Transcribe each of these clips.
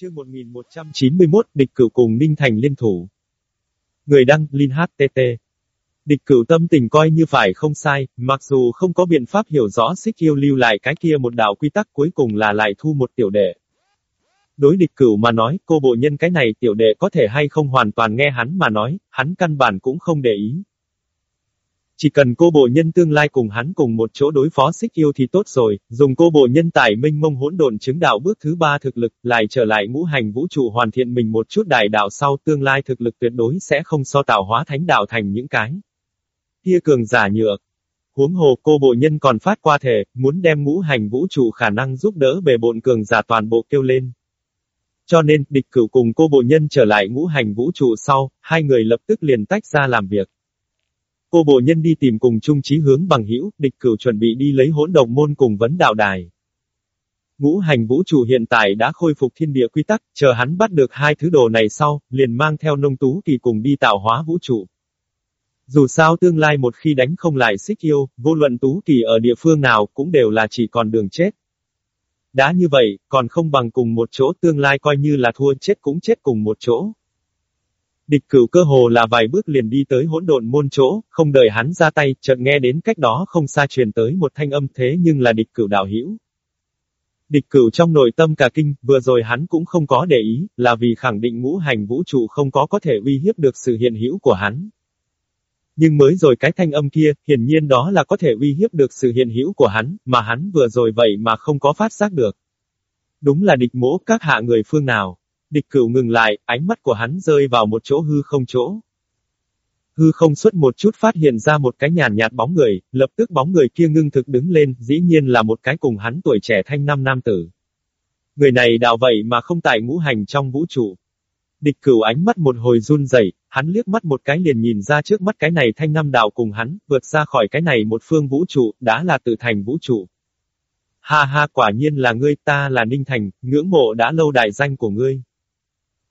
Chương 1191, địch cửu cùng Ninh Thành liên thủ. Người đăng, Linh HTT. Địch cửu tâm tình coi như phải không sai, mặc dù không có biện pháp hiểu rõ xích yêu lưu lại cái kia một đạo quy tắc cuối cùng là lại thu một tiểu đệ. Đối địch cửu mà nói, cô bộ nhân cái này tiểu đệ có thể hay không hoàn toàn nghe hắn mà nói, hắn căn bản cũng không để ý. Chỉ cần cô bộ nhân tương lai cùng hắn cùng một chỗ đối phó xích yêu thì tốt rồi, dùng cô bộ nhân tài minh mông hỗn độn chứng đạo bước thứ ba thực lực, lại trở lại ngũ hành vũ trụ hoàn thiện mình một chút đại đạo sau tương lai thực lực tuyệt đối sẽ không so tạo hóa thánh đạo thành những cái. Kia cường giả nhược. Huống hồ cô bộ nhân còn phát qua thể, muốn đem ngũ hành vũ trụ khả năng giúp đỡ bề bộn cường giả toàn bộ kêu lên. Cho nên, địch cửu cùng cô bộ nhân trở lại ngũ hành vũ trụ sau, hai người lập tức liền tách ra làm việc. Cô bộ nhân đi tìm cùng chung chí hướng bằng hữu, địch cửu chuẩn bị đi lấy hỗn đồng môn cùng vấn đạo đài. Ngũ hành vũ trụ hiện tại đã khôi phục thiên địa quy tắc, chờ hắn bắt được hai thứ đồ này sau, liền mang theo nông tú kỳ cùng đi tạo hóa vũ trụ. Dù sao tương lai một khi đánh không lại xích yêu, vô luận tú kỳ ở địa phương nào cũng đều là chỉ còn đường chết. Đã như vậy, còn không bằng cùng một chỗ tương lai coi như là thua chết cũng chết cùng một chỗ. Địch cửu cơ hồ là vài bước liền đi tới hỗn độn môn chỗ, không đợi hắn ra tay, chợt nghe đến cách đó không xa truyền tới một thanh âm thế nhưng là địch cửu đảo hữu. Địch cửu trong nội tâm cả kinh, vừa rồi hắn cũng không có để ý, là vì khẳng định ngũ hành vũ trụ không có có thể uy hiếp được sự hiện hữu của hắn. Nhưng mới rồi cái thanh âm kia, hiển nhiên đó là có thể uy hiếp được sự hiện hữu của hắn, mà hắn vừa rồi vậy mà không có phát giác được. Đúng là địch mỗ các hạ người phương nào. Địch cửu ngừng lại, ánh mắt của hắn rơi vào một chỗ hư không chỗ. Hư không xuất một chút phát hiện ra một cái nhàn nhạt bóng người, lập tức bóng người kia ngưng thực đứng lên, dĩ nhiên là một cái cùng hắn tuổi trẻ thanh năm nam tử. Người này đạo vậy mà không tại ngũ hành trong vũ trụ. Địch cửu ánh mắt một hồi run rẩy, hắn liếc mắt một cái liền nhìn ra trước mắt cái này thanh năm đạo cùng hắn, vượt ra khỏi cái này một phương vũ trụ, đã là tự thành vũ trụ. Ha ha quả nhiên là ngươi ta là Ninh Thành, ngưỡng mộ đã lâu đại danh của ngươi.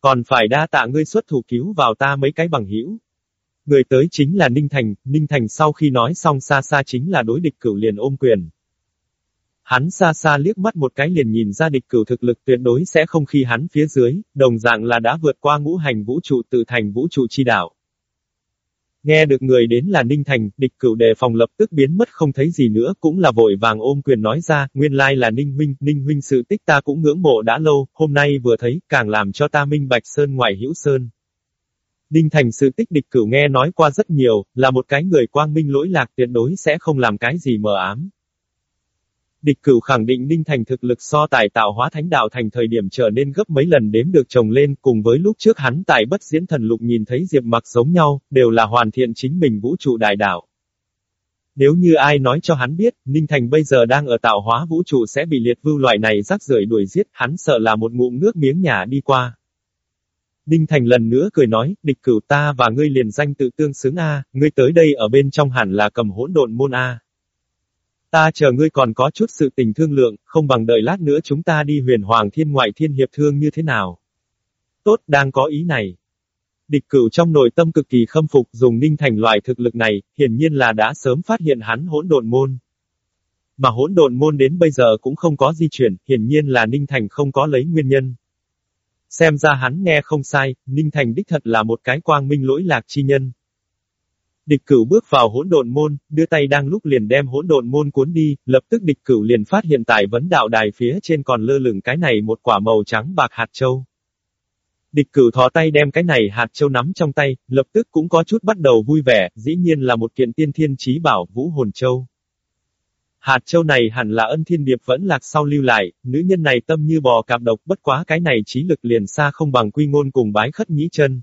Còn phải đa tạ ngươi xuất thủ cứu vào ta mấy cái bằng hữu. Người tới chính là Ninh Thành, Ninh Thành sau khi nói xong xa xa chính là đối địch cửu liền ôm quyền. Hắn xa xa liếc mắt một cái liền nhìn ra địch cửu thực lực tuyệt đối sẽ không khi hắn phía dưới, đồng dạng là đã vượt qua ngũ hành vũ trụ tự thành vũ trụ chi đạo. Nghe được người đến là Ninh Thành, địch cửu đề phòng lập tức biến mất không thấy gì nữa, cũng là vội vàng ôm quyền nói ra, nguyên lai là Ninh Huynh, Ninh Huynh sự tích ta cũng ngưỡng mộ đã lâu, hôm nay vừa thấy, càng làm cho ta minh bạch sơn ngoài hữu sơn. Ninh Thành sự tích địch cửu nghe nói qua rất nhiều, là một cái người quang minh lỗi lạc tuyệt đối sẽ không làm cái gì mờ ám. Địch cửu khẳng định Ninh Thành thực lực so tài tạo hóa thánh đạo thành thời điểm trở nên gấp mấy lần đếm được chồng lên cùng với lúc trước hắn tại bất diễn thần lục nhìn thấy Diệp mặc giống nhau, đều là hoàn thiện chính mình vũ trụ đại đạo. Nếu như ai nói cho hắn biết, Ninh Thành bây giờ đang ở tạo hóa vũ trụ sẽ bị liệt vưu loại này rắc rưởi đuổi giết, hắn sợ là một ngụm nước miếng nhà đi qua. Ninh Thành lần nữa cười nói, địch cửu ta và ngươi liền danh tự tương xứng A, ngươi tới đây ở bên trong hẳn là cầm hỗn độn môn A. Ta chờ ngươi còn có chút sự tình thương lượng, không bằng đợi lát nữa chúng ta đi huyền hoàng thiên ngoại thiên hiệp thương như thế nào. Tốt, đang có ý này. Địch cửu trong nội tâm cực kỳ khâm phục dùng ninh thành loại thực lực này, hiển nhiên là đã sớm phát hiện hắn hỗn độn môn. Mà hỗn độn môn đến bây giờ cũng không có di chuyển, hiển nhiên là ninh thành không có lấy nguyên nhân. Xem ra hắn nghe không sai, ninh thành đích thật là một cái quang minh lỗi lạc chi nhân. Địch cửu bước vào hỗn độn môn, đưa tay đang lúc liền đem hỗn độn môn cuốn đi, lập tức địch cửu liền phát hiện tại vấn đạo đài phía trên còn lơ lửng cái này một quả màu trắng bạc hạt châu. Địch cửu thò tay đem cái này hạt châu nắm trong tay, lập tức cũng có chút bắt đầu vui vẻ, dĩ nhiên là một kiện tiên thiên trí bảo, vũ hồn châu. Hạt châu này hẳn là ân thiên điệp vẫn lạc sau lưu lại, nữ nhân này tâm như bò cạp độc bất quá cái này trí lực liền xa không bằng quy ngôn cùng bái khất nhĩ chân.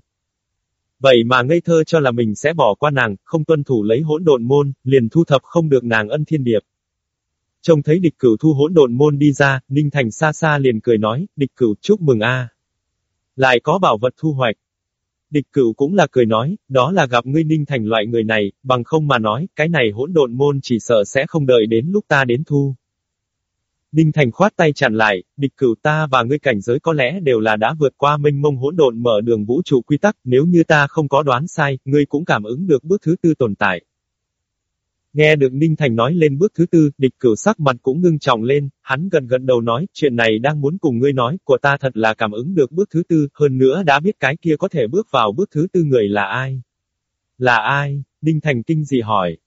Vậy mà ngây thơ cho là mình sẽ bỏ qua nàng, không tuân thủ lấy hỗn độn môn, liền thu thập không được nàng ân thiên điệp. Trông thấy địch cửu thu hỗn độn môn đi ra, Ninh Thành xa xa liền cười nói, địch cửu chúc mừng a, Lại có bảo vật thu hoạch. Địch cửu cũng là cười nói, đó là gặp ngươi Ninh Thành loại người này, bằng không mà nói, cái này hỗn độn môn chỉ sợ sẽ không đợi đến lúc ta đến thu. Ninh Thành khoát tay chặn lại, địch cửu ta và ngươi cảnh giới có lẽ đều là đã vượt qua minh mông hỗn độn mở đường vũ trụ quy tắc, nếu như ta không có đoán sai, ngươi cũng cảm ứng được bước thứ tư tồn tại. Nghe được Ninh Thành nói lên bước thứ tư, địch cửu sắc mặt cũng ngưng trọng lên, hắn gần gần đầu nói, chuyện này đang muốn cùng ngươi nói, của ta thật là cảm ứng được bước thứ tư, hơn nữa đã biết cái kia có thể bước vào bước thứ tư người là ai. Là ai? Ninh Thành kinh dị hỏi.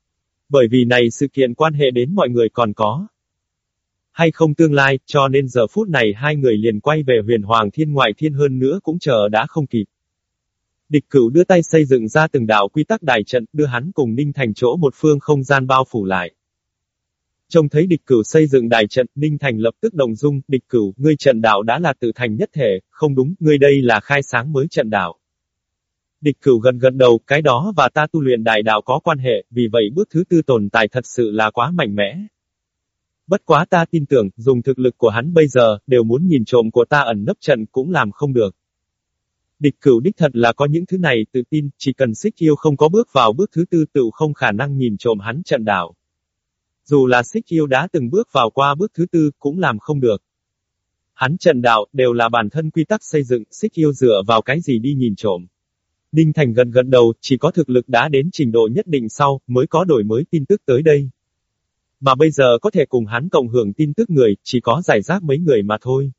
Bởi vì này sự kiện quan hệ đến mọi người còn có. Hay không tương lai, cho nên giờ phút này hai người liền quay về huyền hoàng thiên ngoại thiên hơn nữa cũng chờ đã không kịp. Địch cửu đưa tay xây dựng ra từng đạo quy tắc đại trận, đưa hắn cùng Ninh Thành chỗ một phương không gian bao phủ lại. Trông thấy địch cửu xây dựng đại trận, Ninh Thành lập tức đồng dung, địch cửu, ngươi trận đạo đã là tự thành nhất thể, không đúng, ngươi đây là khai sáng mới trận đạo. Địch cửu gần gần đầu, cái đó và ta tu luyện đại đạo có quan hệ, vì vậy bước thứ tư tồn tại thật sự là quá mạnh mẽ. Bất quá ta tin tưởng, dùng thực lực của hắn bây giờ, đều muốn nhìn trộm của ta ẩn nấp trận cũng làm không được. Địch cửu đích thật là có những thứ này tự tin, chỉ cần xích yêu không có bước vào bước thứ tư tự không khả năng nhìn trộm hắn trận đảo. Dù là xích yêu đã từng bước vào qua bước thứ tư, cũng làm không được. Hắn trận đạo, đều là bản thân quy tắc xây dựng, xích yêu dựa vào cái gì đi nhìn trộm. Đinh Thành gần gần đầu, chỉ có thực lực đã đến trình độ nhất định sau, mới có đổi mới tin tức tới đây. Mà bây giờ có thể cùng hắn cộng hưởng tin tức người, chỉ có giải rác mấy người mà thôi.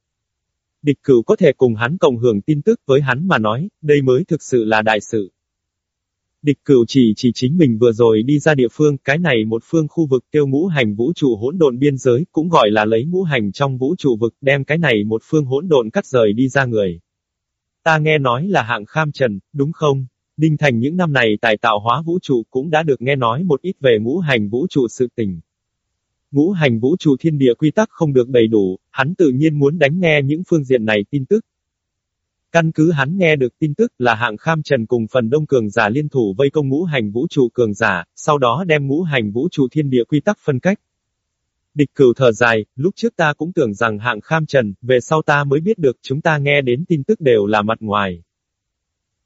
Địch cửu có thể cùng hắn cộng hưởng tin tức với hắn mà nói, đây mới thực sự là đại sự. Địch cửu chỉ chỉ chính mình vừa rồi đi ra địa phương, cái này một phương khu vực tiêu ngũ hành vũ trụ hỗn độn biên giới, cũng gọi là lấy ngũ hành trong vũ trụ vực, đem cái này một phương hỗn độn cắt rời đi ra người. Ta nghe nói là hạng kham trần, đúng không? Đinh Thành những năm này tài tạo hóa vũ trụ cũng đã được nghe nói một ít về ngũ hành vũ trụ sự tình. Ngũ hành vũ trụ thiên địa quy tắc không được đầy đủ, hắn tự nhiên muốn đánh nghe những phương diện này tin tức. Căn cứ hắn nghe được tin tức là hạng kham trần cùng phần đông cường giả liên thủ vây công ngũ hành vũ trụ cường giả, sau đó đem ngũ hành vũ trụ thiên địa quy tắc phân cách. Địch cửu thở dài, lúc trước ta cũng tưởng rằng hạng kham trần, về sau ta mới biết được chúng ta nghe đến tin tức đều là mặt ngoài.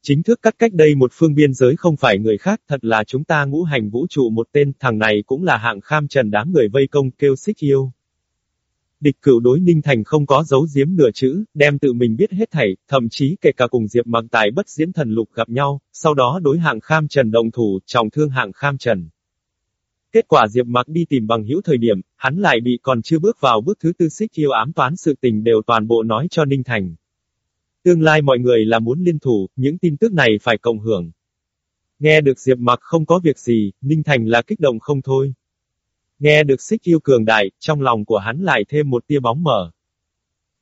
Chính thức cắt cách đây một phương biên giới không phải người khác, thật là chúng ta ngũ hành vũ trụ một tên, thằng này cũng là hạng kham trần đám người vây công kêu xích yêu. Địch cửu đối Ninh Thành không có giấu giếm nửa chữ, đem tự mình biết hết thảy, thậm chí kể cả cùng Diệp Mặc Tài bất diễn thần lục gặp nhau, sau đó đối hạng kham trần động thủ, trọng thương hạng kham trần. Kết quả Diệp Mặc đi tìm bằng hữu thời điểm, hắn lại bị còn chưa bước vào bước thứ tư xích yêu ám toán sự tình đều toàn bộ nói cho Ninh Thành. Tương lai mọi người là muốn liên thủ, những tin tức này phải cộng hưởng. Nghe được Diệp Mặc không có việc gì, Ninh Thành là kích động không thôi. Nghe được xích yêu cường đại, trong lòng của hắn lại thêm một tia bóng mờ.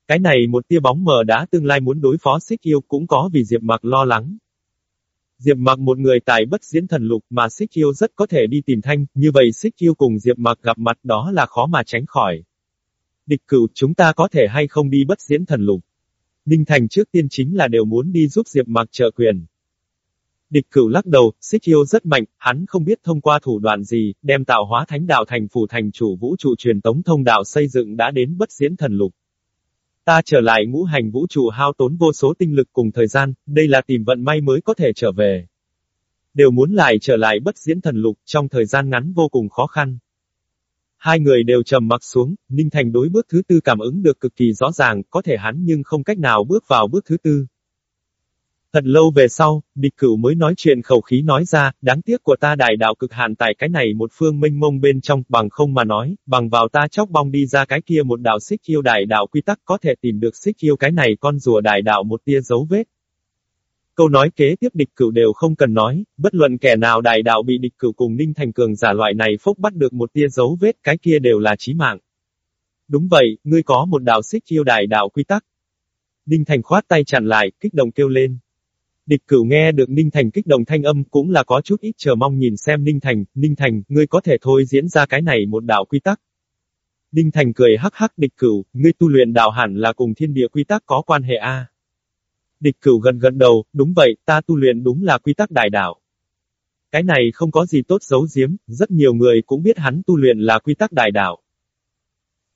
Cái này một tia bóng mờ đã tương lai muốn đối phó xích yêu cũng có vì Diệp Mặc lo lắng. Diệp Mặc một người tài bất diễn thần lục mà xích yêu rất có thể đi tìm thanh, như vậy xích yêu cùng Diệp Mặc gặp mặt đó là khó mà tránh khỏi. Địch cửu chúng ta có thể hay không đi bất diễn thần lục. Ninh Thành trước tiên chính là đều muốn đi giúp Diệp Mặc trợ quyền. Địch cửu lắc đầu, xích yêu rất mạnh, hắn không biết thông qua thủ đoạn gì, đem tạo hóa thánh đạo thành phủ thành chủ vũ trụ truyền tống thông đạo xây dựng đã đến bất diễn thần lục. Ta trở lại ngũ hành vũ trụ hao tốn vô số tinh lực cùng thời gian, đây là tìm vận may mới có thể trở về. Đều muốn lại trở lại bất diễn thần lục trong thời gian ngắn vô cùng khó khăn. Hai người đều trầm mặc xuống, Ninh Thành đối bước thứ tư cảm ứng được cực kỳ rõ ràng, có thể hắn nhưng không cách nào bước vào bước thứ tư. Thật lâu về sau, địch cửu mới nói chuyện khẩu khí nói ra, đáng tiếc của ta đại đạo cực hạn tại cái này một phương minh mông bên trong, bằng không mà nói, bằng vào ta chóc bong đi ra cái kia một đạo xích yêu đại đạo quy tắc có thể tìm được xích yêu cái này con rùa đại đạo một tia dấu vết. Câu nói kế tiếp địch cửu đều không cần nói, bất luận kẻ nào đại đạo bị địch cửu cùng ninh thành cường giả loại này phốc bắt được một tia dấu vết cái kia đều là chí mạng. Đúng vậy, ngươi có một đạo xích yêu đại đạo quy tắc. Ninh thành khoát tay chặn lại, kích động kêu lên. Địch cửu nghe được Ninh Thành kích động thanh âm cũng là có chút ít chờ mong nhìn xem Ninh Thành, Ninh Thành, ngươi có thể thôi diễn ra cái này một đạo quy tắc. Ninh Thành cười hắc hắc địch cửu, ngươi tu luyện đạo hẳn là cùng thiên địa quy tắc có quan hệ a. Địch cửu gần gần đầu, đúng vậy, ta tu luyện đúng là quy tắc đại đạo. Cái này không có gì tốt giấu giếm, rất nhiều người cũng biết hắn tu luyện là quy tắc đại đạo.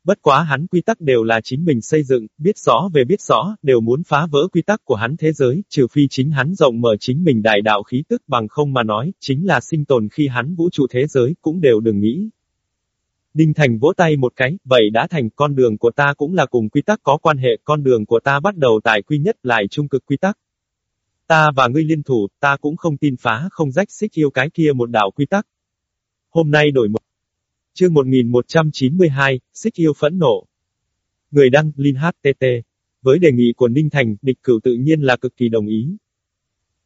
Bất quá hắn quy tắc đều là chính mình xây dựng, biết rõ về biết rõ, đều muốn phá vỡ quy tắc của hắn thế giới, trừ phi chính hắn rộng mở chính mình đại đạo khí tức bằng không mà nói, chính là sinh tồn khi hắn vũ trụ thế giới, cũng đều đừng nghĩ. Đinh Thành vỗ tay một cái, vậy đã thành con đường của ta cũng là cùng quy tắc có quan hệ, con đường của ta bắt đầu tại quy nhất lại trung cực quy tắc. Ta và ngươi liên thủ, ta cũng không tin phá không rách xích yêu cái kia một đạo quy tắc. hôm nay đổi một. Chương 1192, Xích yêu phẫn nộ. Người đăng, Linh HTT. Với đề nghị của Ninh Thành, địch cửu tự nhiên là cực kỳ đồng ý.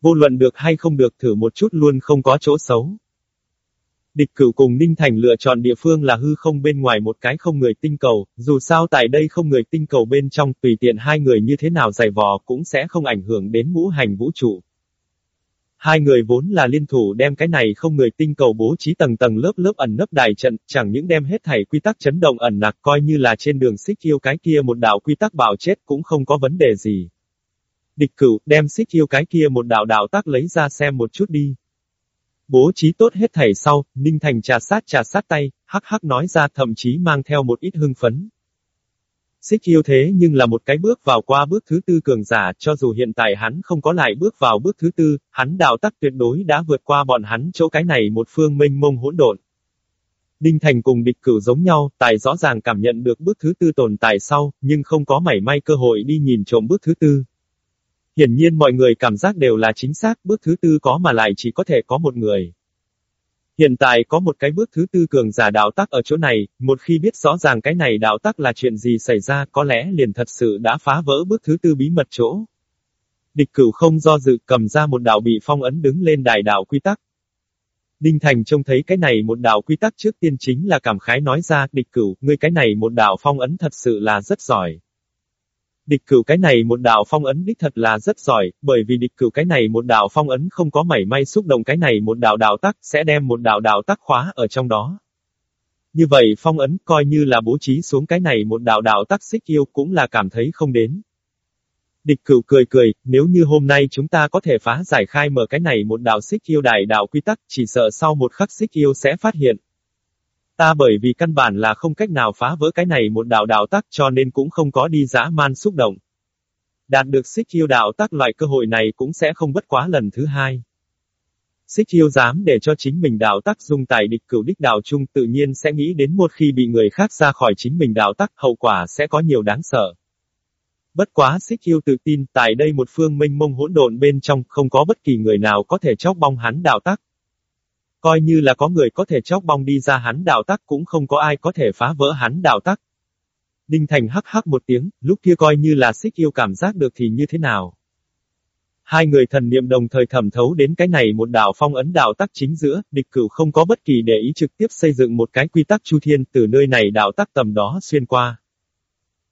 Vô luận được hay không được thử một chút luôn không có chỗ xấu. Địch cửu cùng Ninh Thành lựa chọn địa phương là hư không bên ngoài một cái không người tinh cầu, dù sao tại đây không người tinh cầu bên trong tùy tiện hai người như thế nào giải vò cũng sẽ không ảnh hưởng đến ngũ hành vũ trụ. Hai người vốn là liên thủ đem cái này không người tinh cầu bố trí tầng tầng lớp lớp ẩn nấp đài trận, chẳng những đem hết thảy quy tắc chấn động ẩn nặc coi như là trên đường xích yêu cái kia một đạo quy tắc bảo chết cũng không có vấn đề gì. Địch cửu, đem xích yêu cái kia một đạo đạo tác lấy ra xem một chút đi. Bố trí tốt hết thảy sau, Ninh Thành trà sát trà sát tay, hắc hắc nói ra thậm chí mang theo một ít hưng phấn. Xích yêu thế nhưng là một cái bước vào qua bước thứ tư cường giả, cho dù hiện tại hắn không có lại bước vào bước thứ tư, hắn đạo tắc tuyệt đối đã vượt qua bọn hắn chỗ cái này một phương mênh mông hỗn độn. Đinh Thành cùng địch cửu giống nhau, tài rõ ràng cảm nhận được bước thứ tư tồn tại sau, nhưng không có mảy may cơ hội đi nhìn trộm bước thứ tư. Hiển nhiên mọi người cảm giác đều là chính xác, bước thứ tư có mà lại chỉ có thể có một người. Hiện tại có một cái bước thứ tư cường giả đạo tắc ở chỗ này, một khi biết rõ ràng cái này đạo tắc là chuyện gì xảy ra có lẽ liền thật sự đã phá vỡ bước thứ tư bí mật chỗ. Địch cửu không do dự cầm ra một đạo bị phong ấn đứng lên đài đạo quy tắc. Đinh Thành trông thấy cái này một đạo quy tắc trước tiên chính là cảm khái nói ra, địch cửu, ngươi cái này một đạo phong ấn thật sự là rất giỏi. Địch cửu cái này một đạo phong ấn đích thật là rất giỏi, bởi vì địch cửu cái này một đạo phong ấn không có mảy may xúc động cái này một đạo đạo tắc, sẽ đem một đạo đạo tắc khóa ở trong đó. Như vậy phong ấn coi như là bố trí xuống cái này một đạo đạo tắc xích yêu cũng là cảm thấy không đến. Địch cửu cười cười, nếu như hôm nay chúng ta có thể phá giải khai mở cái này một đạo xích yêu đại đạo quy tắc, chỉ sợ sau một khắc xích yêu sẽ phát hiện, Ta bởi vì căn bản là không cách nào phá vỡ cái này một đạo đạo tắc cho nên cũng không có đi dã man xúc động. Đạt được xích yêu đạo tắc loại cơ hội này cũng sẽ không bất quá lần thứ hai. Xích yêu dám để cho chính mình đạo tắc dung tài địch cửu đích đạo chung tự nhiên sẽ nghĩ đến một khi bị người khác ra khỏi chính mình đạo tắc, hậu quả sẽ có nhiều đáng sợ. Bất quá xích yêu tự tin tại đây một phương minh mông hỗn độn bên trong, không có bất kỳ người nào có thể chóc bong hắn đạo tắc. Coi như là có người có thể chóc bong đi ra hắn đạo tắc cũng không có ai có thể phá vỡ hắn đạo tắc. Đinh Thành hắc hắc một tiếng, lúc kia coi như là xích yêu cảm giác được thì như thế nào. Hai người thần niệm đồng thời thẩm thấu đến cái này một đạo phong ấn đạo tắc chính giữa, địch cửu không có bất kỳ để ý trực tiếp xây dựng một cái quy tắc chu thiên từ nơi này đạo tắc tầm đó xuyên qua.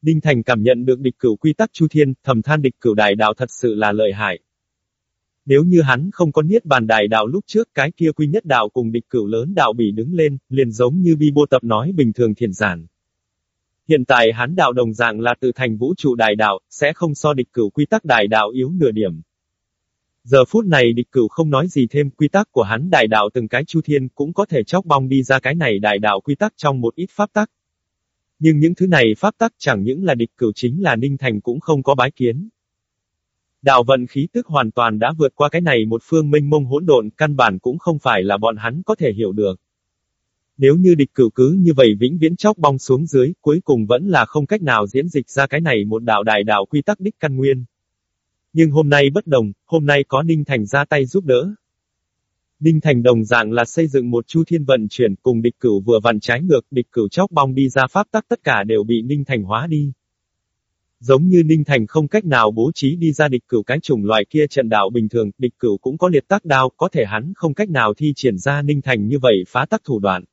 Đinh Thành cảm nhận được địch cửu quy tắc chu thiên, thầm than địch cửu đại đạo thật sự là lợi hại. Nếu như hắn không có niết bàn đại đạo lúc trước cái kia quy nhất đạo cùng địch cửu lớn đạo bị đứng lên, liền giống như bi bô tập nói bình thường thiền giản. Hiện tại hắn đạo đồng dạng là tự thành vũ trụ đại đạo, sẽ không so địch cửu quy tắc đại đạo yếu nửa điểm. Giờ phút này địch cửu không nói gì thêm quy tắc của hắn đại đạo từng cái chu thiên cũng có thể chóc bong đi ra cái này đại đạo quy tắc trong một ít pháp tắc. Nhưng những thứ này pháp tắc chẳng những là địch cửu chính là ninh thành cũng không có bái kiến. Đạo vận khí tức hoàn toàn đã vượt qua cái này một phương minh mông hỗn độn, căn bản cũng không phải là bọn hắn có thể hiểu được. Nếu như địch cửu cứ như vậy vĩnh viễn chóc bong xuống dưới, cuối cùng vẫn là không cách nào diễn dịch ra cái này một đạo đại đạo quy tắc đích căn nguyên. Nhưng hôm nay bất đồng, hôm nay có Ninh Thành ra tay giúp đỡ. Ninh Thành đồng dạng là xây dựng một chu thiên vận chuyển cùng địch cửu vừa vặn trái ngược, địch cửu chóc bong đi ra pháp tắc tất cả đều bị Ninh Thành hóa đi. Giống như Ninh Thành không cách nào bố trí đi ra địch cửu cái chủng loại kia trận đạo bình thường, địch cửu cũng có liệt tác đao, có thể hắn không cách nào thi triển ra Ninh Thành như vậy phá tắc thủ đoạn.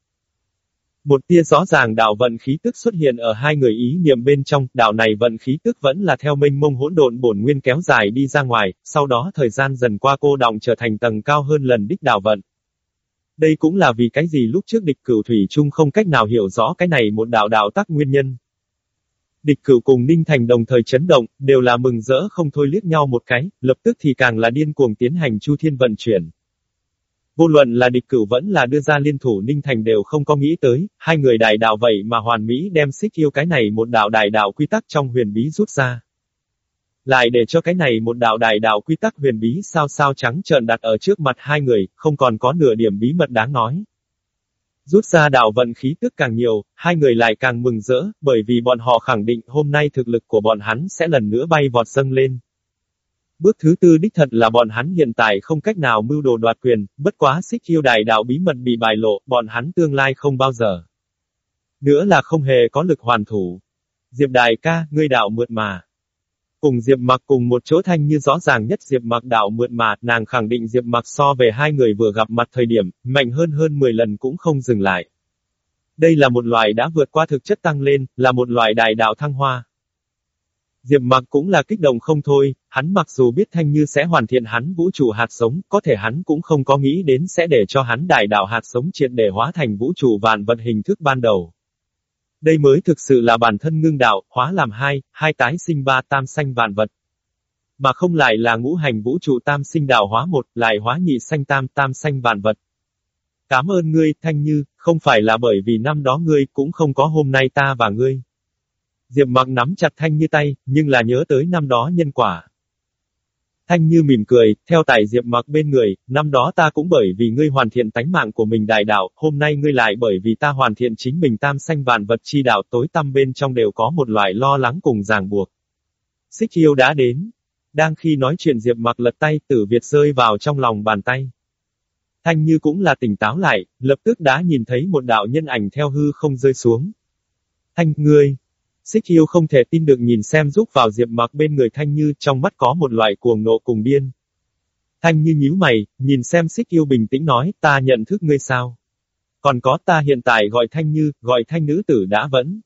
Một tia rõ ràng đạo vận khí tức xuất hiện ở hai người ý niệm bên trong, đạo này vận khí tức vẫn là theo minh mông hỗn độn bổn nguyên kéo dài đi ra ngoài, sau đó thời gian dần qua cô động trở thành tầng cao hơn lần đích đạo vận. Đây cũng là vì cái gì lúc trước địch cửu thủy chung không cách nào hiểu rõ cái này một đạo đạo tắc nguyên nhân. Địch cửu cùng Ninh Thành đồng thời chấn động, đều là mừng rỡ không thôi liếc nhau một cái, lập tức thì càng là điên cuồng tiến hành chu thiên vận chuyển. Vô luận là địch cửu vẫn là đưa ra liên thủ Ninh Thành đều không có nghĩ tới, hai người đại đạo vậy mà hoàn mỹ đem xích yêu cái này một đạo đại đạo quy tắc trong huyền bí rút ra. Lại để cho cái này một đạo đại đạo quy tắc huyền bí sao sao trắng trợn đặt ở trước mặt hai người, không còn có nửa điểm bí mật đáng nói. Rút ra đạo vận khí tức càng nhiều, hai người lại càng mừng rỡ, bởi vì bọn họ khẳng định hôm nay thực lực của bọn hắn sẽ lần nữa bay vọt dâng lên. Bước thứ tư đích thật là bọn hắn hiện tại không cách nào mưu đồ đoạt quyền, bất quá xích yêu đại đạo bí mật bị bài lộ, bọn hắn tương lai không bao giờ. Nữa là không hề có lực hoàn thủ. Diệp đại ca, ngươi đạo mượt mà. Cùng Diệp mặc cùng một chỗ thanh như rõ ràng nhất Diệp mặc đạo mượt mà, nàng khẳng định Diệp mặc so về hai người vừa gặp mặt thời điểm, mạnh hơn hơn 10 lần cũng không dừng lại. Đây là một loại đã vượt qua thực chất tăng lên, là một loại đại đạo thăng hoa. Diệp mặc cũng là kích động không thôi, hắn mặc dù biết Thanh Như sẽ hoàn thiện hắn vũ trụ hạt sống, có thể hắn cũng không có nghĩ đến sẽ để cho hắn đại đạo hạt sống triệt để hóa thành vũ trụ vạn vật hình thức ban đầu. Đây mới thực sự là bản thân ngưng đạo, hóa làm hai, hai tái sinh ba tam sanh vạn vật. Mà không lại là ngũ hành vũ trụ tam sinh đạo hóa một, lại hóa nhị sanh tam, tam sanh vạn vật. Cảm ơn ngươi, Thanh Như, không phải là bởi vì năm đó ngươi cũng không có hôm nay ta và ngươi. Diệp mặc nắm chặt Thanh Như tay, nhưng là nhớ tới năm đó nhân quả. Thanh Như mỉm cười, theo tại Diệp mặc bên người, năm đó ta cũng bởi vì ngươi hoàn thiện tánh mạng của mình đại đạo, hôm nay ngươi lại bởi vì ta hoàn thiện chính mình tam sanh vạn vật chi đạo tối tăm bên trong đều có một loại lo lắng cùng ràng buộc. Xích yêu đã đến. Đang khi nói chuyện Diệp mặc lật tay tử Việt rơi vào trong lòng bàn tay. Thanh Như cũng là tỉnh táo lại, lập tức đã nhìn thấy một đạo nhân ảnh theo hư không rơi xuống. Thanh, ngươi, Xích Hiêu không thể tin được nhìn xem rúc vào Diệp Mặc bên người Thanh Như, trong mắt có một loại cuồng nộ cùng điên. Thanh Như nhíu mày, nhìn xem Xích Hiêu bình tĩnh nói, ta nhận thức ngươi sao? Còn có ta hiện tại gọi Thanh Như, gọi Thanh nữ tử đã vẫn.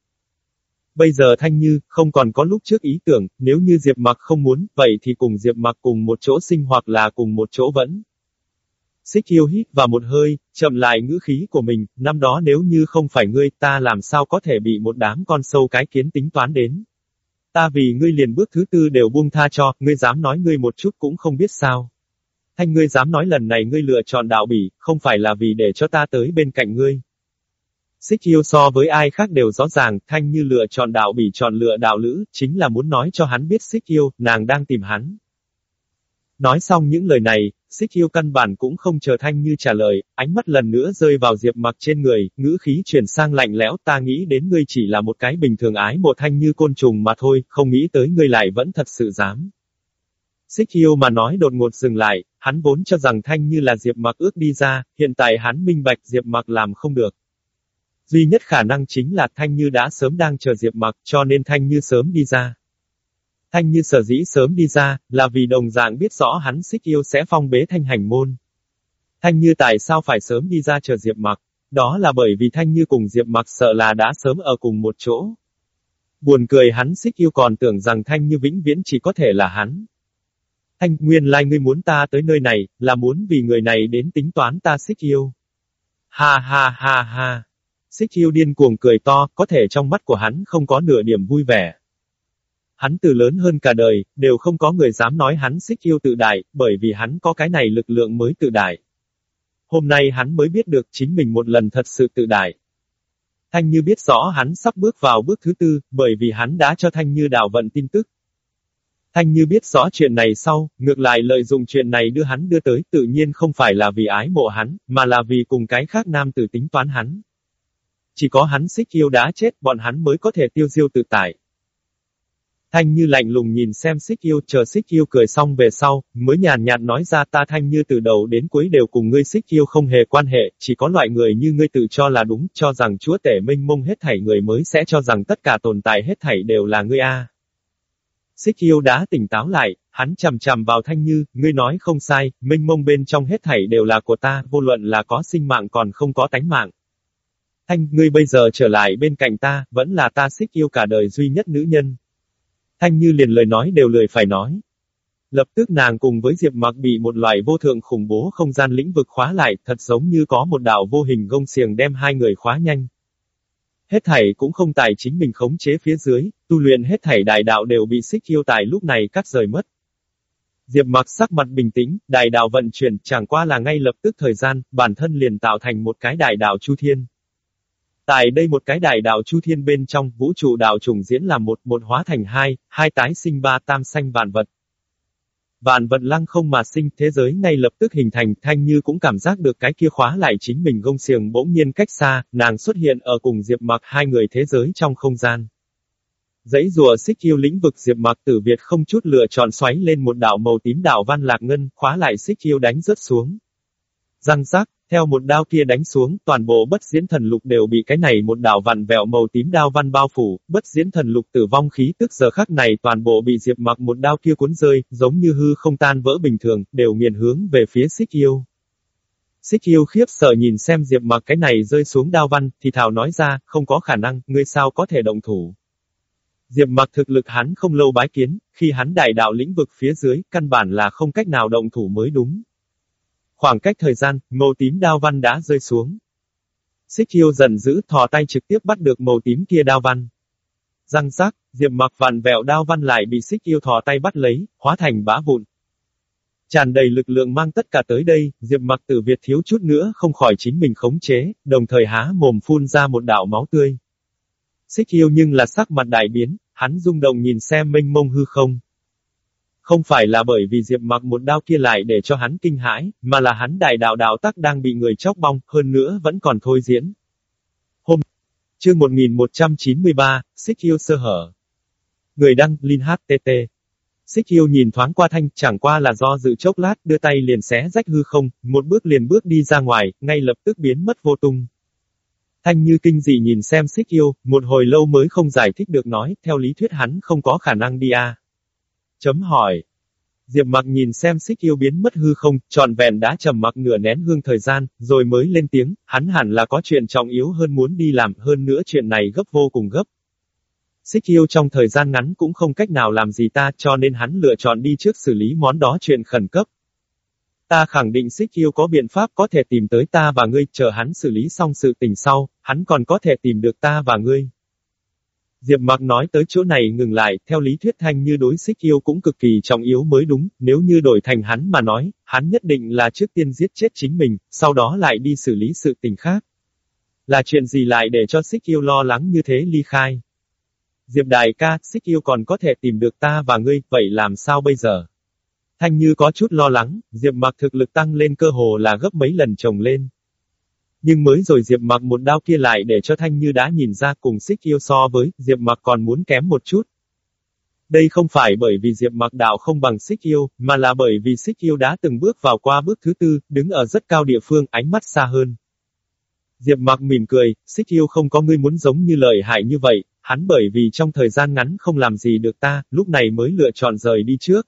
Bây giờ Thanh Như, không còn có lúc trước ý tưởng, nếu như Diệp Mặc không muốn, vậy thì cùng Diệp Mặc cùng một chỗ sinh hoặc là cùng một chỗ vẫn. Xích yêu hít và một hơi, chậm lại ngữ khí của mình, năm đó nếu như không phải ngươi, ta làm sao có thể bị một đám con sâu cái kiến tính toán đến. Ta vì ngươi liền bước thứ tư đều buông tha cho, ngươi dám nói ngươi một chút cũng không biết sao. Thanh ngươi dám nói lần này ngươi lựa chọn đạo bỉ, không phải là vì để cho ta tới bên cạnh ngươi. Xích yêu so với ai khác đều rõ ràng, thanh như lựa chọn đạo bỉ chọn lựa đạo lữ, chính là muốn nói cho hắn biết xích yêu, nàng đang tìm hắn. Nói xong những lời này, xích yêu căn bản cũng không chờ thanh như trả lời, ánh mắt lần nữa rơi vào diệp mặc trên người, ngữ khí chuyển sang lạnh lẽo ta nghĩ đến ngươi chỉ là một cái bình thường ái một thanh như côn trùng mà thôi, không nghĩ tới ngươi lại vẫn thật sự dám. Xích yêu mà nói đột ngột dừng lại, hắn vốn cho rằng thanh như là diệp mặc ước đi ra, hiện tại hắn minh bạch diệp mặc làm không được. Duy nhất khả năng chính là thanh như đã sớm đang chờ diệp mặc cho nên thanh như sớm đi ra. Thanh Như sở dĩ sớm đi ra, là vì đồng dạng biết rõ hắn xích yêu sẽ phong bế thanh hành môn. Thanh Như tại sao phải sớm đi ra chờ Diệp Mặc? Đó là bởi vì Thanh Như cùng Diệp Mặc sợ là đã sớm ở cùng một chỗ. Buồn cười hắn xích yêu còn tưởng rằng Thanh Như vĩnh viễn chỉ có thể là hắn. Thanh, nguyên lai like ngươi muốn ta tới nơi này, là muốn vì người này đến tính toán ta xích yêu. Ha ha ha ha. Xích yêu điên cuồng cười to, có thể trong mắt của hắn không có nửa điểm vui vẻ. Hắn từ lớn hơn cả đời, đều không có người dám nói hắn xích yêu tự đại, bởi vì hắn có cái này lực lượng mới tự đại. Hôm nay hắn mới biết được chính mình một lần thật sự tự đại. Thanh Như biết rõ hắn sắp bước vào bước thứ tư, bởi vì hắn đã cho Thanh Như đảo vận tin tức. Thanh Như biết rõ chuyện này sau, ngược lại lợi dụng chuyện này đưa hắn đưa tới tự nhiên không phải là vì ái mộ hắn, mà là vì cùng cái khác nam tử tính toán hắn. Chỉ có hắn xích yêu đã chết, bọn hắn mới có thể tiêu diêu tự tại. Thanh Như lạnh lùng nhìn xem xích yêu, chờ xích yêu cười xong về sau, mới nhàn nhạt nói ra ta Thanh Như từ đầu đến cuối đều cùng ngươi xích yêu không hề quan hệ, chỉ có loại người như ngươi tự cho là đúng, cho rằng chúa tể minh mông hết thảy người mới sẽ cho rằng tất cả tồn tại hết thảy đều là ngươi a. Xích yêu đã tỉnh táo lại, hắn chầm chầm vào Thanh Như, ngươi nói không sai, minh mông bên trong hết thảy đều là của ta, vô luận là có sinh mạng còn không có tánh mạng. Thanh, ngươi bây giờ trở lại bên cạnh ta, vẫn là ta xích yêu cả đời duy nhất nữ nhân. Thanh Như liền lời nói đều lười phải nói. Lập tức nàng cùng với Diệp Mặc bị một loại vô thượng khủng bố không gian lĩnh vực khóa lại, thật giống như có một đạo vô hình gông xiềng đem hai người khóa nhanh. Hết thảy cũng không tài chính mình khống chế phía dưới, tu luyện hết thảy đại đạo đều bị xích yêu tài lúc này cắt rời mất. Diệp mặc sắc mặt bình tĩnh, đại đạo vận chuyển chẳng qua là ngay lập tức thời gian, bản thân liền tạo thành một cái đại đạo chu thiên. Tại đây một cái đại đạo chu thiên bên trong, vũ trụ đạo trùng diễn là một, một hóa thành hai, hai tái sinh ba tam sanh vạn vật. Vạn vật lăng không mà sinh, thế giới ngay lập tức hình thành, thanh như cũng cảm giác được cái kia khóa lại chính mình gông xiềng bỗng nhiên cách xa, nàng xuất hiện ở cùng Diệp mặc hai người thế giới trong không gian. Dãy rùa xích yêu lĩnh vực diệp mặc tử Việt không chút lựa chọn xoáy lên một đạo màu tím đạo văn lạc ngân, khóa lại xích yêu đánh rớt xuống. Răng rác, theo một đao kia đánh xuống, toàn bộ bất diễn thần lục đều bị cái này một đạo vặn vẹo màu tím đao văn bao phủ, bất diễn thần lục tử vong khí tức giờ khắc này toàn bộ bị diệp mặc một đao kia cuốn rơi, giống như hư không tan vỡ bình thường, đều nghiền hướng về phía xích yêu. Xích yêu khiếp sợ nhìn xem diệp mặc cái này rơi xuống đao văn, thì thảo nói ra, không có khả năng, ngươi sao có thể động thủ. Diệp mặc thực lực hắn không lâu bái kiến, khi hắn đại đạo lĩnh vực phía dưới, căn bản là không cách nào động thủ mới đúng. Khoảng cách thời gian, màu tím đao văn đã rơi xuống. Xích yêu giận dữ thò tay trực tiếp bắt được màu tím kia đao văn. Răng rác, diệp mặc vặn vẹo đao văn lại bị xích yêu thò tay bắt lấy, hóa thành bã vụn. Tràn đầy lực lượng mang tất cả tới đây, diệp mặc tử Việt thiếu chút nữa không khỏi chính mình khống chế, đồng thời há mồm phun ra một đạo máu tươi. Xích yêu nhưng là sắc mặt đại biến, hắn rung động nhìn xem mênh mông hư không. Không phải là bởi vì Diệp mặc một đao kia lại để cho hắn kinh hãi, mà là hắn đại đạo đạo tắc đang bị người chóc bong, hơn nữa vẫn còn thôi diễn. Hôm chương 1193, Xích yêu sơ hở. Người đăng, Linh HTT. Xích yêu nhìn thoáng qua thanh, chẳng qua là do dự chốc lát, đưa tay liền xé rách hư không, một bước liền bước đi ra ngoài, ngay lập tức biến mất vô tung. Thanh như kinh dị nhìn xem xích yêu, một hồi lâu mới không giải thích được nói, theo lý thuyết hắn không có khả năng đi à. Chấm hỏi. Diệp mặc nhìn xem xích yêu biến mất hư không, tròn vẹn đã trầm mặc nửa nén hương thời gian, rồi mới lên tiếng, hắn hẳn là có chuyện trọng yếu hơn muốn đi làm, hơn nữa chuyện này gấp vô cùng gấp. Xích yêu trong thời gian ngắn cũng không cách nào làm gì ta, cho nên hắn lựa chọn đi trước xử lý món đó chuyện khẩn cấp. Ta khẳng định xích yêu có biện pháp có thể tìm tới ta và ngươi, chờ hắn xử lý xong sự tình sau, hắn còn có thể tìm được ta và ngươi. Diệp Mặc nói tới chỗ này ngừng lại, theo lý thuyết thanh như đối xích yêu cũng cực kỳ trọng yếu mới đúng, nếu như đổi thành hắn mà nói, hắn nhất định là trước tiên giết chết chính mình, sau đó lại đi xử lý sự tình khác. Là chuyện gì lại để cho xích yêu lo lắng như thế ly khai? Diệp đại ca, xích yêu còn có thể tìm được ta và ngươi, vậy làm sao bây giờ? Thanh Như có chút lo lắng, Diệp Mặc thực lực tăng lên cơ hồ là gấp mấy lần chồng lên. Nhưng mới rồi Diệp Mặc một đao kia lại để cho Thanh Như đã nhìn ra cùng xích yêu so với, Diệp Mặc còn muốn kém một chút. Đây không phải bởi vì Diệp Mặc đạo không bằng xích yêu, mà là bởi vì xích yêu đã từng bước vào qua bước thứ tư, đứng ở rất cao địa phương, ánh mắt xa hơn. Diệp Mặc mỉm cười, xích yêu không có ngươi muốn giống như lời hại như vậy, hắn bởi vì trong thời gian ngắn không làm gì được ta, lúc này mới lựa chọn rời đi trước.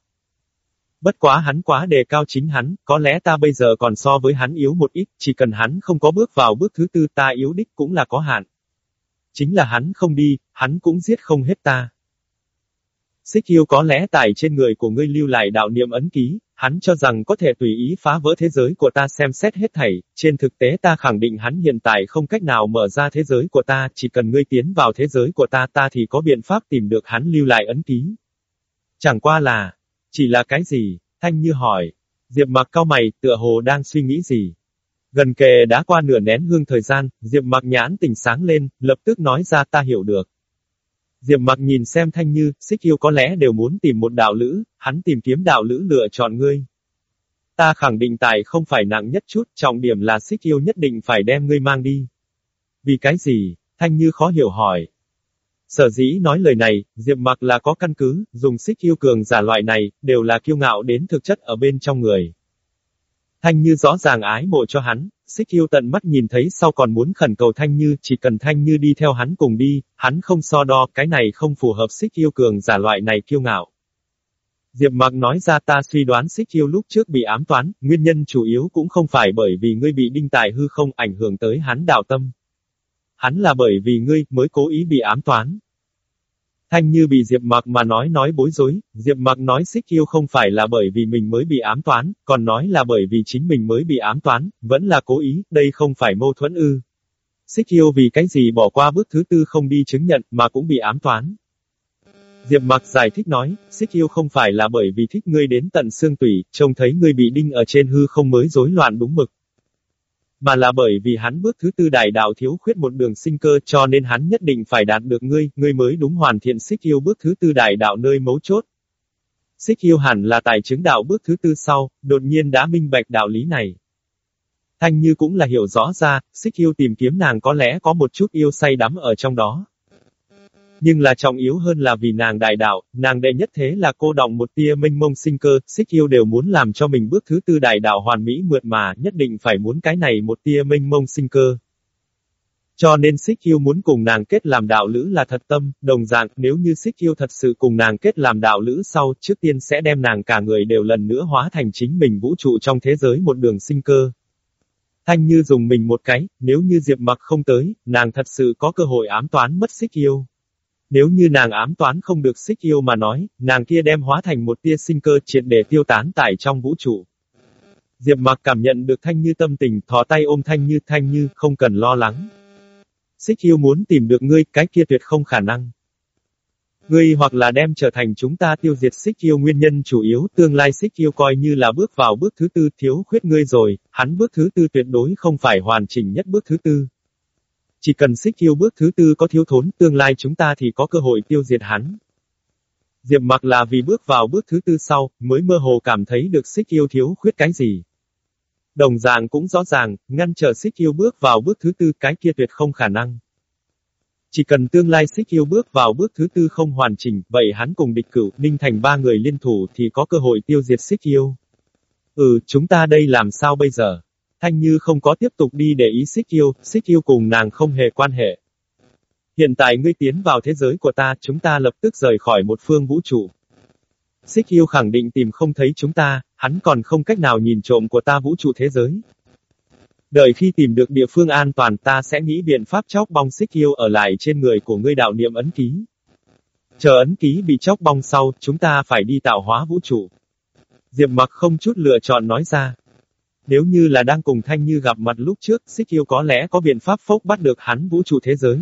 Bất quá hắn quá đề cao chính hắn, có lẽ ta bây giờ còn so với hắn yếu một ít, chỉ cần hắn không có bước vào bước thứ tư ta yếu đích cũng là có hạn. Chính là hắn không đi, hắn cũng giết không hết ta. Xích yêu có lẽ tại trên người của ngươi lưu lại đạo niệm ấn ký, hắn cho rằng có thể tùy ý phá vỡ thế giới của ta xem xét hết thảy, trên thực tế ta khẳng định hắn hiện tại không cách nào mở ra thế giới của ta, chỉ cần ngươi tiến vào thế giới của ta ta thì có biện pháp tìm được hắn lưu lại ấn ký. Chẳng qua là, chỉ là cái gì? Thanh Như hỏi. Diệp mặc cao mày, tựa hồ đang suy nghĩ gì? Gần kề đã qua nửa nén hương thời gian, Diệp mặc nhãn tỉnh sáng lên, lập tức nói ra ta hiểu được. Diệp mặc nhìn xem Thanh Như, xích yêu có lẽ đều muốn tìm một đạo lữ, hắn tìm kiếm đạo lữ lựa chọn ngươi. Ta khẳng định tài không phải nặng nhất chút, trọng điểm là xích yêu nhất định phải đem ngươi mang đi. Vì cái gì? Thanh Như khó hiểu hỏi. Sở dĩ nói lời này, Diệp Mặc là có căn cứ, dùng xích yêu cường giả loại này, đều là kiêu ngạo đến thực chất ở bên trong người. Thanh Như rõ ràng ái mộ cho hắn, xích yêu tận mắt nhìn thấy sau còn muốn khẩn cầu Thanh Như, chỉ cần Thanh Như đi theo hắn cùng đi, hắn không so đo, cái này không phù hợp xích yêu cường giả loại này kiêu ngạo. Diệp Mặc nói ra ta suy đoán xích yêu lúc trước bị ám toán, nguyên nhân chủ yếu cũng không phải bởi vì ngươi bị đinh tài hư không ảnh hưởng tới hắn đạo tâm hắn là bởi vì ngươi, mới cố ý bị ám toán. Thanh như bị Diệp Mặc mà nói nói bối rối, Diệp Mặc nói xích yêu không phải là bởi vì mình mới bị ám toán, còn nói là bởi vì chính mình mới bị ám toán, vẫn là cố ý, đây không phải mâu thuẫn ư. Xích yêu vì cái gì bỏ qua bước thứ tư không đi chứng nhận, mà cũng bị ám toán. Diệp Mặc giải thích nói, xích yêu không phải là bởi vì thích ngươi đến tận xương tủy, trông thấy ngươi bị đinh ở trên hư không mới rối loạn đúng mực mà là bởi vì hắn bước thứ tư đại đạo thiếu khuyết một đường sinh cơ cho nên hắn nhất định phải đạt được ngươi, ngươi mới đúng hoàn thiện xích yêu bước thứ tư đại đạo nơi mấu chốt. Xích yêu hẳn là tài chứng đạo bước thứ tư sau, đột nhiên đã minh bạch đạo lý này. Thanh Như cũng là hiểu rõ ra, xích yêu tìm kiếm nàng có lẽ có một chút yêu say đắm ở trong đó. Nhưng là trọng yếu hơn là vì nàng đại đạo, nàng đệ nhất thế là cô đọng một tia minh mông sinh cơ, xích yêu đều muốn làm cho mình bước thứ tư đại đạo hoàn mỹ mượt mà, nhất định phải muốn cái này một tia minh mông sinh cơ. Cho nên xích yêu muốn cùng nàng kết làm đạo lữ là thật tâm, đồng dạng, nếu như xích yêu thật sự cùng nàng kết làm đạo lữ sau, trước tiên sẽ đem nàng cả người đều lần nữa hóa thành chính mình vũ trụ trong thế giới một đường sinh cơ. Thanh như dùng mình một cái, nếu như Diệp mặc không tới, nàng thật sự có cơ hội ám toán mất xích yêu. Nếu như nàng ám toán không được xích yêu mà nói, nàng kia đem hóa thành một tia sinh cơ triệt để tiêu tán tại trong vũ trụ. Diệp mặc cảm nhận được Thanh Như tâm tình, thò tay ôm Thanh Như, Thanh Như, không cần lo lắng. Xích yêu muốn tìm được ngươi, cái kia tuyệt không khả năng. Ngươi hoặc là đem trở thành chúng ta tiêu diệt xích yêu nguyên nhân chủ yếu, tương lai xích yêu coi như là bước vào bước thứ tư thiếu khuyết ngươi rồi, hắn bước thứ tư tuyệt đối không phải hoàn chỉnh nhất bước thứ tư. Chỉ cần xích yêu bước thứ tư có thiếu thốn, tương lai chúng ta thì có cơ hội tiêu diệt hắn. Diệp mặc là vì bước vào bước thứ tư sau, mới mơ hồ cảm thấy được xích yêu thiếu khuyết cái gì. Đồng dạng cũng rõ ràng, ngăn trở xích yêu bước vào bước thứ tư cái kia tuyệt không khả năng. Chỉ cần tương lai xích yêu bước vào bước thứ tư không hoàn chỉnh, vậy hắn cùng địch cửu, ninh thành ba người liên thủ thì có cơ hội tiêu diệt xích yêu. Ừ, chúng ta đây làm sao bây giờ? Thanh Như không có tiếp tục đi để ý xích yêu, xích yêu cùng nàng không hề quan hệ. Hiện tại ngươi tiến vào thế giới của ta, chúng ta lập tức rời khỏi một phương vũ trụ. Xích yêu khẳng định tìm không thấy chúng ta, hắn còn không cách nào nhìn trộm của ta vũ trụ thế giới. Đợi khi tìm được địa phương an toàn ta sẽ nghĩ biện pháp chóc bong xích yêu ở lại trên người của ngươi đạo niệm ấn ký. Chờ ấn ký bị chóc bong sau, chúng ta phải đi tạo hóa vũ trụ. Diệp mặc không chút lựa chọn nói ra. Nếu như là đang cùng Thanh Như gặp mặt lúc trước, xích yêu có lẽ có biện pháp phốc bắt được hắn vũ trụ thế giới.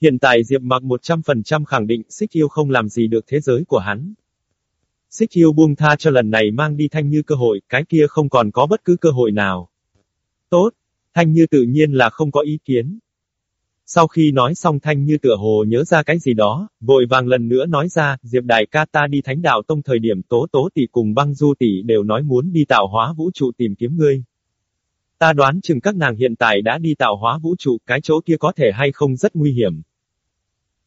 Hiện tại Diệp mặc 100% khẳng định xích yêu không làm gì được thế giới của hắn. Xích yêu buông tha cho lần này mang đi Thanh Như cơ hội, cái kia không còn có bất cứ cơ hội nào. Tốt, Thanh Như tự nhiên là không có ý kiến. Sau khi nói xong Thanh Như tựa hồ nhớ ra cái gì đó, vội vàng lần nữa nói ra, Diệp Đại ca ta đi Thánh Đạo Tông thời điểm tố tố tỷ cùng băng du tỷ đều nói muốn đi tạo hóa vũ trụ tìm kiếm ngươi. Ta đoán chừng các nàng hiện tại đã đi tạo hóa vũ trụ, cái chỗ kia có thể hay không rất nguy hiểm.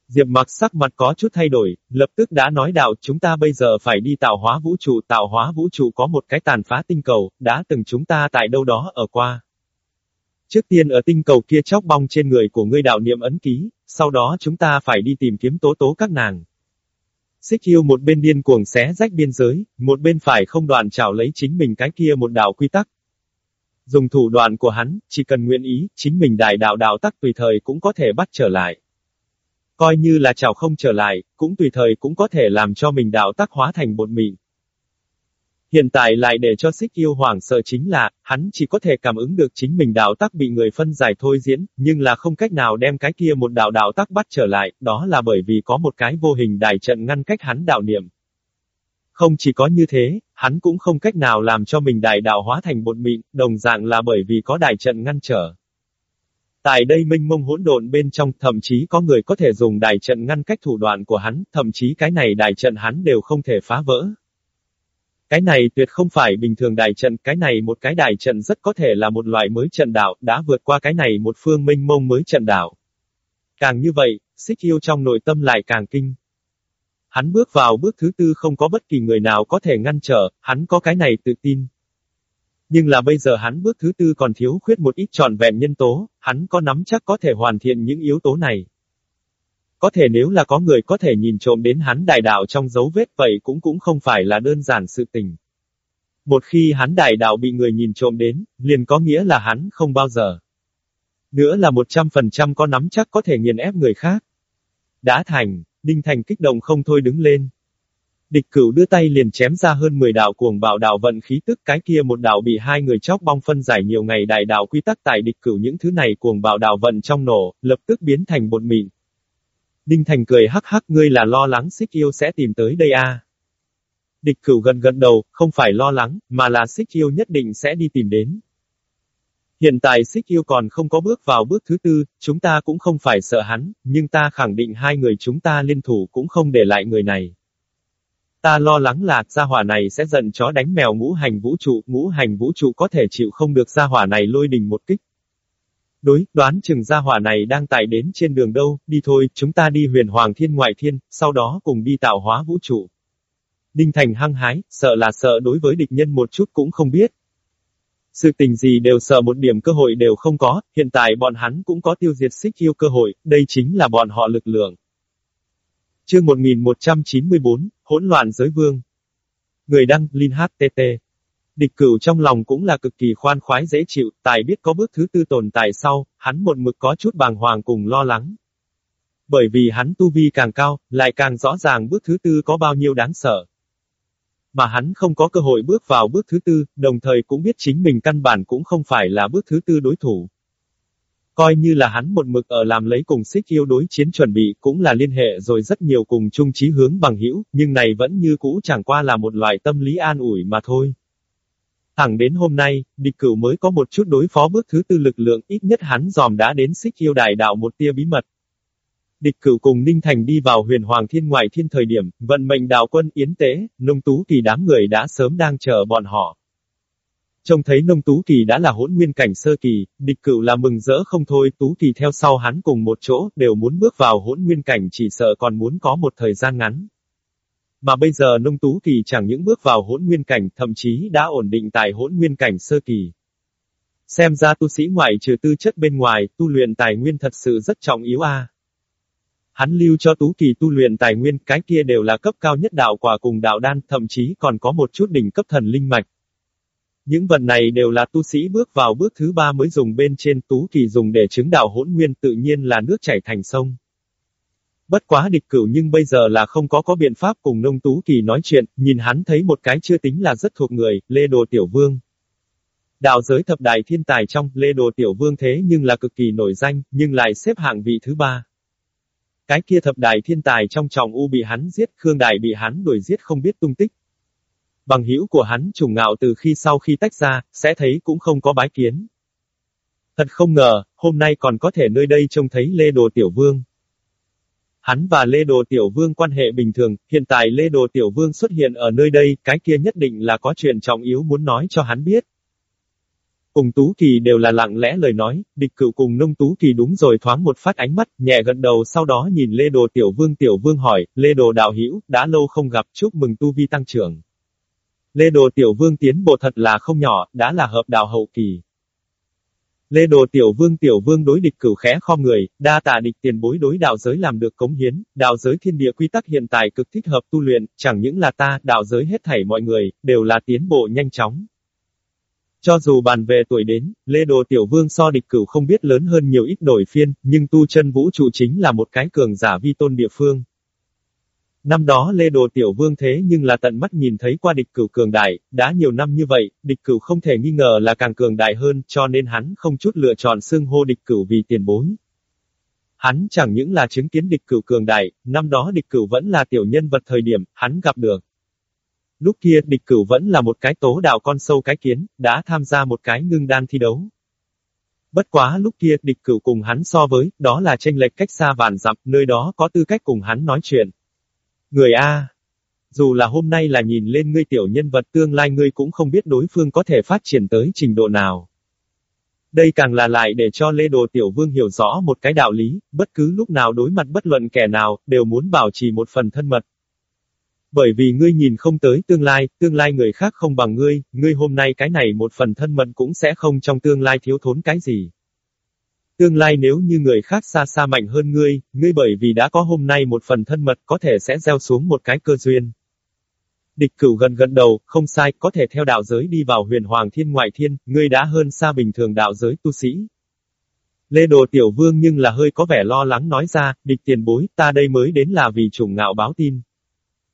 Diệp mặc sắc mặt có chút thay đổi, lập tức đã nói đạo chúng ta bây giờ phải đi tạo hóa vũ trụ, tạo hóa vũ trụ có một cái tàn phá tinh cầu, đã từng chúng ta tại đâu đó ở qua. Trước tiên ở tinh cầu kia chóc bong trên người của ngươi đạo niệm ấn ký, sau đó chúng ta phải đi tìm kiếm tố tố các nàng. Xích yêu một bên điên cuồng xé rách biên giới, một bên phải không đoàn trảo lấy chính mình cái kia một đạo quy tắc. Dùng thủ đoạn của hắn, chỉ cần nguyện ý, chính mình đại đạo đạo tắc tùy thời cũng có thể bắt trở lại. Coi như là trảo không trở lại, cũng tùy thời cũng có thể làm cho mình đạo tắc hóa thành bột mịn. Hiện tại lại để cho xích yêu hoàng sợ chính là, hắn chỉ có thể cảm ứng được chính mình đạo tắc bị người phân giải thôi diễn, nhưng là không cách nào đem cái kia một đạo đạo tắc bắt trở lại, đó là bởi vì có một cái vô hình đại trận ngăn cách hắn đạo niệm. Không chỉ có như thế, hắn cũng không cách nào làm cho mình đại đạo hóa thành bột mịn, đồng dạng là bởi vì có đại trận ngăn trở. Tại đây minh mông hỗn độn bên trong, thậm chí có người có thể dùng đại trận ngăn cách thủ đoạn của hắn, thậm chí cái này đại trận hắn đều không thể phá vỡ. Cái này tuyệt không phải bình thường đại trận, cái này một cái đại trận rất có thể là một loại mới trận đạo, đã vượt qua cái này một phương minh mông mới trận đạo. Càng như vậy, xích yêu trong nội tâm lại càng kinh. Hắn bước vào bước thứ tư không có bất kỳ người nào có thể ngăn trở, hắn có cái này tự tin. Nhưng là bây giờ hắn bước thứ tư còn thiếu khuyết một ít tròn vẹn nhân tố, hắn có nắm chắc có thể hoàn thiện những yếu tố này. Có thể nếu là có người có thể nhìn trộm đến hắn đại đạo trong dấu vết vậy cũng cũng không phải là đơn giản sự tình. Một khi hắn đại đạo bị người nhìn trộm đến, liền có nghĩa là hắn không bao giờ. Nữa là 100% có nắm chắc có thể nghiền ép người khác. Đã thành, Đinh Thành kích động không thôi đứng lên. Địch cửu đưa tay liền chém ra hơn 10 đạo cuồng bạo đạo vận khí tức cái kia một đạo bị hai người chóc bong phân giải nhiều ngày đại đạo quy tắc tại địch cửu những thứ này cuồng bạo đạo vận trong nổ, lập tức biến thành bột mịn. Đinh Thành cười hắc hắc ngươi là lo lắng xích yêu sẽ tìm tới đây à. Địch cửu gần gần đầu, không phải lo lắng, mà là xích yêu nhất định sẽ đi tìm đến. Hiện tại xích yêu còn không có bước vào bước thứ tư, chúng ta cũng không phải sợ hắn, nhưng ta khẳng định hai người chúng ta liên thủ cũng không để lại người này. Ta lo lắng là, gia hỏa này sẽ giận chó đánh mèo ngũ hành vũ trụ, ngũ hành vũ trụ có thể chịu không được gia hỏa này lôi đình một kích. Đối, đoán chừng gia hỏa này đang tải đến trên đường đâu, đi thôi, chúng ta đi huyền hoàng thiên ngoại thiên, sau đó cùng đi tạo hóa vũ trụ. Đinh Thành hăng hái, sợ là sợ đối với địch nhân một chút cũng không biết. Sự tình gì đều sợ một điểm cơ hội đều không có, hiện tại bọn hắn cũng có tiêu diệt xích yêu cơ hội, đây chính là bọn họ lực lượng. Chương 1194, hỗn loạn giới vương. Người đăng, Linh HTT. Địch cửu trong lòng cũng là cực kỳ khoan khoái dễ chịu, tài biết có bước thứ tư tồn tại sau, hắn một mực có chút bàng hoàng cùng lo lắng. Bởi vì hắn tu vi càng cao, lại càng rõ ràng bước thứ tư có bao nhiêu đáng sợ. Mà hắn không có cơ hội bước vào bước thứ tư, đồng thời cũng biết chính mình căn bản cũng không phải là bước thứ tư đối thủ. Coi như là hắn một mực ở làm lấy cùng xích yêu đối chiến chuẩn bị cũng là liên hệ rồi rất nhiều cùng chung chí hướng bằng hữu, nhưng này vẫn như cũ chẳng qua là một loại tâm lý an ủi mà thôi. Thẳng đến hôm nay, địch cửu mới có một chút đối phó bước thứ tư lực lượng, ít nhất hắn dòm đã đến xích yêu đại đạo một tia bí mật. Địch cửu cùng Ninh Thành đi vào huyền hoàng thiên ngoại thiên thời điểm, vận mệnh đạo quân yến tế, nông tú kỳ đám người đã sớm đang chờ bọn họ. Trông thấy nông tú kỳ đã là hỗn nguyên cảnh sơ kỳ, địch cửu là mừng rỡ không thôi, tú kỳ theo sau hắn cùng một chỗ, đều muốn bước vào hỗn nguyên cảnh chỉ sợ còn muốn có một thời gian ngắn. Mà bây giờ nông tú kỳ chẳng những bước vào hỗn nguyên cảnh, thậm chí đã ổn định tại hỗn nguyên cảnh sơ kỳ. Xem ra tu sĩ ngoại trừ tư chất bên ngoài, tu luyện tài nguyên thật sự rất trọng yếu a. Hắn lưu cho tú kỳ tu luyện tài nguyên, cái kia đều là cấp cao nhất đạo quả cùng đạo đan, thậm chí còn có một chút đỉnh cấp thần linh mạch. Những vật này đều là tu sĩ bước vào bước thứ ba mới dùng bên trên tú kỳ dùng để chứng đạo hỗn nguyên tự nhiên là nước chảy thành sông. Bất quá địch cửu nhưng bây giờ là không có có biện pháp cùng nông tú kỳ nói chuyện, nhìn hắn thấy một cái chưa tính là rất thuộc người, Lê Đồ Tiểu Vương. Đạo giới thập đại thiên tài trong, Lê Đồ Tiểu Vương thế nhưng là cực kỳ nổi danh, nhưng lại xếp hạng vị thứ ba. Cái kia thập đại thiên tài trong trọng u bị hắn giết, Khương Đại bị hắn đuổi giết không biết tung tích. Bằng hữu của hắn trùng ngạo từ khi sau khi tách ra, sẽ thấy cũng không có bái kiến. Thật không ngờ, hôm nay còn có thể nơi đây trông thấy Lê Đồ Tiểu Vương. Hắn và Lê Đồ Tiểu Vương quan hệ bình thường, hiện tại Lê Đồ Tiểu Vương xuất hiện ở nơi đây, cái kia nhất định là có chuyện trọng yếu muốn nói cho hắn biết. Cùng Tú Kỳ đều là lặng lẽ lời nói, địch cựu cùng nông Tú Kỳ đúng rồi thoáng một phát ánh mắt, nhẹ gật đầu sau đó nhìn Lê Đồ Tiểu Vương Tiểu Vương hỏi, Lê Đồ đạo hữu đã lâu không gặp, chúc mừng tu vi tăng trưởng. Lê Đồ Tiểu Vương tiến bộ thật là không nhỏ, đã là hợp đạo hậu kỳ. Lê Đồ Tiểu Vương Tiểu Vương đối địch cửu khẽ kho người, đa tạ địch tiền bối đối đạo giới làm được cống hiến, đạo giới thiên địa quy tắc hiện tại cực thích hợp tu luyện, chẳng những là ta, đạo giới hết thảy mọi người, đều là tiến bộ nhanh chóng. Cho dù bàn về tuổi đến, Lê Đồ Tiểu Vương so địch cửu không biết lớn hơn nhiều ít đổi phiên, nhưng tu chân vũ trụ chính là một cái cường giả vi tôn địa phương. Năm đó Lê Đồ Tiểu Vương thế nhưng là tận mắt nhìn thấy qua địch cửu cường đại, đã nhiều năm như vậy, địch cửu không thể nghi ngờ là càng cường đại hơn, cho nên hắn không chút lựa chọn xưng hô địch cửu vì tiền bối. Hắn chẳng những là chứng kiến địch cửu cường đại, năm đó địch cửu vẫn là tiểu nhân vật thời điểm, hắn gặp được. Lúc kia địch cửu vẫn là một cái tố đạo con sâu cái kiến, đã tham gia một cái ngưng đan thi đấu. Bất quá lúc kia địch cửu cùng hắn so với, đó là tranh lệch cách xa vạn dặm, nơi đó có tư cách cùng hắn nói chuyện. Người A. Dù là hôm nay là nhìn lên ngươi tiểu nhân vật tương lai ngươi cũng không biết đối phương có thể phát triển tới trình độ nào. Đây càng là lại để cho Lê Đồ Tiểu Vương hiểu rõ một cái đạo lý, bất cứ lúc nào đối mặt bất luận kẻ nào, đều muốn bảo trì một phần thân mật. Bởi vì ngươi nhìn không tới tương lai, tương lai người khác không bằng ngươi, ngươi hôm nay cái này một phần thân mật cũng sẽ không trong tương lai thiếu thốn cái gì. Tương lai nếu như người khác xa xa mạnh hơn ngươi, ngươi bởi vì đã có hôm nay một phần thân mật có thể sẽ gieo xuống một cái cơ duyên. Địch cửu gần gần đầu, không sai, có thể theo đạo giới đi vào huyền hoàng thiên ngoại thiên, ngươi đã hơn xa bình thường đạo giới tu sĩ. Lê Đồ Tiểu Vương nhưng là hơi có vẻ lo lắng nói ra, địch tiền bối, ta đây mới đến là vì trùng ngạo báo tin.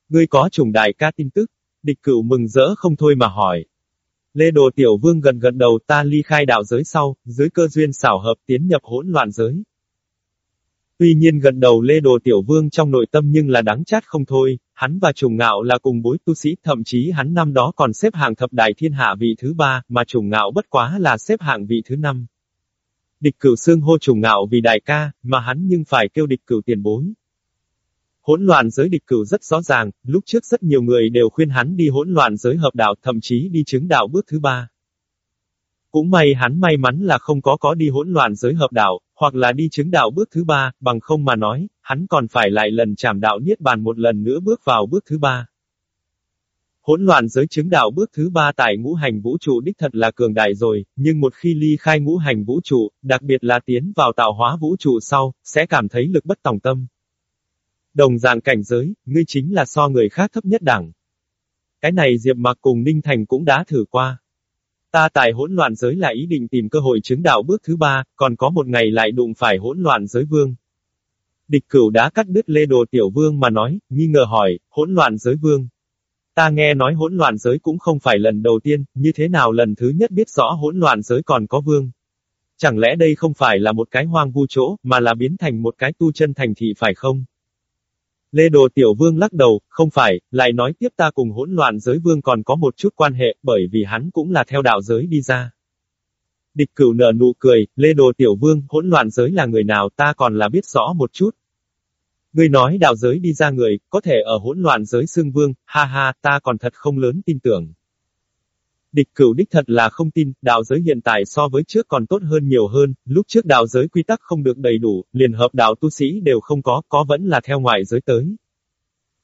Ngươi có trùng đại ca tin tức, địch cửu mừng rỡ không thôi mà hỏi, Lê Đồ Tiểu Vương gần gần đầu ta ly khai đạo giới sau, dưới cơ duyên xảo hợp tiến nhập hỗn loạn giới. Tuy nhiên gần đầu Lê Đồ Tiểu Vương trong nội tâm nhưng là đáng chát không thôi, hắn và trùng ngạo là cùng bối tu sĩ, thậm chí hắn năm đó còn xếp hạng thập đại thiên hạ vị thứ ba, mà trùng ngạo bất quá là xếp hạng vị thứ năm. Địch cửu xương hô trùng ngạo vì đại ca, mà hắn nhưng phải kêu địch cửu tiền bối. Hỗn loạn giới địch cửu rất rõ ràng, lúc trước rất nhiều người đều khuyên hắn đi hỗn loạn giới hợp đạo thậm chí đi chứng đạo bước thứ ba. Cũng may hắn may mắn là không có có đi hỗn loạn giới hợp đạo, hoặc là đi chứng đạo bước thứ ba, bằng không mà nói, hắn còn phải lại lần chạm đạo niết bàn một lần nữa bước vào bước thứ ba. Hỗn loạn giới chứng đạo bước thứ ba tại ngũ hành vũ trụ đích thật là cường đại rồi, nhưng một khi ly khai ngũ hành vũ trụ, đặc biệt là tiến vào tạo hóa vũ trụ sau, sẽ cảm thấy lực bất tòng tâm. Đồng dạng cảnh giới, ngươi chính là so người khác thấp nhất đẳng. Cái này Diệp Mặc cùng Ninh Thành cũng đã thử qua. Ta tại hỗn loạn giới là ý định tìm cơ hội chứng đạo bước thứ ba, còn có một ngày lại đụng phải hỗn loạn giới vương. Địch cửu đã cắt đứt lê đồ tiểu vương mà nói, nghi ngờ hỏi, hỗn loạn giới vương. Ta nghe nói hỗn loạn giới cũng không phải lần đầu tiên, như thế nào lần thứ nhất biết rõ hỗn loạn giới còn có vương. Chẳng lẽ đây không phải là một cái hoang vu chỗ, mà là biến thành một cái tu chân thành thị phải không? Lê Đồ Tiểu Vương lắc đầu, không phải, lại nói tiếp ta cùng hỗn loạn giới vương còn có một chút quan hệ, bởi vì hắn cũng là theo đạo giới đi ra. Địch cửu nở nụ cười, Lê Đồ Tiểu Vương, hỗn loạn giới là người nào ta còn là biết rõ một chút. Ngươi nói đạo giới đi ra người, có thể ở hỗn loạn giới xương vương, ha ha, ta còn thật không lớn tin tưởng. Địch cửu đích thật là không tin, đạo giới hiện tại so với trước còn tốt hơn nhiều hơn, lúc trước đạo giới quy tắc không được đầy đủ, liền hợp đạo tu sĩ đều không có, có vẫn là theo ngoại giới tới.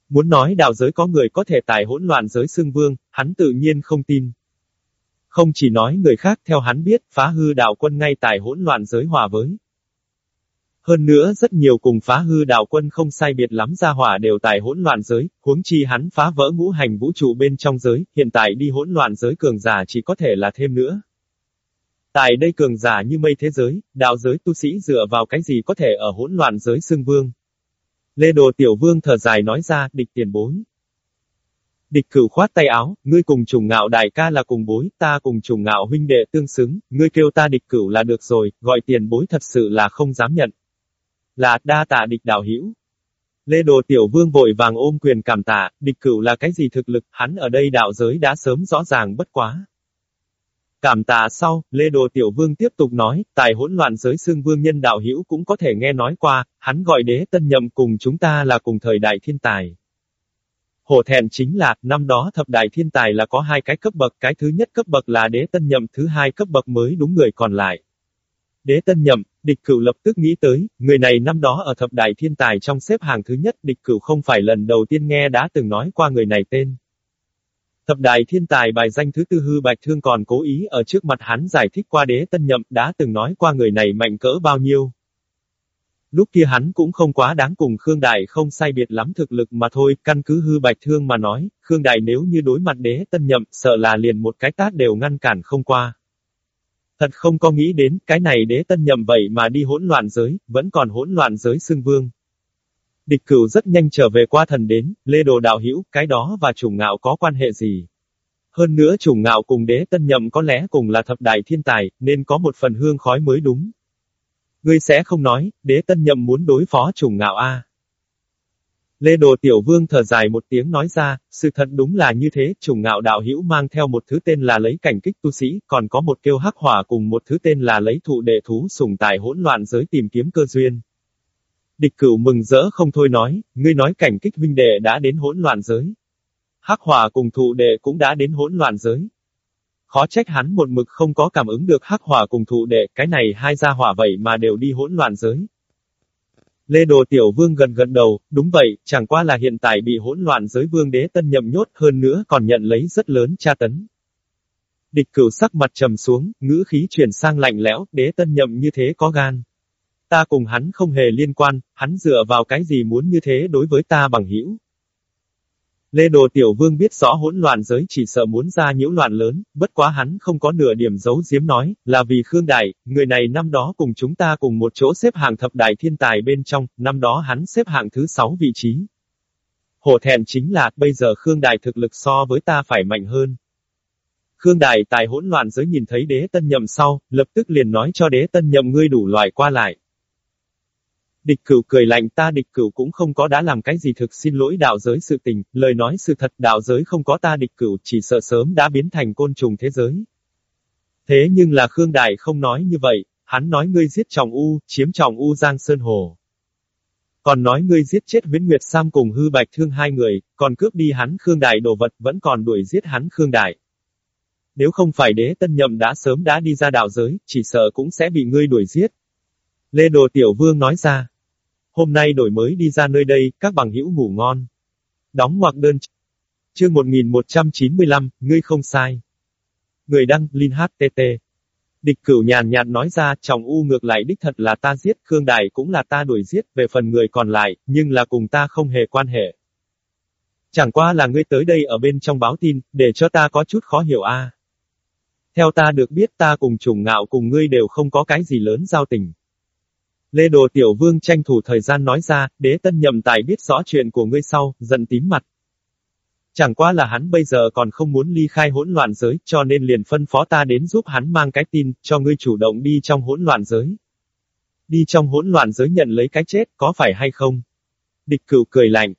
Muốn nói đạo giới có người có thể tài hỗn loạn giới xương vương, hắn tự nhiên không tin. Không chỉ nói người khác theo hắn biết, phá hư đạo quân ngay tại hỗn loạn giới hòa với. Hơn nữa rất nhiều cùng phá hư đạo quân không sai biệt lắm ra hỏa đều tại hỗn loạn giới, huống chi hắn phá vỡ ngũ hành vũ trụ bên trong giới, hiện tại đi hỗn loạn giới cường giả chỉ có thể là thêm nữa. Tại đây cường giả như mây thế giới, đạo giới tu sĩ dựa vào cái gì có thể ở hỗn loạn giới xưng vương. Lê Đồ Tiểu Vương thở dài nói ra, địch tiền bối. Địch cửu khoát tay áo, ngươi cùng trùng ngạo đại ca là cùng bối, ta cùng trùng ngạo huynh đệ tương xứng, ngươi kêu ta địch cửu là được rồi, gọi tiền bối thật sự là không dám nhận. Là, đa tạ địch đạo hữu. Lê Đồ Tiểu Vương vội vàng ôm quyền cảm tạ, địch cửu là cái gì thực lực, hắn ở đây đạo giới đã sớm rõ ràng bất quá. Cảm tạ sau, Lê Đồ Tiểu Vương tiếp tục nói, tài hỗn loạn giới xương vương nhân đạo hữu cũng có thể nghe nói qua, hắn gọi đế tân nhậm cùng chúng ta là cùng thời đại thiên tài. Hổ thẹn chính là, năm đó thập đại thiên tài là có hai cái cấp bậc, cái thứ nhất cấp bậc là đế tân nhậm, thứ hai cấp bậc mới đúng người còn lại. Đế tân nhậm, địch cửu lập tức nghĩ tới, người này năm đó ở thập đại thiên tài trong xếp hàng thứ nhất, địch cửu không phải lần đầu tiên nghe đã từng nói qua người này tên. Thập đại thiên tài bài danh thứ tư hư bạch thương còn cố ý ở trước mặt hắn giải thích qua đế tân nhậm đã từng nói qua người này mạnh cỡ bao nhiêu. Lúc kia hắn cũng không quá đáng cùng Khương Đại không sai biệt lắm thực lực mà thôi, căn cứ hư bạch thương mà nói, Khương Đại nếu như đối mặt đế tân nhậm, sợ là liền một cái tát đều ngăn cản không qua. Thật không có nghĩ đến, cái này đế tân nhầm vậy mà đi hỗn loạn giới, vẫn còn hỗn loạn giới xưng vương. Địch cửu rất nhanh trở về qua thần đến, lê đồ đạo hữu cái đó và trùng ngạo có quan hệ gì? Hơn nữa trùng ngạo cùng đế tân nhậm có lẽ cùng là thập đại thiên tài, nên có một phần hương khói mới đúng. Ngươi sẽ không nói, đế tân nhậm muốn đối phó trùng ngạo a Lê Đồ Tiểu Vương thở dài một tiếng nói ra, sự thật đúng là như thế, trùng ngạo đạo hữu mang theo một thứ tên là lấy cảnh kích tu sĩ, còn có một kêu hắc hỏa cùng một thứ tên là lấy thụ đệ thú sùng tại hỗn loạn giới tìm kiếm cơ duyên. Địch cửu mừng rỡ không thôi nói, ngươi nói cảnh kích huynh đệ đã đến hỗn loạn giới. Hắc hỏa cùng thụ đệ cũng đã đến hỗn loạn giới. Khó trách hắn một mực không có cảm ứng được hắc hỏa cùng thụ đệ, cái này hai gia hỏa vậy mà đều đi hỗn loạn giới. Lê Đồ Tiểu Vương gần gần đầu, đúng vậy, chẳng qua là hiện tại bị hỗn loạn giới vương đế tân nhậm nhốt hơn nữa còn nhận lấy rất lớn tra tấn. Địch cửu sắc mặt trầm xuống, ngữ khí chuyển sang lạnh lẽo, đế tân nhậm như thế có gan. Ta cùng hắn không hề liên quan, hắn dựa vào cái gì muốn như thế đối với ta bằng hữu. Lê Đồ Tiểu Vương biết rõ hỗn loạn giới chỉ sợ muốn ra nhiễu loạn lớn, bất quá hắn không có nửa điểm giấu giếm nói, là vì Khương Đại, người này năm đó cùng chúng ta cùng một chỗ xếp hạng thập đại thiên tài bên trong, năm đó hắn xếp hạng thứ sáu vị trí. Hổ thẹn chính là, bây giờ Khương Đại thực lực so với ta phải mạnh hơn. Khương Đại tại hỗn loạn giới nhìn thấy đế tân nhậm sau, lập tức liền nói cho đế tân nhậm ngươi đủ loại qua lại. Địch cửu cười lạnh ta địch cửu cũng không có đã làm cái gì thực xin lỗi đạo giới sự tình, lời nói sự thật đạo giới không có ta địch cửu chỉ sợ sớm đã biến thành côn trùng thế giới. Thế nhưng là Khương Đại không nói như vậy, hắn nói ngươi giết trọng U, chiếm trọng U Giang Sơn Hồ. Còn nói ngươi giết chết Viễn Nguyệt Sam cùng hư bạch thương hai người, còn cướp đi hắn Khương Đại đồ vật vẫn còn đuổi giết hắn Khương Đại. Nếu không phải đế tân nhậm đã sớm đã đi ra đạo giới, chỉ sợ cũng sẽ bị ngươi đuổi giết. Lê Đồ Tiểu Vương nói ra. Hôm nay đổi mới đi ra nơi đây, các bằng hữu ngủ ngon. Đóng ngoặc đơn. Chương 1195, ngươi không sai. Người đăng, Linh HTT. Địch cửu nhàn nhạt nói ra, chồng u ngược lại đích thật là ta giết, Khương Đài cũng là ta đuổi giết, về phần người còn lại, nhưng là cùng ta không hề quan hệ. Chẳng qua là ngươi tới đây ở bên trong báo tin, để cho ta có chút khó hiểu a. Theo ta được biết ta cùng trùng ngạo cùng ngươi đều không có cái gì lớn giao tình. Lê Đồ Tiểu Vương tranh thủ thời gian nói ra, đế tân nhậm tài biết rõ chuyện của ngươi sau, giận tím mặt. Chẳng qua là hắn bây giờ còn không muốn ly khai hỗn loạn giới, cho nên liền phân phó ta đến giúp hắn mang cái tin, cho ngươi chủ động đi trong hỗn loạn giới. Đi trong hỗn loạn giới nhận lấy cái chết, có phải hay không? Địch cửu cười lạnh.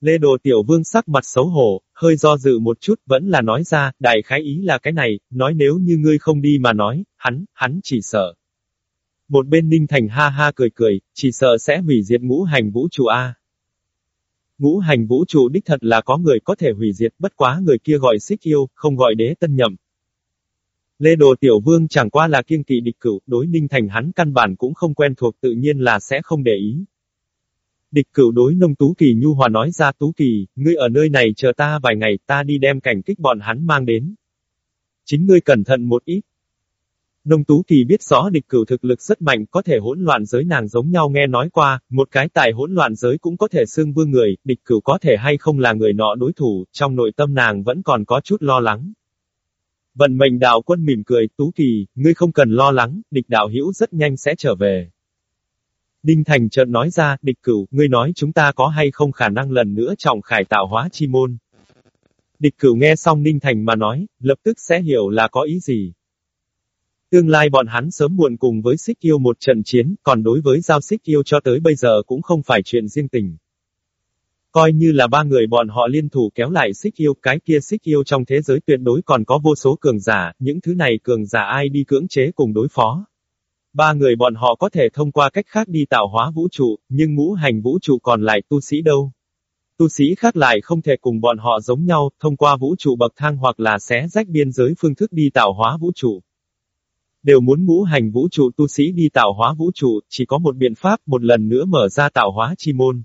Lê Đồ Tiểu Vương sắc mặt xấu hổ, hơi do dự một chút, vẫn là nói ra, đại khái ý là cái này, nói nếu như ngươi không đi mà nói, hắn, hắn chỉ sợ. Một bên Ninh Thành ha ha cười cười, chỉ sợ sẽ hủy diệt ngũ hành vũ trụ A. Ngũ hành vũ trụ đích thật là có người có thể hủy diệt, bất quá người kia gọi xích yêu, không gọi đế tân nhậm. Lê Đồ Tiểu Vương chẳng qua là kiêng kỵ địch cửu, đối Ninh Thành hắn căn bản cũng không quen thuộc tự nhiên là sẽ không để ý. Địch cửu đối nông Tú Kỳ nhu hòa nói ra Tú Kỳ, ngươi ở nơi này chờ ta vài ngày, ta đi đem cảnh kích bọn hắn mang đến. Chính ngươi cẩn thận một ít. Nông Tú Kỳ biết rõ địch cửu thực lực rất mạnh, có thể hỗn loạn giới nàng giống nhau nghe nói qua, một cái tài hỗn loạn giới cũng có thể xương vương người, địch cửu có thể hay không là người nọ đối thủ, trong nội tâm nàng vẫn còn có chút lo lắng. Vận mệnh đạo quân mỉm cười, Tú Kỳ, ngươi không cần lo lắng, địch đạo hữu rất nhanh sẽ trở về. Đinh Thành chợt nói ra, địch cửu, ngươi nói chúng ta có hay không khả năng lần nữa trọng khải tạo hóa chi môn. Địch cửu nghe xong Đinh Thành mà nói, lập tức sẽ hiểu là có ý gì. Tương lai bọn hắn sớm muộn cùng với xích yêu một trận chiến, còn đối với giao xích yêu cho tới bây giờ cũng không phải chuyện riêng tình. Coi như là ba người bọn họ liên thủ kéo lại xích yêu, cái kia xích yêu trong thế giới tuyệt đối còn có vô số cường giả, những thứ này cường giả ai đi cưỡng chế cùng đối phó. Ba người bọn họ có thể thông qua cách khác đi tạo hóa vũ trụ, nhưng ngũ hành vũ trụ còn lại tu sĩ đâu. Tu sĩ khác lại không thể cùng bọn họ giống nhau, thông qua vũ trụ bậc thang hoặc là xé rách biên giới phương thức đi tạo hóa vũ trụ. Đều muốn ngũ hành vũ trụ tu sĩ đi tạo hóa vũ trụ, chỉ có một biện pháp, một lần nữa mở ra tạo hóa chi môn.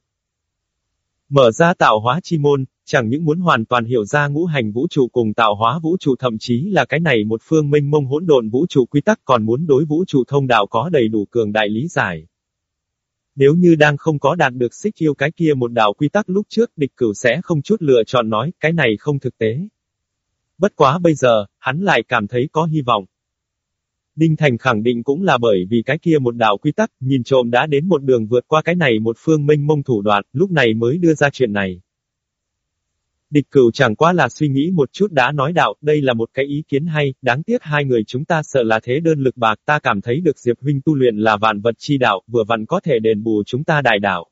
Mở ra tạo hóa chi môn, chẳng những muốn hoàn toàn hiểu ra ngũ hành vũ trụ cùng tạo hóa vũ trụ thậm chí là cái này một phương minh mông hỗn độn vũ trụ quy tắc còn muốn đối vũ trụ thông đạo có đầy đủ cường đại lý giải. Nếu như đang không có đạt được xích yêu cái kia một đạo quy tắc lúc trước địch cửu sẽ không chút lựa chọn nói, cái này không thực tế. Bất quá bây giờ, hắn lại cảm thấy có hy vọng. Đinh Thành khẳng định cũng là bởi vì cái kia một đạo quy tắc, nhìn trộm đã đến một đường vượt qua cái này một phương minh mông thủ đoạn, lúc này mới đưa ra chuyện này. Địch cửu chẳng qua là suy nghĩ một chút đã nói đạo, đây là một cái ý kiến hay, đáng tiếc hai người chúng ta sợ là thế đơn lực bạc, ta cảm thấy được Diệp huynh tu luyện là vạn vật chi đạo, vừa vặn có thể đền bù chúng ta đại đạo.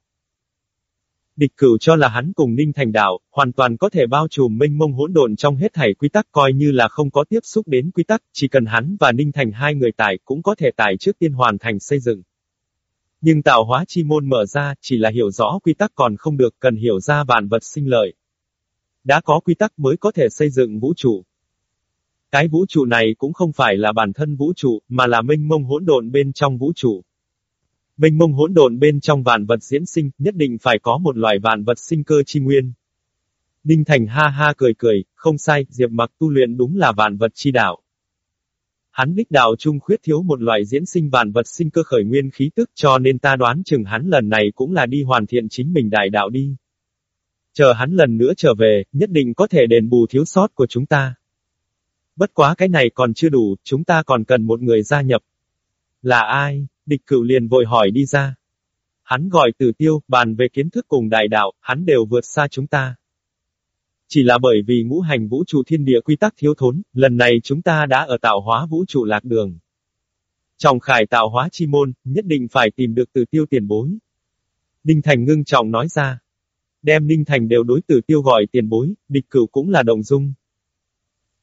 Địch cửu cho là hắn cùng ninh thành đạo, hoàn toàn có thể bao trùm minh mông hỗn độn trong hết thảy quy tắc coi như là không có tiếp xúc đến quy tắc, chỉ cần hắn và ninh thành hai người tải cũng có thể tải trước tiên hoàn thành xây dựng. Nhưng tạo hóa chi môn mở ra, chỉ là hiểu rõ quy tắc còn không được, cần hiểu ra vạn vật sinh lợi. Đã có quy tắc mới có thể xây dựng vũ trụ. Cái vũ trụ này cũng không phải là bản thân vũ trụ, mà là minh mông hỗn độn bên trong vũ trụ. Minh mông hỗn độn bên trong vạn vật diễn sinh, nhất định phải có một loại vạn vật sinh cơ chi nguyên. Đinh Thành ha ha cười cười, không sai, Diệp Mặc tu luyện đúng là vạn vật chi đạo. Hắn đích đạo trung khuyết thiếu một loại diễn sinh vạn vật sinh cơ khởi nguyên khí tức cho nên ta đoán chừng hắn lần này cũng là đi hoàn thiện chính mình đại đạo đi. Chờ hắn lần nữa trở về, nhất định có thể đền bù thiếu sót của chúng ta. Bất quá cái này còn chưa đủ, chúng ta còn cần một người gia nhập. Là ai? Địch cửu liền vội hỏi đi ra. Hắn gọi từ tiêu, bàn về kiến thức cùng đại đạo, hắn đều vượt xa chúng ta. Chỉ là bởi vì ngũ hành vũ trụ thiên địa quy tắc thiếu thốn, lần này chúng ta đã ở tạo hóa vũ trụ lạc đường. Trọng khải tạo hóa chi môn, nhất định phải tìm được từ tiêu tiền bối. Đinh Thành ngưng trọng nói ra. Đem Ninh Thành đều đối tử tiêu gọi tiền bối, địch cửu cũng là đồng dung.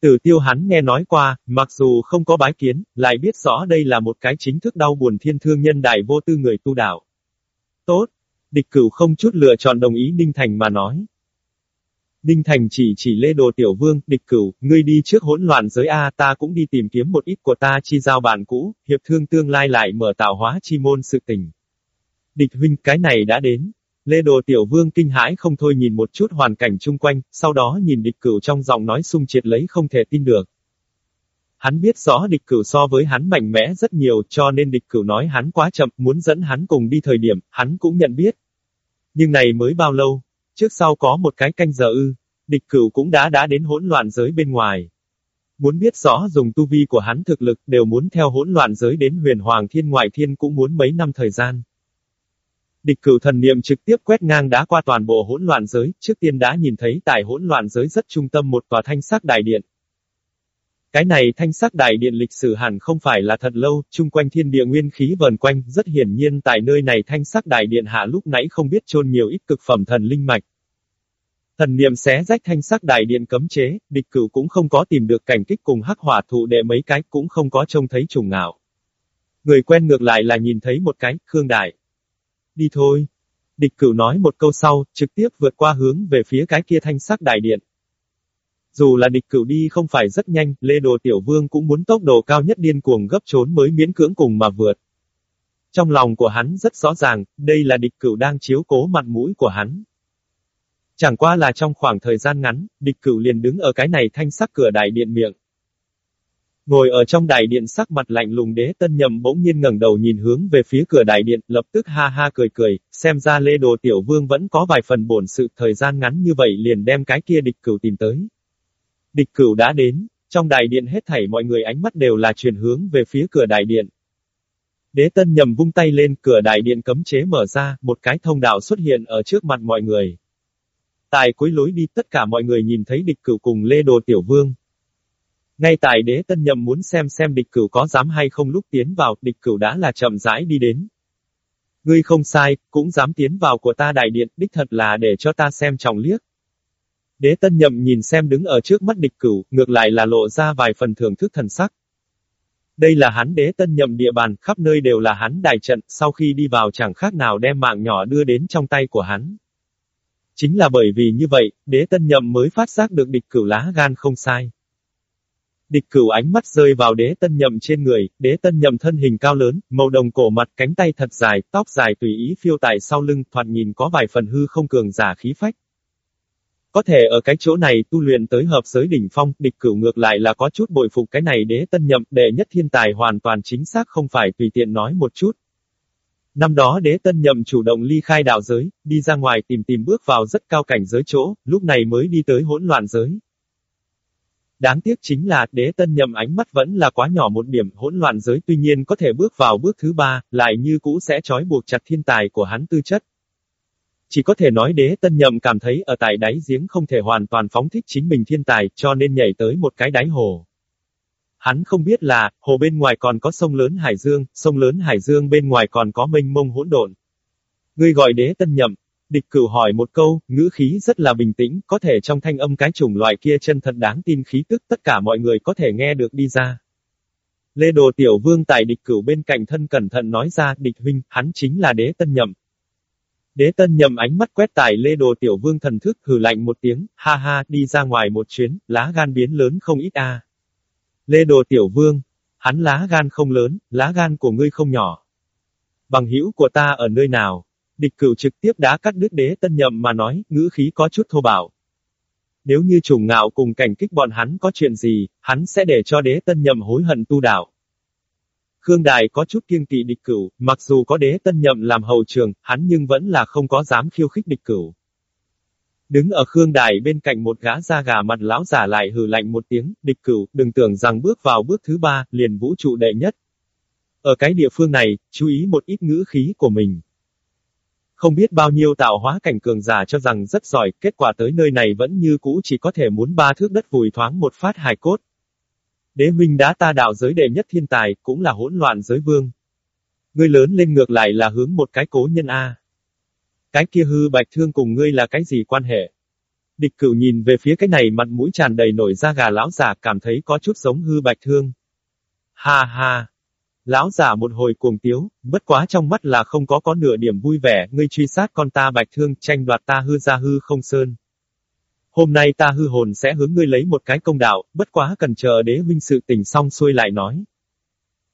Tử tiêu hắn nghe nói qua, mặc dù không có bái kiến, lại biết rõ đây là một cái chính thức đau buồn thiên thương nhân đại vô tư người tu đạo. Tốt! Địch cửu không chút lựa chọn đồng ý Ninh Thành mà nói. ninh Thành chỉ chỉ lê đồ tiểu vương, địch cửu, ngươi đi trước hỗn loạn giới A ta cũng đi tìm kiếm một ít của ta chi giao bản cũ, hiệp thương tương lai lại mở tạo hóa chi môn sự tình. Địch huynh, cái này đã đến. Lê đồ tiểu vương kinh hãi không thôi nhìn một chút hoàn cảnh chung quanh, sau đó nhìn địch cửu trong giọng nói sung triệt lấy không thể tin được. Hắn biết rõ địch cửu so với hắn mạnh mẽ rất nhiều cho nên địch cửu nói hắn quá chậm, muốn dẫn hắn cùng đi thời điểm, hắn cũng nhận biết. Nhưng này mới bao lâu, Trước sau có một cái canh giờ ư, địch cửu cũng đã đã đến hỗn loạn giới bên ngoài. Muốn biết rõ dùng tu vi của hắn thực lực đều muốn theo hỗn loạn giới đến huyền hoàng thiên ngoại thiên cũng muốn mấy năm thời gian. Địch cửu thần niệm trực tiếp quét ngang đá qua toàn bộ hỗn loạn giới, trước tiên đã nhìn thấy tại hỗn loạn giới rất trung tâm một tòa thanh sắc đại điện. Cái này thanh sắc đại điện lịch sử hẳn không phải là thật lâu, chung quanh thiên địa nguyên khí vần quanh, rất hiển nhiên tại nơi này thanh sắc đại điện hạ lúc nãy không biết chôn nhiều ít cực phẩm thần linh mạch. Thần niệm xé rách thanh sắc đại điện cấm chế, địch cửu cũng không có tìm được cảnh kích cùng hắc hỏa thụ đệ mấy cái, cũng không có trông thấy trùng ngạo. Người quen ngược lại là nhìn thấy một cái, Khương Đại. Đi thôi. Địch cửu nói một câu sau, trực tiếp vượt qua hướng về phía cái kia thanh sắc đại điện. Dù là địch cửu đi không phải rất nhanh, Lê Đồ Tiểu Vương cũng muốn tốc độ cao nhất điên cuồng gấp trốn mới miễn cưỡng cùng mà vượt. Trong lòng của hắn rất rõ ràng, đây là địch cửu đang chiếu cố mặt mũi của hắn. Chẳng qua là trong khoảng thời gian ngắn, địch cửu liền đứng ở cái này thanh sắc cửa đại điện miệng. Ngồi ở trong đại điện sắc mặt lạnh lùng đế tân nhầm bỗng nhiên ngẩng đầu nhìn hướng về phía cửa đại điện, lập tức ha ha cười cười, xem ra lê đồ tiểu vương vẫn có vài phần bổn sự thời gian ngắn như vậy liền đem cái kia địch cửu tìm tới. Địch cửu đã đến, trong đại điện hết thảy mọi người ánh mắt đều là truyền hướng về phía cửa đại điện. Đế tân nhầm vung tay lên cửa đại điện cấm chế mở ra, một cái thông đạo xuất hiện ở trước mặt mọi người. Tại cuối lối đi tất cả mọi người nhìn thấy địch cửu cùng Lê Đồ Tiểu Vương. Ngay tại đế tân nhậm muốn xem xem địch cửu có dám hay không lúc tiến vào, địch cửu đã là chậm rãi đi đến. Ngươi không sai, cũng dám tiến vào của ta đại điện, đích thật là để cho ta xem trọng liếc. Đế tân nhậm nhìn xem đứng ở trước mắt địch cửu, ngược lại là lộ ra vài phần thưởng thức thần sắc. Đây là hắn đế tân nhậm địa bàn, khắp nơi đều là hắn đại trận, sau khi đi vào chẳng khác nào đem mạng nhỏ đưa đến trong tay của hắn. Chính là bởi vì như vậy, đế tân nhậm mới phát giác được địch cửu lá gan không sai. Địch cửu ánh mắt rơi vào đế tân nhậm trên người, đế tân nhậm thân hình cao lớn, màu đồng cổ mặt, cánh tay thật dài, tóc dài tùy ý phiêu tại sau lưng, thoạt nhìn có vài phần hư không cường giả khí phách. Có thể ở cái chỗ này tu luyện tới hợp giới đỉnh phong, địch cửu ngược lại là có chút bội phục cái này đế tân nhậm, đệ nhất thiên tài hoàn toàn chính xác không phải tùy tiện nói một chút. Năm đó đế tân nhậm chủ động ly khai đạo giới, đi ra ngoài tìm tìm bước vào rất cao cảnh giới chỗ, lúc này mới đi tới hỗn loạn giới. Đáng tiếc chính là, đế tân nhậm ánh mắt vẫn là quá nhỏ một điểm, hỗn loạn giới tuy nhiên có thể bước vào bước thứ ba, lại như cũ sẽ trói buộc chặt thiên tài của hắn tư chất. Chỉ có thể nói đế tân nhậm cảm thấy ở tại đáy giếng không thể hoàn toàn phóng thích chính mình thiên tài, cho nên nhảy tới một cái đáy hồ. Hắn không biết là, hồ bên ngoài còn có sông lớn Hải Dương, sông lớn Hải Dương bên ngoài còn có mênh mông hỗn độn. Ngươi gọi đế tân nhậm, địch cửu hỏi một câu, ngữ khí rất là bình tĩnh, có thể trong thanh âm cái chủng loại kia chân thật đáng tin khí tức tất cả mọi người có thể nghe được đi ra. Lê Đồ Tiểu Vương tại địch cửu bên cạnh thân cẩn thận nói ra, địch huynh, hắn chính là đế tân nhậm. Đế tân nhậm ánh mắt quét tài lê đồ tiểu vương thần thức hừ lạnh một tiếng, ha ha, đi ra ngoài một chuyến, lá gan biến lớn không ít a. Lê đồ tiểu vương, hắn lá gan không lớn, lá gan của ngươi không nhỏ. Bằng hữu của ta ở nơi nào? Địch cửu trực tiếp đá cắt đứt đế tân nhậm mà nói, ngữ khí có chút thô bạo. Nếu như trùng ngạo cùng cảnh kích bọn hắn có chuyện gì, hắn sẽ để cho đế tân nhậm hối hận tu đạo. Khương Đài có chút kiêng kỵ địch cửu, mặc dù có đế tân nhậm làm hậu trường, hắn nhưng vẫn là không có dám khiêu khích địch cửu. Đứng ở Khương Đài bên cạnh một gã da gà mặt lão giả lại hừ lạnh một tiếng, địch cửu, đừng tưởng rằng bước vào bước thứ ba, liền vũ trụ đệ nhất. Ở cái địa phương này, chú ý một ít ngữ khí của mình. Không biết bao nhiêu tạo hóa cảnh cường giả cho rằng rất giỏi, kết quả tới nơi này vẫn như cũ chỉ có thể muốn ba thước đất vùi thoáng một phát hài cốt, Đế huynh đã ta đạo giới đệ nhất thiên tài, cũng là hỗn loạn giới vương. Ngươi lớn lên ngược lại là hướng một cái cố nhân A. Cái kia hư bạch thương cùng ngươi là cái gì quan hệ? Địch cửu nhìn về phía cái này mặt mũi tràn đầy nổi da gà lão giả cảm thấy có chút giống hư bạch thương. Ha ha! Lão giả một hồi cuồng tiếu, bất quá trong mắt là không có có nửa điểm vui vẻ, ngươi truy sát con ta bạch thương tranh đoạt ta hư ra hư không sơn. Hôm nay ta hư hồn sẽ hướng ngươi lấy một cái công đạo, bất quá cần chờ đế huynh sự tình xong xuôi lại nói.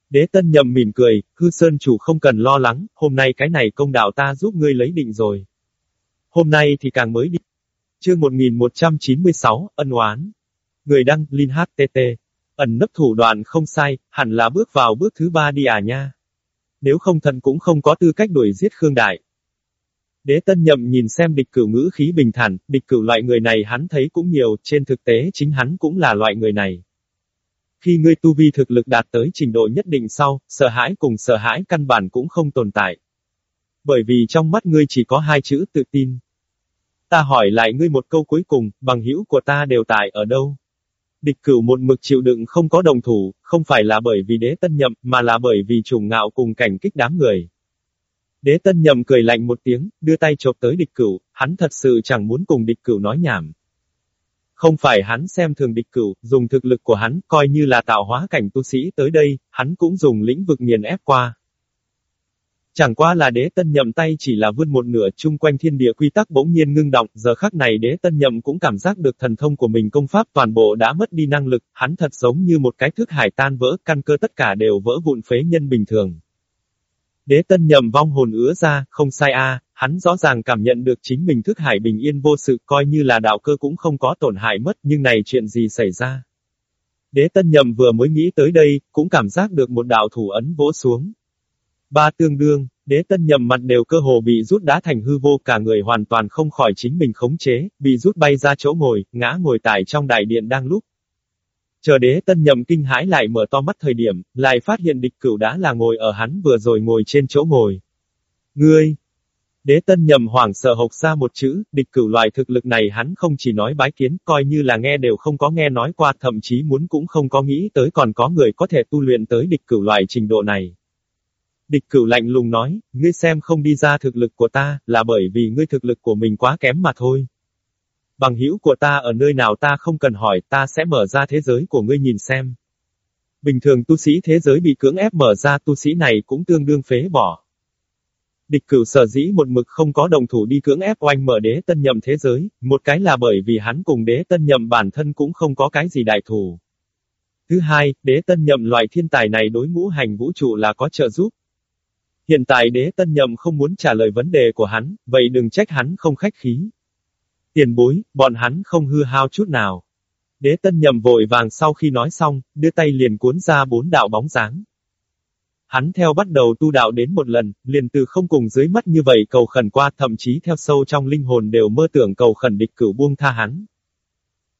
Đế tân nhầm mỉm cười, hư sơn chủ không cần lo lắng, hôm nay cái này công đạo ta giúp ngươi lấy định rồi. Hôm nay thì càng mới đi. Chương 1196, ân oán. Người đăng, Linh HTT. Ẩn nấp thủ đoạn không sai, hẳn là bước vào bước thứ ba đi à nha. Nếu không thần cũng không có tư cách đuổi giết Khương Đại. Đế tân nhậm nhìn xem địch cửu ngữ khí bình thản, địch cửu loại người này hắn thấy cũng nhiều, trên thực tế chính hắn cũng là loại người này. Khi ngươi tu vi thực lực đạt tới trình độ nhất định sau, sợ hãi cùng sợ hãi căn bản cũng không tồn tại. Bởi vì trong mắt ngươi chỉ có hai chữ tự tin. Ta hỏi lại ngươi một câu cuối cùng, bằng hữu của ta đều tại ở đâu? Địch cửu một mực chịu đựng không có đồng thủ, không phải là bởi vì đế tân nhậm, mà là bởi vì trùng ngạo cùng cảnh kích đám người. Đế tân nhậm cười lạnh một tiếng, đưa tay chộp tới địch cửu, hắn thật sự chẳng muốn cùng địch cửu nói nhảm. Không phải hắn xem thường địch cửu, dùng thực lực của hắn, coi như là tạo hóa cảnh tu sĩ tới đây, hắn cũng dùng lĩnh vực nghiền ép qua. Chẳng qua là đế tân nhậm tay chỉ là vươn một nửa chung quanh thiên địa quy tắc bỗng nhiên ngưng động, giờ khắc này đế tân nhậm cũng cảm giác được thần thông của mình công pháp toàn bộ đã mất đi năng lực, hắn thật giống như một cái thức hải tan vỡ, căn cơ tất cả đều vỡ vụn phế nhân bình thường. Đế tân nhậm vong hồn ứa ra, không sai a, hắn rõ ràng cảm nhận được chính mình thức hải bình yên vô sự, coi như là đạo cơ cũng không có tổn hại mất, nhưng này chuyện gì xảy ra? Đế tân nhậm vừa mới nghĩ tới đây, cũng cảm giác được một đạo thủ ấn vỗ xuống. Ba tương đương, đế tân nhầm mặt đều cơ hồ bị rút đá thành hư vô cả người hoàn toàn không khỏi chính mình khống chế, bị rút bay ra chỗ ngồi, ngã ngồi tại trong đại điện đang lúc. Chờ đế tân nhầm kinh hãi lại mở to mắt thời điểm, lại phát hiện địch cửu đã là ngồi ở hắn vừa rồi ngồi trên chỗ ngồi. Ngươi! Đế tân nhầm hoảng sợ hộc ra một chữ, địch cửu loại thực lực này hắn không chỉ nói bái kiến, coi như là nghe đều không có nghe nói qua, thậm chí muốn cũng không có nghĩ tới còn có người có thể tu luyện tới địch cửu loại trình độ này. Địch cửu lạnh lùng nói, ngươi xem không đi ra thực lực của ta, là bởi vì ngươi thực lực của mình quá kém mà thôi. Bằng hữu của ta ở nơi nào ta không cần hỏi, ta sẽ mở ra thế giới của ngươi nhìn xem. Bình thường tu sĩ thế giới bị cưỡng ép mở ra tu sĩ này cũng tương đương phế bỏ. Địch cửu sở dĩ một mực không có đồng thủ đi cưỡng ép oanh mở đế tân nhậm thế giới, một cái là bởi vì hắn cùng đế tân nhậm bản thân cũng không có cái gì đại thù. Thứ hai, đế tân nhậm loại thiên tài này đối ngũ hành vũ trụ là có trợ giúp. Hiện tại đế tân nhậm không muốn trả lời vấn đề của hắn, vậy đừng trách hắn không khách khí. Tiền bối, bọn hắn không hư hao chút nào. Đế tân nhậm vội vàng sau khi nói xong, đưa tay liền cuốn ra bốn đạo bóng dáng. Hắn theo bắt đầu tu đạo đến một lần, liền từ không cùng dưới mắt như vậy cầu khẩn qua thậm chí theo sâu trong linh hồn đều mơ tưởng cầu khẩn địch cửu buông tha hắn.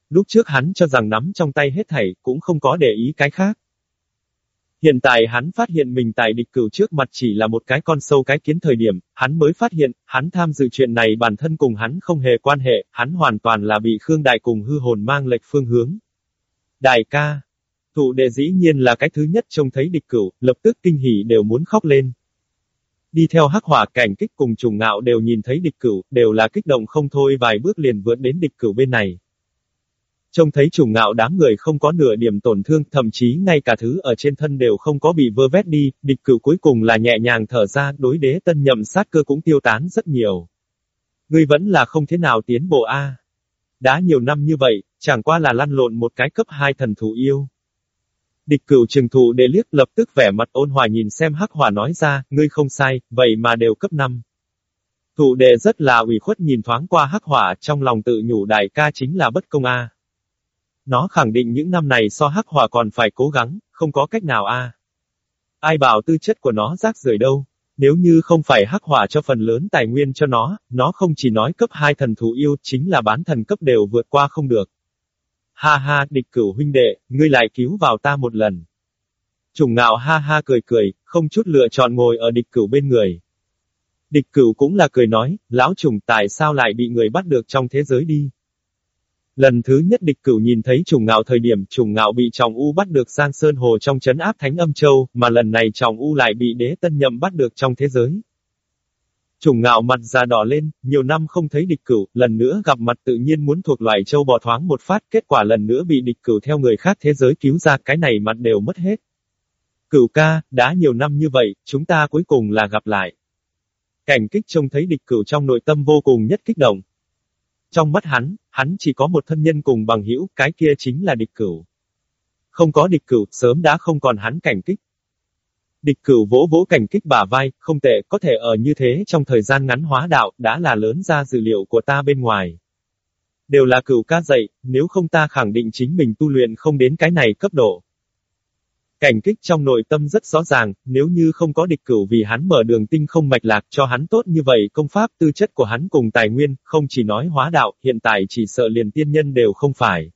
Lúc trước hắn cho rằng nắm trong tay hết thảy, cũng không có để ý cái khác. Hiện tại hắn phát hiện mình tại địch cửu trước mặt chỉ là một cái con sâu cái kiến thời điểm, hắn mới phát hiện, hắn tham dự chuyện này bản thân cùng hắn không hề quan hệ, hắn hoàn toàn là bị Khương Đại cùng hư hồn mang lệch phương hướng. Đại ca, thụ đệ dĩ nhiên là cái thứ nhất trông thấy địch cửu, lập tức kinh hỉ đều muốn khóc lên. Đi theo hắc hỏa cảnh kích cùng trùng ngạo đều nhìn thấy địch cửu, đều là kích động không thôi vài bước liền vượt đến địch cửu bên này. Trông thấy trùng ngạo đám người không có nửa điểm tổn thương, thậm chí ngay cả thứ ở trên thân đều không có bị vơ vét đi, địch cửu cuối cùng là nhẹ nhàng thở ra, đối đế tân nhậm sát cơ cũng tiêu tán rất nhiều. Ngươi vẫn là không thế nào tiến bộ a. Đã nhiều năm như vậy, chẳng qua là lăn lộn một cái cấp hai thần thủ yêu. Địch cửu trừng thụ đệ liếc lập tức vẻ mặt ôn hòa nhìn xem hắc hỏa nói ra, ngươi không sai, vậy mà đều cấp 5. Thụ đệ rất là ủy khuất nhìn thoáng qua hắc hỏa, trong lòng tự nhủ đại ca chính là bất công a. Nó khẳng định những năm này so hắc hỏa còn phải cố gắng, không có cách nào a. Ai bảo tư chất của nó rác rưởi đâu. Nếu như không phải hắc hỏa cho phần lớn tài nguyên cho nó, nó không chỉ nói cấp 2 thần thú yêu, chính là bán thần cấp đều vượt qua không được. Ha ha, địch cửu huynh đệ, ngươi lại cứu vào ta một lần. Trùng ngạo ha ha cười cười, không chút lựa chọn ngồi ở địch cửu bên người. Địch cửu cũng là cười nói, lão trùng tại sao lại bị người bắt được trong thế giới đi. Lần thứ nhất địch cửu nhìn thấy trùng ngạo thời điểm trùng ngạo bị trọng u bắt được Giang Sơn Hồ trong chấn áp Thánh Âm Châu, mà lần này trọng u lại bị đế tân nhậm bắt được trong thế giới. Trùng ngạo mặt già đỏ lên, nhiều năm không thấy địch cửu, lần nữa gặp mặt tự nhiên muốn thuộc loài châu bò thoáng một phát, kết quả lần nữa bị địch cửu theo người khác thế giới cứu ra, cái này mặt đều mất hết. Cửu ca, đã nhiều năm như vậy, chúng ta cuối cùng là gặp lại. Cảnh kích trông thấy địch cửu trong nội tâm vô cùng nhất kích động. Trong mắt hắn, hắn chỉ có một thân nhân cùng bằng hữu, cái kia chính là địch cửu. Không có địch cửu, sớm đã không còn hắn cảnh kích. Địch cửu vỗ vỗ cảnh kích bả vai, không tệ, có thể ở như thế trong thời gian ngắn hóa đạo, đã là lớn ra dữ liệu của ta bên ngoài. Đều là cửu ca dạy, nếu không ta khẳng định chính mình tu luyện không đến cái này cấp độ. Cảnh kích trong nội tâm rất rõ ràng, nếu như không có địch cửu vì hắn mở đường tinh không mạch lạc cho hắn tốt như vậy công pháp tư chất của hắn cùng tài nguyên, không chỉ nói hóa đạo, hiện tại chỉ sợ liền tiên nhân đều không phải.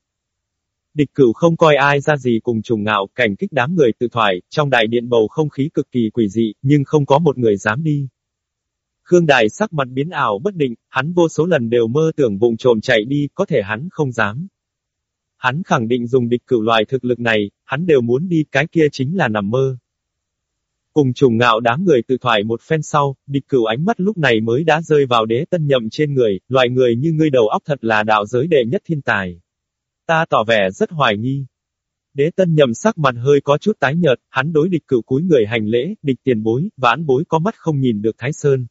Địch cửu không coi ai ra gì cùng trùng ngạo, cảnh kích đám người tự thoại, trong đại điện bầu không khí cực kỳ quỷ dị, nhưng không có một người dám đi. Khương Đại sắc mặt biến ảo bất định, hắn vô số lần đều mơ tưởng vùng trộm chạy đi, có thể hắn không dám. Hắn khẳng định dùng địch cửu loài thực lực này, hắn đều muốn đi, cái kia chính là nằm mơ. Cùng trùng ngạo đám người tự thoại một phen sau, địch cửu ánh mắt lúc này mới đã rơi vào đế tân nhậm trên người, loại người như ngươi đầu óc thật là đạo giới đệ nhất thiên tài. Ta tỏ vẻ rất hoài nghi. Đế tân nhậm sắc mặt hơi có chút tái nhợt, hắn đối địch cửu cúi người hành lễ, địch tiền bối, vãn bối có mắt không nhìn được Thái Sơn.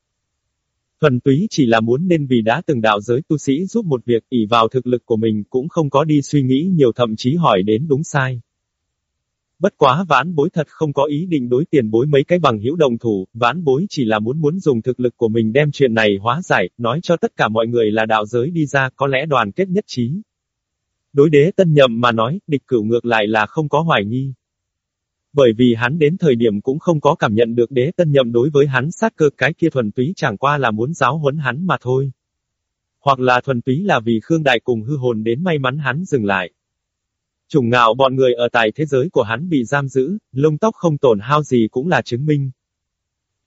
Thuần túy chỉ là muốn nên vì đã từng đạo giới tu sĩ giúp một việc ỷ vào thực lực của mình cũng không có đi suy nghĩ nhiều thậm chí hỏi đến đúng sai. Bất quá ván bối thật không có ý định đối tiền bối mấy cái bằng hữu đồng thủ, ván bối chỉ là muốn muốn dùng thực lực của mình đem chuyện này hóa giải, nói cho tất cả mọi người là đạo giới đi ra có lẽ đoàn kết nhất trí. Đối đế tân nhậm mà nói, địch cửu ngược lại là không có hoài nghi. Bởi vì hắn đến thời điểm cũng không có cảm nhận được đế tân nhậm đối với hắn sát cơ cái kia thuần túy chẳng qua là muốn giáo huấn hắn mà thôi. Hoặc là thuần túy là vì Khương Đại cùng hư hồn đến may mắn hắn dừng lại. Trùng ngạo bọn người ở tại thế giới của hắn bị giam giữ, lông tóc không tổn hao gì cũng là chứng minh.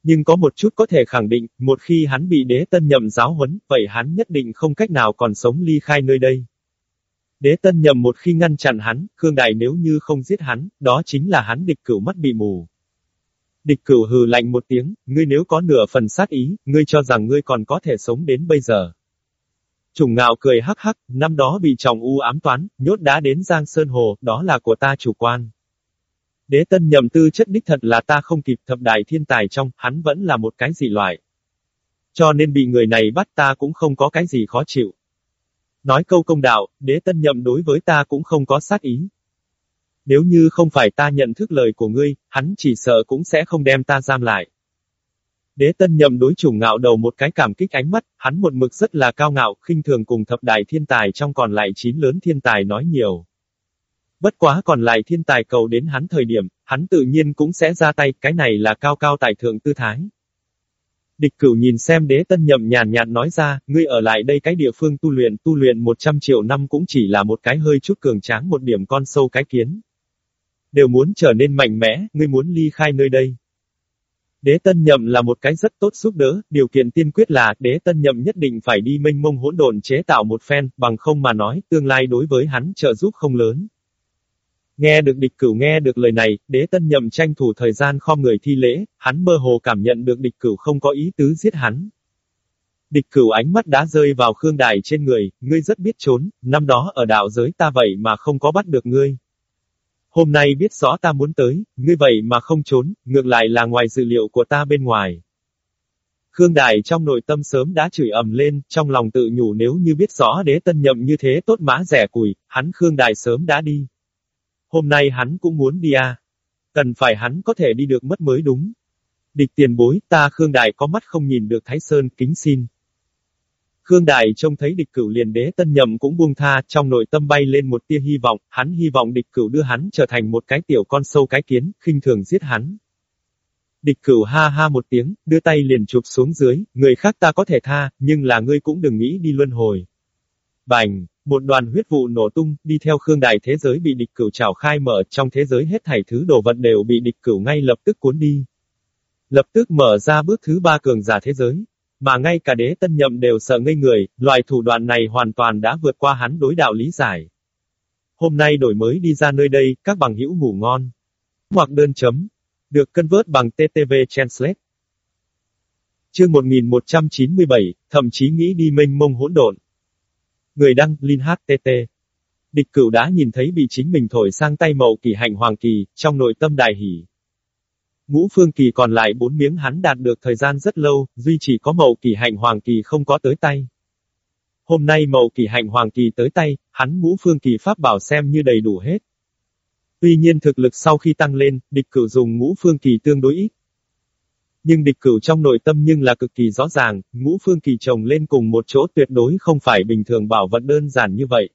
Nhưng có một chút có thể khẳng định, một khi hắn bị đế tân nhậm giáo huấn, vậy hắn nhất định không cách nào còn sống ly khai nơi đây. Đế tân nhầm một khi ngăn chặn hắn, Khương Đại nếu như không giết hắn, đó chính là hắn địch cửu mắt bị mù. Địch cửu hừ lạnh một tiếng, ngươi nếu có nửa phần sát ý, ngươi cho rằng ngươi còn có thể sống đến bây giờ. Trùng ngạo cười hắc hắc, năm đó bị chồng u ám toán, nhốt đá đến Giang Sơn Hồ, đó là của ta chủ quan. Đế tân nhầm tư chất đích thật là ta không kịp thập đại thiên tài trong, hắn vẫn là một cái gì loại. Cho nên bị người này bắt ta cũng không có cái gì khó chịu. Nói câu công đạo, đế tân nhậm đối với ta cũng không có sát ý. Nếu như không phải ta nhận thức lời của ngươi, hắn chỉ sợ cũng sẽ không đem ta giam lại. Đế tân nhậm đối chủng ngạo đầu một cái cảm kích ánh mắt, hắn một mực rất là cao ngạo, khinh thường cùng thập đại thiên tài trong còn lại chín lớn thiên tài nói nhiều. Bất quá còn lại thiên tài cầu đến hắn thời điểm, hắn tự nhiên cũng sẽ ra tay, cái này là cao cao tài thượng tư thái. Địch cửu nhìn xem đế tân nhậm nhàn nhạt nói ra, ngươi ở lại đây cái địa phương tu luyện, tu luyện 100 triệu năm cũng chỉ là một cái hơi chút cường tráng một điểm con sâu cái kiến. Đều muốn trở nên mạnh mẽ, ngươi muốn ly khai nơi đây. Đế tân nhậm là một cái rất tốt giúp đỡ, điều kiện tiên quyết là, đế tân nhậm nhất định phải đi minh mông hỗn độn chế tạo một phen, bằng không mà nói, tương lai đối với hắn trợ giúp không lớn. Nghe được địch cửu nghe được lời này, đế tân nhậm tranh thủ thời gian khom người thi lễ, hắn mơ hồ cảm nhận được địch cửu không có ý tứ giết hắn. Địch cửu ánh mắt đã rơi vào khương đài trên người, ngươi rất biết trốn, năm đó ở đạo giới ta vậy mà không có bắt được ngươi. Hôm nay biết rõ ta muốn tới, ngươi vậy mà không trốn, ngược lại là ngoài dự liệu của ta bên ngoài. Khương Đài trong nội tâm sớm đã chửi ầm lên, trong lòng tự nhủ nếu như biết rõ đế tân nhậm như thế tốt mã rẻ củi, hắn Khương Đài sớm đã đi. Hôm nay hắn cũng muốn đi à. Cần phải hắn có thể đi được mất mới đúng. Địch tiền bối, ta Khương Đại có mắt không nhìn được Thái Sơn, kính xin. Khương Đại trông thấy địch cửu liền đế tân nhậm cũng buông tha, trong nội tâm bay lên một tia hy vọng, hắn hy vọng địch cửu đưa hắn trở thành một cái tiểu con sâu cái kiến, khinh thường giết hắn. Địch cửu ha ha một tiếng, đưa tay liền chụp xuống dưới, người khác ta có thể tha, nhưng là ngươi cũng đừng nghĩ đi luân hồi. Bành, một đoàn huyết vụ nổ tung, đi theo Khương Đại thế giới bị địch cửu trảo khai mở, trong thế giới hết thảy thứ đồ vật đều bị địch cửu ngay lập tức cuốn đi. Lập tức mở ra bước thứ ba cường giả thế giới. Mà ngay cả đế tân nhậm đều sợ ngây người, loại thủ đoạn này hoàn toàn đã vượt qua hắn đối đạo lý giải. Hôm nay đổi mới đi ra nơi đây, các bằng hữu ngủ ngon. Hoặc đơn chấm. Được cân vớt bằng TTV Translate. Chương 1197, thậm chí nghĩ đi mênh mông hỗn độn. Người đăng, Linh HTT. Địch cửu đã nhìn thấy bị chính mình thổi sang tay mậu kỳ hạnh hoàng kỳ, trong nội tâm đại hỉ. Ngũ phương kỳ còn lại bốn miếng hắn đạt được thời gian rất lâu, duy chỉ có mậu kỳ hạnh hoàng kỳ không có tới tay. Hôm nay mậu kỳ hạnh hoàng kỳ tới tay, hắn ngũ phương kỳ pháp bảo xem như đầy đủ hết. Tuy nhiên thực lực sau khi tăng lên, địch cửu dùng ngũ phương kỳ tương đối ít. Nhưng địch cửu trong nội tâm nhưng là cực kỳ rõ ràng, ngũ phương kỳ trồng lên cùng một chỗ tuyệt đối không phải bình thường bảo vật đơn giản như vậy.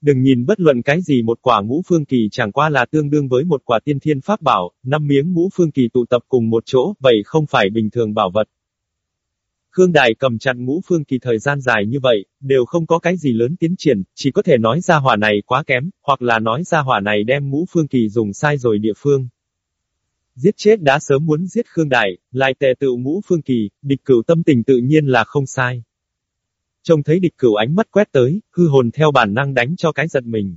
Đừng nhìn bất luận cái gì một quả ngũ phương kỳ chẳng qua là tương đương với một quả tiên thiên pháp bảo, năm miếng ngũ phương kỳ tụ tập cùng một chỗ, vậy không phải bình thường bảo vật. Khương Đại cầm chặt ngũ phương kỳ thời gian dài như vậy, đều không có cái gì lớn tiến triển, chỉ có thể nói ra hỏa này quá kém, hoặc là nói ra hỏa này đem ngũ phương kỳ dùng sai rồi địa phương. Giết chết đã sớm muốn giết Khương Đại, lại tề tự ngũ phương kỳ, địch cửu tâm tình tự nhiên là không sai. Trông thấy địch cửu ánh mắt quét tới, hư hồn theo bản năng đánh cho cái giật mình.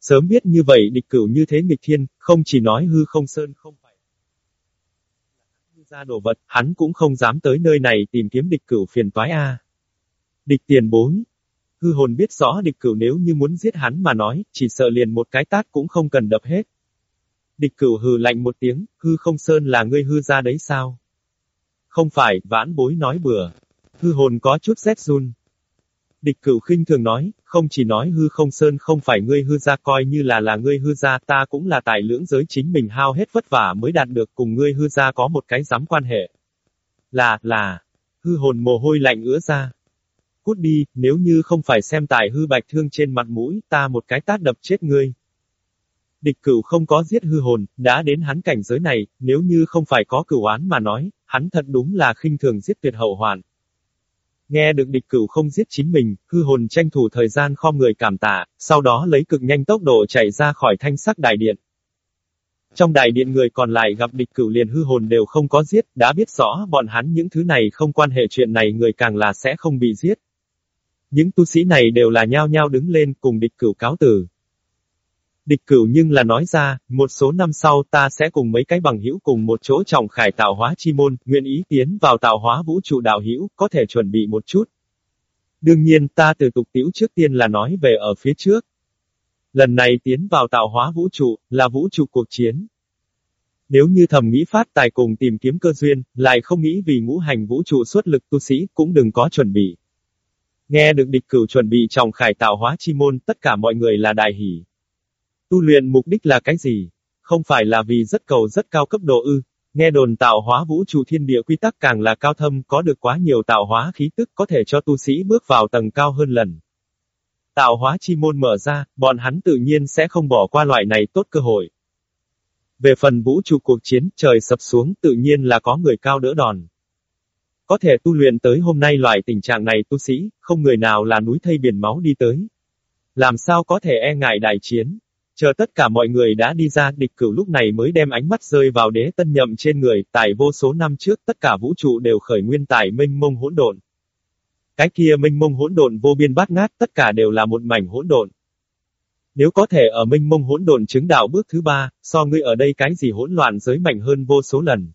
Sớm biết như vậy địch cửu như thế nghịch thiên, không chỉ nói hư không sơn không phải. Ra đồ vật, hắn cũng không dám tới nơi này tìm kiếm địch cửu phiền toái a. Địch tiền bối. Hư hồn biết rõ địch cửu nếu như muốn giết hắn mà nói, chỉ sợ liền một cái tát cũng không cần đập hết. Địch cửu hừ lạnh một tiếng, hư không sơn là ngươi hư ra đấy sao? Không phải, vãn bối nói bừa. Hư hồn có chút rét run. Địch cửu khinh thường nói, không chỉ nói hư không sơn không phải ngươi hư ra coi như là là ngươi hư ra ta cũng là tài lưỡng giới chính mình hao hết vất vả mới đạt được cùng ngươi hư ra có một cái dám quan hệ. Là, là, hư hồn mồ hôi lạnh ứa ra. Cút đi, nếu như không phải xem tài hư bạch thương trên mặt mũi, ta một cái tát đập chết ngươi. Địch cửu không có giết hư hồn, đã đến hắn cảnh giới này, nếu như không phải có cửu án mà nói, hắn thật đúng là khinh thường giết tuyệt hậu hoàn. Nghe được địch cửu không giết chính mình, hư hồn tranh thủ thời gian kho người cảm tạ, sau đó lấy cực nhanh tốc độ chạy ra khỏi thanh sắc đại điện. Trong đại điện người còn lại gặp địch cửu liền hư hồn đều không có giết, đã biết rõ bọn hắn những thứ này không quan hệ chuyện này người càng là sẽ không bị giết. Những tu sĩ này đều là nhao nhao đứng lên cùng địch cửu cáo từ. Địch cửu nhưng là nói ra, một số năm sau ta sẽ cùng mấy cái bằng hữu cùng một chỗ trọng khải tạo hóa chi môn, nguyện ý tiến vào tạo hóa vũ trụ đạo hữu, có thể chuẩn bị một chút. Đương nhiên ta từ tục tiểu trước tiên là nói về ở phía trước. Lần này tiến vào tạo hóa vũ trụ, là vũ trụ cuộc chiến. Nếu như thầm nghĩ phát tài cùng tìm kiếm cơ duyên, lại không nghĩ vì ngũ hành vũ trụ xuất lực tu sĩ, cũng đừng có chuẩn bị. Nghe được địch cửu chuẩn bị trọng khải tạo hóa chi môn, tất cả mọi người là đại hỷ. Tu luyện mục đích là cái gì? Không phải là vì rất cầu rất cao cấp độ ư. Nghe đồn tạo hóa vũ trụ thiên địa quy tắc càng là cao thâm có được quá nhiều tạo hóa khí tức có thể cho tu sĩ bước vào tầng cao hơn lần. Tạo hóa chi môn mở ra, bọn hắn tự nhiên sẽ không bỏ qua loại này tốt cơ hội. Về phần vũ trụ cuộc chiến, trời sập xuống tự nhiên là có người cao đỡ đòn. Có thể tu luyện tới hôm nay loại tình trạng này tu sĩ, không người nào là núi thây biển máu đi tới. Làm sao có thể e ngại đại chiến? Chờ tất cả mọi người đã đi ra, địch cửu lúc này mới đem ánh mắt rơi vào đế tân nhậm trên người, tại vô số năm trước tất cả vũ trụ đều khởi nguyên tại minh mông hỗn độn. Cái kia minh mông hỗn độn vô biên bát ngát, tất cả đều là một mảnh hỗn độn. Nếu có thể ở minh mông hỗn độn chứng đạo bước thứ ba, so ngươi ở đây cái gì hỗn loạn giới mạnh hơn vô số lần.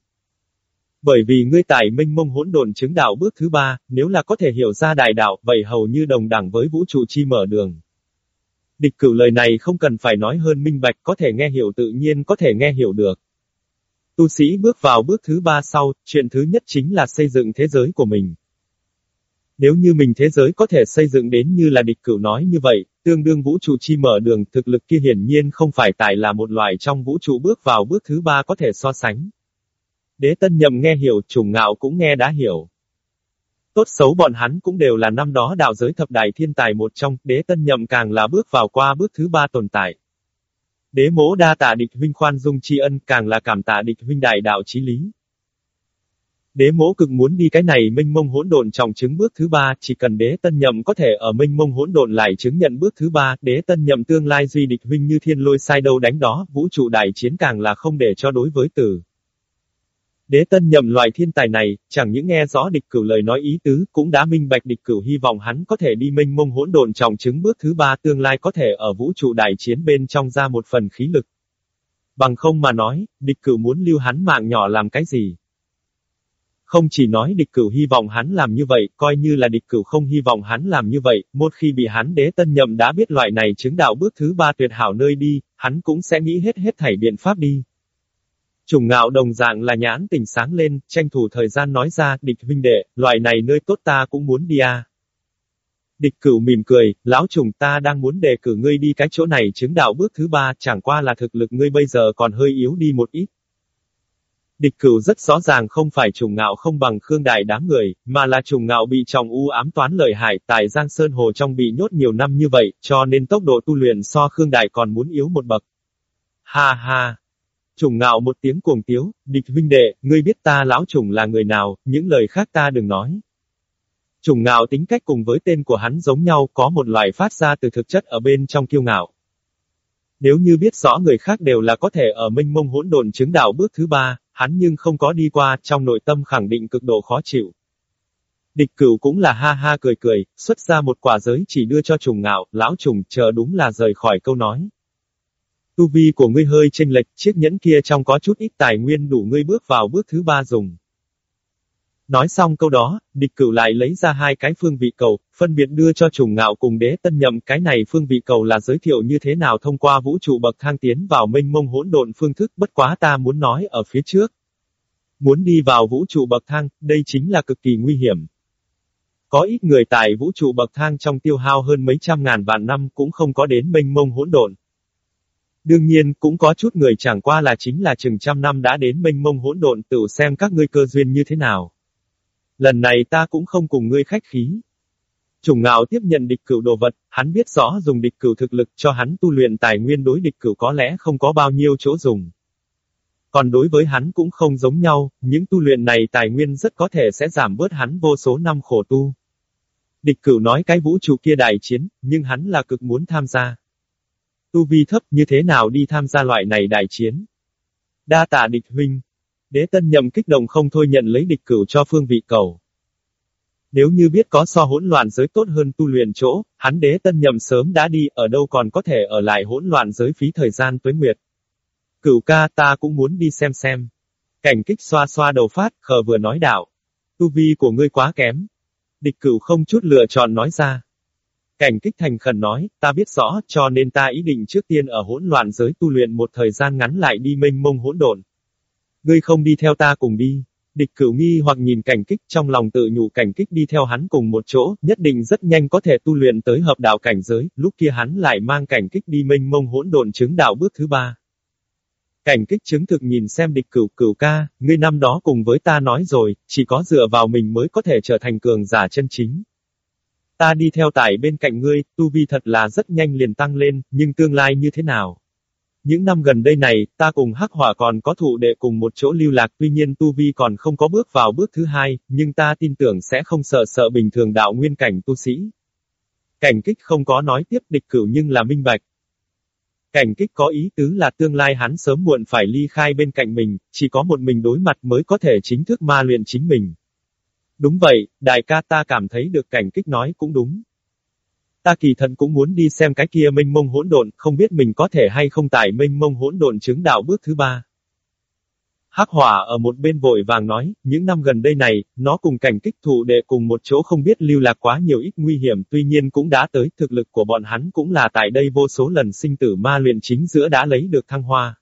Bởi vì ngươi tại minh mông hỗn độn chứng đạo bước thứ ba, nếu là có thể hiểu ra đại đạo, vậy hầu như đồng đẳng với vũ trụ chi mở đường. Địch cửu lời này không cần phải nói hơn minh bạch, có thể nghe hiểu tự nhiên có thể nghe hiểu được. Tu sĩ bước vào bước thứ ba sau, chuyện thứ nhất chính là xây dựng thế giới của mình. Nếu như mình thế giới có thể xây dựng đến như là địch cửu nói như vậy, tương đương vũ trụ chi mở đường thực lực kia hiển nhiên không phải tại là một loại trong vũ trụ bước vào bước thứ ba có thể so sánh. Đế tân nhầm nghe hiểu, trùng ngạo cũng nghe đã hiểu. Tốt xấu bọn hắn cũng đều là năm đó đạo giới thập đại thiên tài một trong, đế tân nhậm càng là bước vào qua bước thứ ba tồn tại. Đế mỗ đa tạ địch huynh khoan dung tri ân càng là cảm tạ địch huynh đại đạo chí lý. Đế mỗ cực muốn đi cái này minh mông hỗn độn trọng chứng bước thứ ba, chỉ cần đế tân nhậm có thể ở minh mông hỗn độn lại chứng nhận bước thứ ba, đế tân nhậm tương lai duy địch huynh như thiên lôi sai đâu đánh đó, vũ trụ đại chiến càng là không để cho đối với tử. Đế tân nhậm loại thiên tài này, chẳng những nghe rõ địch cửu lời nói ý tứ, cũng đã minh bạch địch cửu hy vọng hắn có thể đi minh mông hỗn độn trọng chứng bước thứ ba tương lai có thể ở vũ trụ đại chiến bên trong ra một phần khí lực. Bằng không mà nói, địch cửu muốn lưu hắn mạng nhỏ làm cái gì? Không chỉ nói địch cửu hy vọng hắn làm như vậy, coi như là địch cửu không hy vọng hắn làm như vậy, một khi bị hắn đế tân nhậm đã biết loại này chứng đạo bước thứ ba tuyệt hảo nơi đi, hắn cũng sẽ nghĩ hết hết thảy biện pháp đi. Trùng ngạo đồng dạng là nhãn tỉnh sáng lên, tranh thủ thời gian nói ra, địch huynh đệ, loại này nơi tốt ta cũng muốn đi à. Địch cửu mỉm cười, lão trùng ta đang muốn đề cử ngươi đi cái chỗ này chứng đạo bước thứ ba, chẳng qua là thực lực ngươi bây giờ còn hơi yếu đi một ít. Địch cửu rất rõ ràng không phải trùng ngạo không bằng Khương Đại đám người, mà là trùng ngạo bị trọng u ám toán lợi hại tại Giang Sơn Hồ trong bị nhốt nhiều năm như vậy, cho nên tốc độ tu luyện so Khương Đại còn muốn yếu một bậc. Ha ha! Trùng ngạo một tiếng cuồng tiếu, địch huynh đệ, ngươi biết ta lão trùng là người nào, những lời khác ta đừng nói. Trùng ngạo tính cách cùng với tên của hắn giống nhau có một loại phát ra từ thực chất ở bên trong kiêu ngạo. Nếu như biết rõ người khác đều là có thể ở minh mông hỗn độn chứng đạo bước thứ ba, hắn nhưng không có đi qua, trong nội tâm khẳng định cực độ khó chịu. Địch cửu cũng là ha ha cười cười, xuất ra một quả giới chỉ đưa cho trùng ngạo, lão trùng chờ đúng là rời khỏi câu nói. Tu vi của ngươi hơi chênh lệch, chiếc nhẫn kia trong có chút ít tài nguyên đủ ngươi bước vào bước thứ ba dùng. Nói xong câu đó, địch cửu lại lấy ra hai cái phương vị cầu, phân biệt đưa cho trùng ngạo cùng đế tân nhậm cái này phương vị cầu là giới thiệu như thế nào thông qua vũ trụ bậc thang tiến vào mênh mông hỗn độn phương thức bất quá ta muốn nói ở phía trước. Muốn đi vào vũ trụ bậc thang, đây chính là cực kỳ nguy hiểm. Có ít người tại vũ trụ bậc thang trong tiêu hao hơn mấy trăm ngàn vạn năm cũng không có đến mênh mông hỗn độn. Đương nhiên, cũng có chút người chẳng qua là chính là chừng trăm năm đã đến mênh mông hỗn độn tự xem các ngươi cơ duyên như thế nào. Lần này ta cũng không cùng ngươi khách khí. Trùng ngạo tiếp nhận địch cửu đồ vật, hắn biết rõ dùng địch cửu thực lực cho hắn tu luyện tài nguyên đối địch cửu có lẽ không có bao nhiêu chỗ dùng. Còn đối với hắn cũng không giống nhau, những tu luyện này tài nguyên rất có thể sẽ giảm bớt hắn vô số năm khổ tu. Địch cửu nói cái vũ trụ kia đại chiến, nhưng hắn là cực muốn tham gia. Tu vi thấp như thế nào đi tham gia loại này đại chiến? Đa tạ địch huynh, Đế tân nhậm kích động không thôi nhận lấy địch cửu cho phương vị cầu. Nếu như biết có so hỗn loạn giới tốt hơn tu luyện chỗ, hắn đế tân nhậm sớm đã đi, ở đâu còn có thể ở lại hỗn loạn giới phí thời gian tuế nguyệt. Cửu ca ta cũng muốn đi xem xem. Cảnh kích xoa xoa đầu phát, khờ vừa nói đạo. Tu vi của ngươi quá kém. Địch cửu không chút lựa chọn nói ra. Cảnh kích thành khẩn nói, ta biết rõ, cho nên ta ý định trước tiên ở hỗn loạn giới tu luyện một thời gian ngắn lại đi mênh mông hỗn độn. Ngươi không đi theo ta cùng đi. Địch cửu nghi hoặc nhìn cảnh kích trong lòng tự nhủ cảnh kích đi theo hắn cùng một chỗ, nhất định rất nhanh có thể tu luyện tới hợp đạo cảnh giới, lúc kia hắn lại mang cảnh kích đi mênh mông hỗn độn chứng đạo bước thứ ba. Cảnh kích chứng thực nhìn xem địch cửu cửu ca, ngươi năm đó cùng với ta nói rồi, chỉ có dựa vào mình mới có thể trở thành cường giả chân chính. Ta đi theo tải bên cạnh ngươi, tu vi thật là rất nhanh liền tăng lên, nhưng tương lai như thế nào? Những năm gần đây này, ta cùng Hắc Hỏa còn có thụ đệ cùng một chỗ lưu lạc tuy nhiên Tu Vi còn không có bước vào bước thứ hai, nhưng ta tin tưởng sẽ không sợ sợ bình thường đạo nguyên cảnh tu sĩ. Cảnh kích không có nói tiếp địch cửu nhưng là minh bạch. Cảnh kích có ý tứ là tương lai hắn sớm muộn phải ly khai bên cạnh mình, chỉ có một mình đối mặt mới có thể chính thức ma luyện chính mình. Đúng vậy, đại ca ta cảm thấy được cảnh kích nói cũng đúng. Ta kỳ thật cũng muốn đi xem cái kia minh mông hỗn độn, không biết mình có thể hay không tải minh mông hỗn độn chứng đạo bước thứ ba. Hắc hỏa ở một bên vội vàng nói, những năm gần đây này, nó cùng cảnh kích thụ đệ cùng một chỗ không biết lưu lạc quá nhiều ít nguy hiểm tuy nhiên cũng đã tới thực lực của bọn hắn cũng là tại đây vô số lần sinh tử ma luyện chính giữa đã lấy được thăng hoa.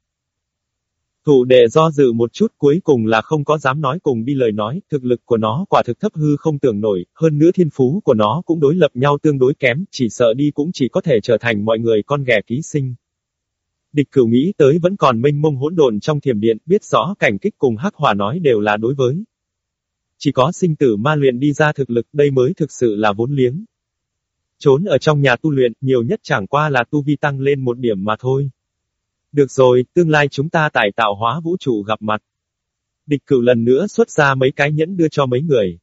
Thủ đệ do dự một chút cuối cùng là không có dám nói cùng đi lời nói, thực lực của nó quả thực thấp hư không tưởng nổi, hơn nữa thiên phú của nó cũng đối lập nhau tương đối kém, chỉ sợ đi cũng chỉ có thể trở thành mọi người con ghẻ ký sinh. Địch cửu nghĩ tới vẫn còn mênh mông hỗn độn trong thiểm điện, biết rõ cảnh kích cùng hắc hỏa nói đều là đối với. Chỉ có sinh tử ma luyện đi ra thực lực đây mới thực sự là vốn liếng. Trốn ở trong nhà tu luyện, nhiều nhất chẳng qua là tu vi tăng lên một điểm mà thôi. Được rồi, tương lai chúng ta tại tạo hóa vũ trụ gặp mặt. Địch cửu lần nữa xuất ra mấy cái nhẫn đưa cho mấy người.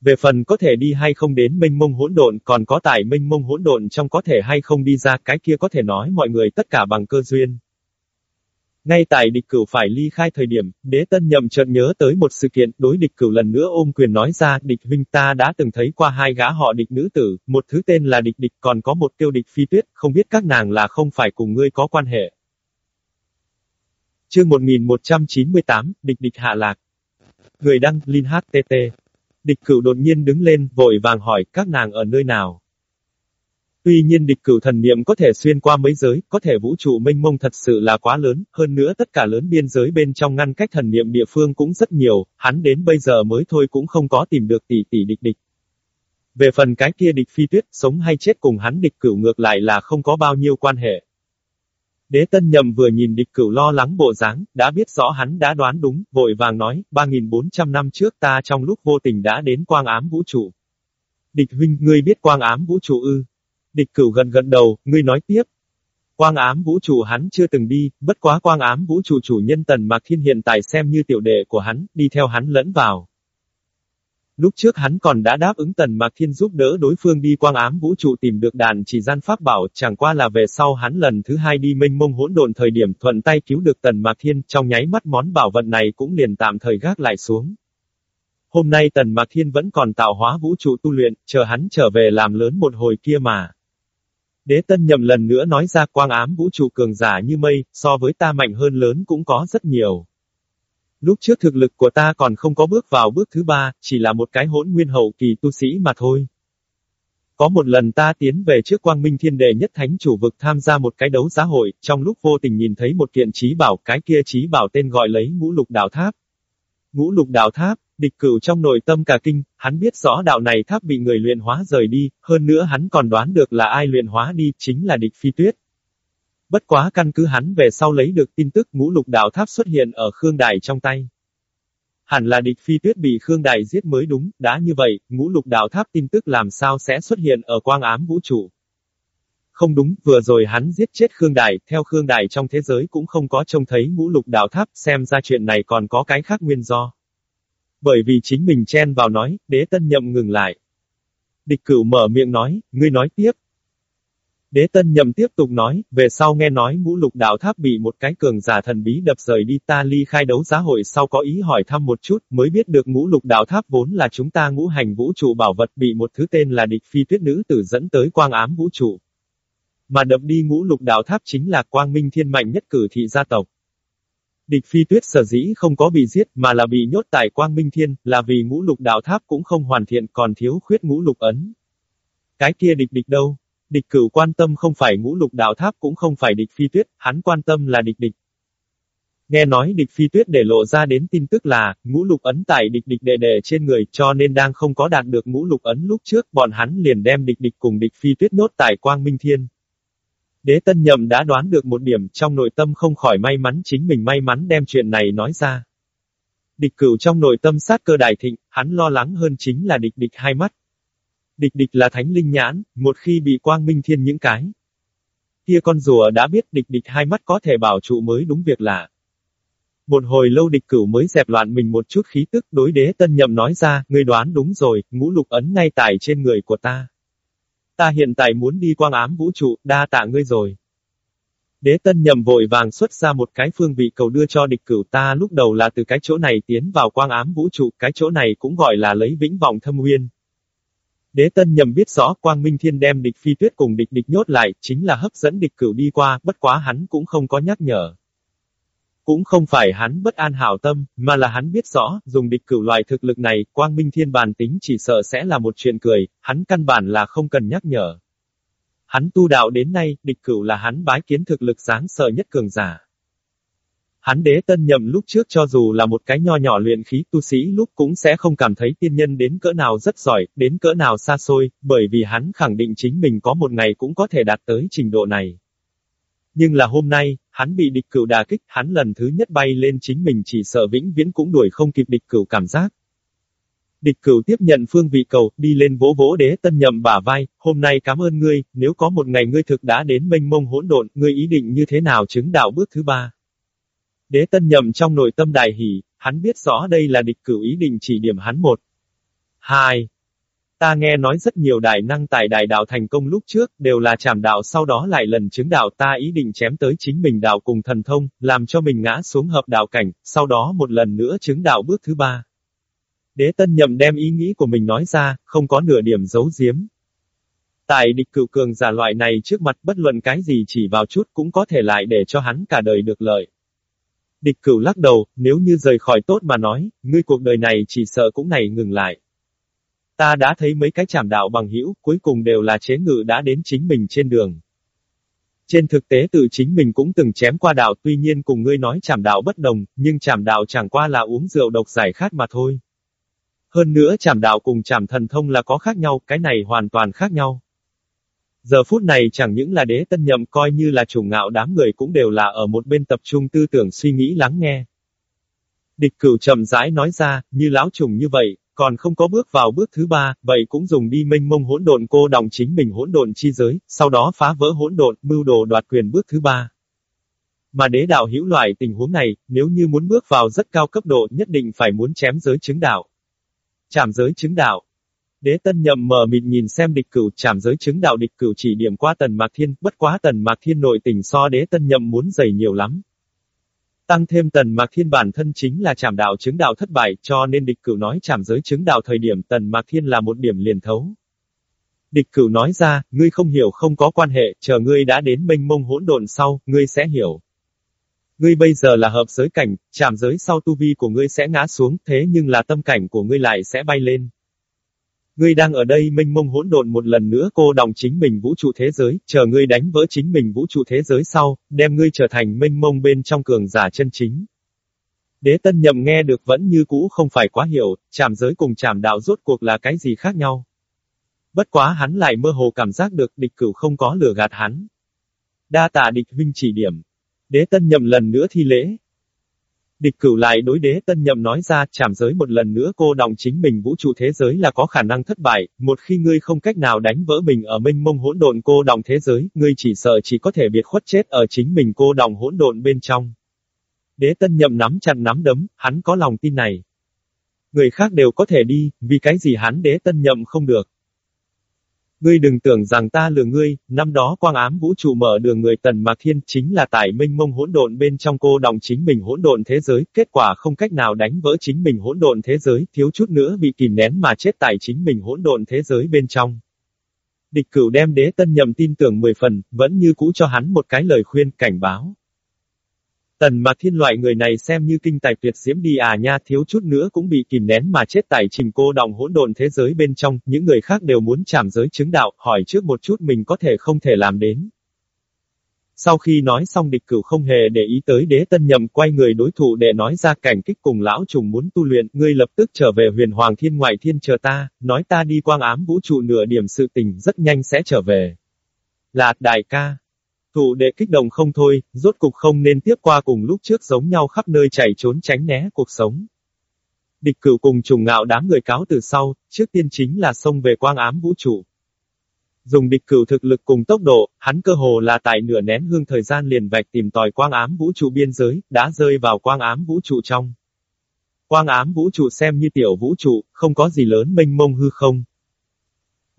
Về phần có thể đi hay không đến minh mông hỗn độn, còn có tại minh mông hỗn độn trong có thể hay không đi ra cái kia có thể nói mọi người tất cả bằng cơ duyên. Ngay tại địch cửu phải ly khai thời điểm, đế tân nhậm chợt nhớ tới một sự kiện, đối địch cửu lần nữa ôm quyền nói ra, địch huynh ta đã từng thấy qua hai gã họ địch nữ tử, một thứ tên là địch địch còn có một tiêu địch phi tuyết, không biết các nàng là không phải cùng ngươi có quan hệ. Chương 1198, địch địch hạ lạc. Người đăng, Linh HTT. Địch cửu đột nhiên đứng lên, vội vàng hỏi, các nàng ở nơi nào? Tuy nhiên địch cửu thần niệm có thể xuyên qua mấy giới, có thể vũ trụ mênh mông thật sự là quá lớn, hơn nữa tất cả lớn biên giới bên trong ngăn cách thần niệm địa phương cũng rất nhiều, hắn đến bây giờ mới thôi cũng không có tìm được tỷ tỷ địch địch. Về phần cái kia địch phi tuyết, sống hay chết cùng hắn địch cửu ngược lại là không có bao nhiêu quan hệ. Đế tân nhầm vừa nhìn địch cửu lo lắng bộ dáng, đã biết rõ hắn đã đoán đúng, vội vàng nói, 3.400 năm trước ta trong lúc vô tình đã đến quang ám vũ trụ. Địch huynh, ngươi biết quang ám vũ trụ ư? Địch cửu gần gần đầu, ngươi nói tiếp. Quang ám vũ trụ hắn chưa từng đi, bất quá quang ám vũ trụ chủ nhân tần mạc thiên hiện tại xem như tiểu đệ của hắn, đi theo hắn lẫn vào. Lúc trước hắn còn đã đáp ứng Tần Mạc Thiên giúp đỡ đối phương đi quang ám vũ trụ tìm được đàn chỉ gian pháp bảo, chẳng qua là về sau hắn lần thứ hai đi mênh mông hỗn độn thời điểm thuận tay cứu được Tần Mạc Thiên, trong nháy mắt món bảo vận này cũng liền tạm thời gác lại xuống. Hôm nay Tần Mạc Thiên vẫn còn tạo hóa vũ trụ tu luyện, chờ hắn trở về làm lớn một hồi kia mà. Đế tân nhầm lần nữa nói ra quang ám vũ trụ cường giả như mây, so với ta mạnh hơn lớn cũng có rất nhiều. Lúc trước thực lực của ta còn không có bước vào bước thứ ba, chỉ là một cái hỗn nguyên hậu kỳ tu sĩ mà thôi. Có một lần ta tiến về trước quang minh thiên đệ nhất thánh chủ vực tham gia một cái đấu giá hội, trong lúc vô tình nhìn thấy một kiện trí bảo, cái kia trí bảo tên gọi lấy ngũ lục đạo tháp. Ngũ lục đạo tháp, địch cửu trong nội tâm cả kinh, hắn biết rõ đạo này tháp bị người luyện hóa rời đi, hơn nữa hắn còn đoán được là ai luyện hóa đi, chính là địch phi tuyết. Bất quá căn cứ hắn về sau lấy được tin tức ngũ lục đạo tháp xuất hiện ở Khương Đài trong tay. Hẳn là địch phi tuyết bị Khương Đài giết mới đúng, đã như vậy, ngũ lục đạo tháp tin tức làm sao sẽ xuất hiện ở quang ám vũ trụ. Không đúng, vừa rồi hắn giết chết Khương Đài, theo Khương Đài trong thế giới cũng không có trông thấy ngũ lục đạo tháp, xem ra chuyện này còn có cái khác nguyên do. Bởi vì chính mình chen vào nói, đế tân nhậm ngừng lại. Địch cửu mở miệng nói, ngươi nói tiếp, Đế tân nhậm tiếp tục nói, về sau nghe nói ngũ lục đạo tháp bị một cái cường giả thần bí đập rời đi ta ly khai đấu giá hội sau có ý hỏi thăm một chút, mới biết được ngũ lục đạo tháp vốn là chúng ta ngũ hành vũ trụ bảo vật bị một thứ tên là địch phi tuyết nữ tử dẫn tới quang ám vũ trụ. Mà đập đi ngũ lục đạo tháp chính là quang minh thiên mạnh nhất cử thị gia tộc. Địch phi tuyết sở dĩ không có bị giết mà là bị nhốt tại quang minh thiên, là vì ngũ lục đạo tháp cũng không hoàn thiện còn thiếu khuyết ngũ lục ấn. Cái kia địch địch đâu? Địch cửu quan tâm không phải ngũ lục đạo tháp cũng không phải địch phi tuyết, hắn quan tâm là địch địch. Nghe nói địch phi tuyết để lộ ra đến tin tức là, ngũ lục ấn tại địch địch đệ đệ trên người cho nên đang không có đạt được ngũ lục ấn lúc trước, bọn hắn liền đem địch địch cùng địch phi tuyết nốt tại Quang Minh Thiên. Đế tân nhậm đã đoán được một điểm trong nội tâm không khỏi may mắn chính mình may mắn đem chuyện này nói ra. Địch cửu trong nội tâm sát cơ đại thịnh, hắn lo lắng hơn chính là địch địch hai mắt. Địch địch là thánh linh nhãn, một khi bị quang minh thiên những cái. Kia con rùa đã biết địch địch hai mắt có thể bảo trụ mới đúng việc lạ. Một hồi lâu địch cửu mới dẹp loạn mình một chút khí tức đối đế tân nhậm nói ra, ngươi đoán đúng rồi, ngũ lục ấn ngay tại trên người của ta. Ta hiện tại muốn đi quang ám vũ trụ, đa tạ ngươi rồi. Đế tân nhậm vội vàng xuất ra một cái phương vị cầu đưa cho địch cửu ta lúc đầu là từ cái chỗ này tiến vào quang ám vũ trụ, cái chỗ này cũng gọi là lấy vĩnh vọng thâm nguyên. Đế tân nhầm biết rõ quang minh thiên đem địch phi tuyết cùng địch địch nhốt lại, chính là hấp dẫn địch cửu đi qua, bất quá hắn cũng không có nhắc nhở. Cũng không phải hắn bất an hảo tâm, mà là hắn biết rõ, dùng địch cửu loại thực lực này, quang minh thiên bản tính chỉ sợ sẽ là một chuyện cười, hắn căn bản là không cần nhắc nhở. Hắn tu đạo đến nay, địch cửu là hắn bái kiến thực lực sáng sợ nhất cường giả. Hắn đế tân nhậm lúc trước cho dù là một cái nho nhỏ luyện khí tu sĩ lúc cũng sẽ không cảm thấy tiên nhân đến cỡ nào rất giỏi, đến cỡ nào xa xôi, bởi vì hắn khẳng định chính mình có một ngày cũng có thể đạt tới trình độ này. Nhưng là hôm nay, hắn bị địch cửu đà kích, hắn lần thứ nhất bay lên chính mình chỉ sợ vĩnh viễn cũng đuổi không kịp địch cửu cảm giác. Địch cửu tiếp nhận phương vị cầu, đi lên vỗ vỗ đế tân nhậm bả vai, hôm nay cảm ơn ngươi, nếu có một ngày ngươi thực đã đến mênh mông hỗn độn, ngươi ý định như thế nào chứng đạo bước thứ ba. Đế tân nhậm trong nội tâm đại hỉ, hắn biết rõ đây là địch cửu ý định chỉ điểm hắn một. Hai. Ta nghe nói rất nhiều đại năng tại đại đạo thành công lúc trước, đều là chảm đạo sau đó lại lần chứng đạo ta ý định chém tới chính mình đạo cùng thần thông, làm cho mình ngã xuống hợp đạo cảnh, sau đó một lần nữa chứng đạo bước thứ ba. Đế tân nhậm đem ý nghĩ của mình nói ra, không có nửa điểm giấu giếm. Tại địch cựu cường giả loại này trước mặt bất luận cái gì chỉ vào chút cũng có thể lại để cho hắn cả đời được lợi. Địch cửu lắc đầu, nếu như rời khỏi tốt mà nói, ngươi cuộc đời này chỉ sợ cũng này ngừng lại. Ta đã thấy mấy cái chảm đạo bằng hữu cuối cùng đều là chế ngự đã đến chính mình trên đường. Trên thực tế tự chính mình cũng từng chém qua đạo tuy nhiên cùng ngươi nói chảm đạo bất đồng, nhưng chảm đạo chẳng qua là uống rượu độc giải khát mà thôi. Hơn nữa chảm đạo cùng chảm thần thông là có khác nhau, cái này hoàn toàn khác nhau. Giờ phút này chẳng những là đế tân nhậm coi như là chủ ngạo đám người cũng đều là ở một bên tập trung tư tưởng suy nghĩ lắng nghe. Địch cửu chậm rãi nói ra, như lão trùng như vậy, còn không có bước vào bước thứ ba, vậy cũng dùng đi minh mông hỗn độn cô đồng chính mình hỗn độn chi giới, sau đó phá vỡ hỗn độn, mưu đồ đoạt quyền bước thứ ba. Mà đế đạo hữu loại tình huống này, nếu như muốn bước vào rất cao cấp độ nhất định phải muốn chém giới chứng đạo. Chảm giới chứng đạo. Đế tân nhậm mờ mịt nhìn xem địch cửu chảm giới chứng đạo địch cửu chỉ điểm qua tần mạc thiên, bất quá tần mạc thiên nội tình so đế tân nhậm muốn dày nhiều lắm. Tăng thêm tần mạc thiên bản thân chính là chảm đạo chứng đạo thất bại, cho nên địch cửu nói chảm giới chứng đạo thời điểm tần mạc thiên là một điểm liền thấu. Địch cửu nói ra, ngươi không hiểu không có quan hệ, chờ ngươi đã đến mênh mông hỗn độn sau, ngươi sẽ hiểu. Ngươi bây giờ là hợp giới cảnh, chạm giới sau tu vi của ngươi sẽ ngã xuống, thế nhưng là tâm cảnh của ngươi lại sẽ bay lên. Ngươi đang ở đây minh mông hỗn độn một lần nữa cô đồng chính mình vũ trụ thế giới, chờ ngươi đánh vỡ chính mình vũ trụ thế giới sau, đem ngươi trở thành minh mông bên trong cường giả chân chính. Đế tân nhậm nghe được vẫn như cũ không phải quá hiểu, chạm giới cùng chạm đạo rốt cuộc là cái gì khác nhau. Bất quá hắn lại mơ hồ cảm giác được địch cửu không có lừa gạt hắn. Đa tạ địch huynh chỉ điểm. Đế tân nhậm lần nữa thi lễ. Địch cửu lại đối đế tân nhậm nói ra, chảm giới một lần nữa cô đồng chính mình vũ trụ thế giới là có khả năng thất bại, một khi ngươi không cách nào đánh vỡ mình ở minh mông hỗn độn cô đồng thế giới, ngươi chỉ sợ chỉ có thể biệt khuất chết ở chính mình cô đồng hỗn độn bên trong. Đế tân nhậm nắm chặt nắm đấm, hắn có lòng tin này. Người khác đều có thể đi, vì cái gì hắn đế tân nhậm không được. Ngươi đừng tưởng rằng ta lừa ngươi, năm đó quang ám vũ trụ mở đường người tần mạc thiên chính là tại minh mông hỗn độn bên trong cô đồng chính mình hỗn độn thế giới, kết quả không cách nào đánh vỡ chính mình hỗn độn thế giới, thiếu chút nữa bị kìm nén mà chết tại chính mình hỗn độn thế giới bên trong. Địch cửu đem đế tân nhầm tin tưởng 10 phần, vẫn như cũ cho hắn một cái lời khuyên, cảnh báo. Tần mà Thiên loại người này xem như kinh tài tuyệt diễm đi à nha thiếu chút nữa cũng bị kìm nén mà chết tại trình cô đồng hỗn độn thế giới bên trong, những người khác đều muốn chạm giới chứng đạo, hỏi trước một chút mình có thể không thể làm đến. Sau khi nói xong địch cửu không hề để ý tới đế tân nhầm quay người đối thủ để nói ra cảnh kích cùng lão trùng muốn tu luyện, ngươi lập tức trở về huyền hoàng thiên ngoại thiên chờ ta, nói ta đi quang ám vũ trụ nửa điểm sự tình rất nhanh sẽ trở về. Lạt đại ca, thụ đệ kích động không thôi, rốt cục không nên tiếp qua cùng lúc trước giống nhau khắp nơi chạy trốn tránh né cuộc sống. Địch cửu cùng trùng ngạo đám người cáo từ sau, trước tiên chính là xông về quang ám vũ trụ. Dùng địch cửu thực lực cùng tốc độ, hắn cơ hồ là tại nửa nén hương thời gian liền vạch tìm tòi quang ám vũ trụ biên giới, đã rơi vào quang ám vũ trụ trong. Quang ám vũ trụ xem như tiểu vũ trụ, không có gì lớn mênh mông hư không.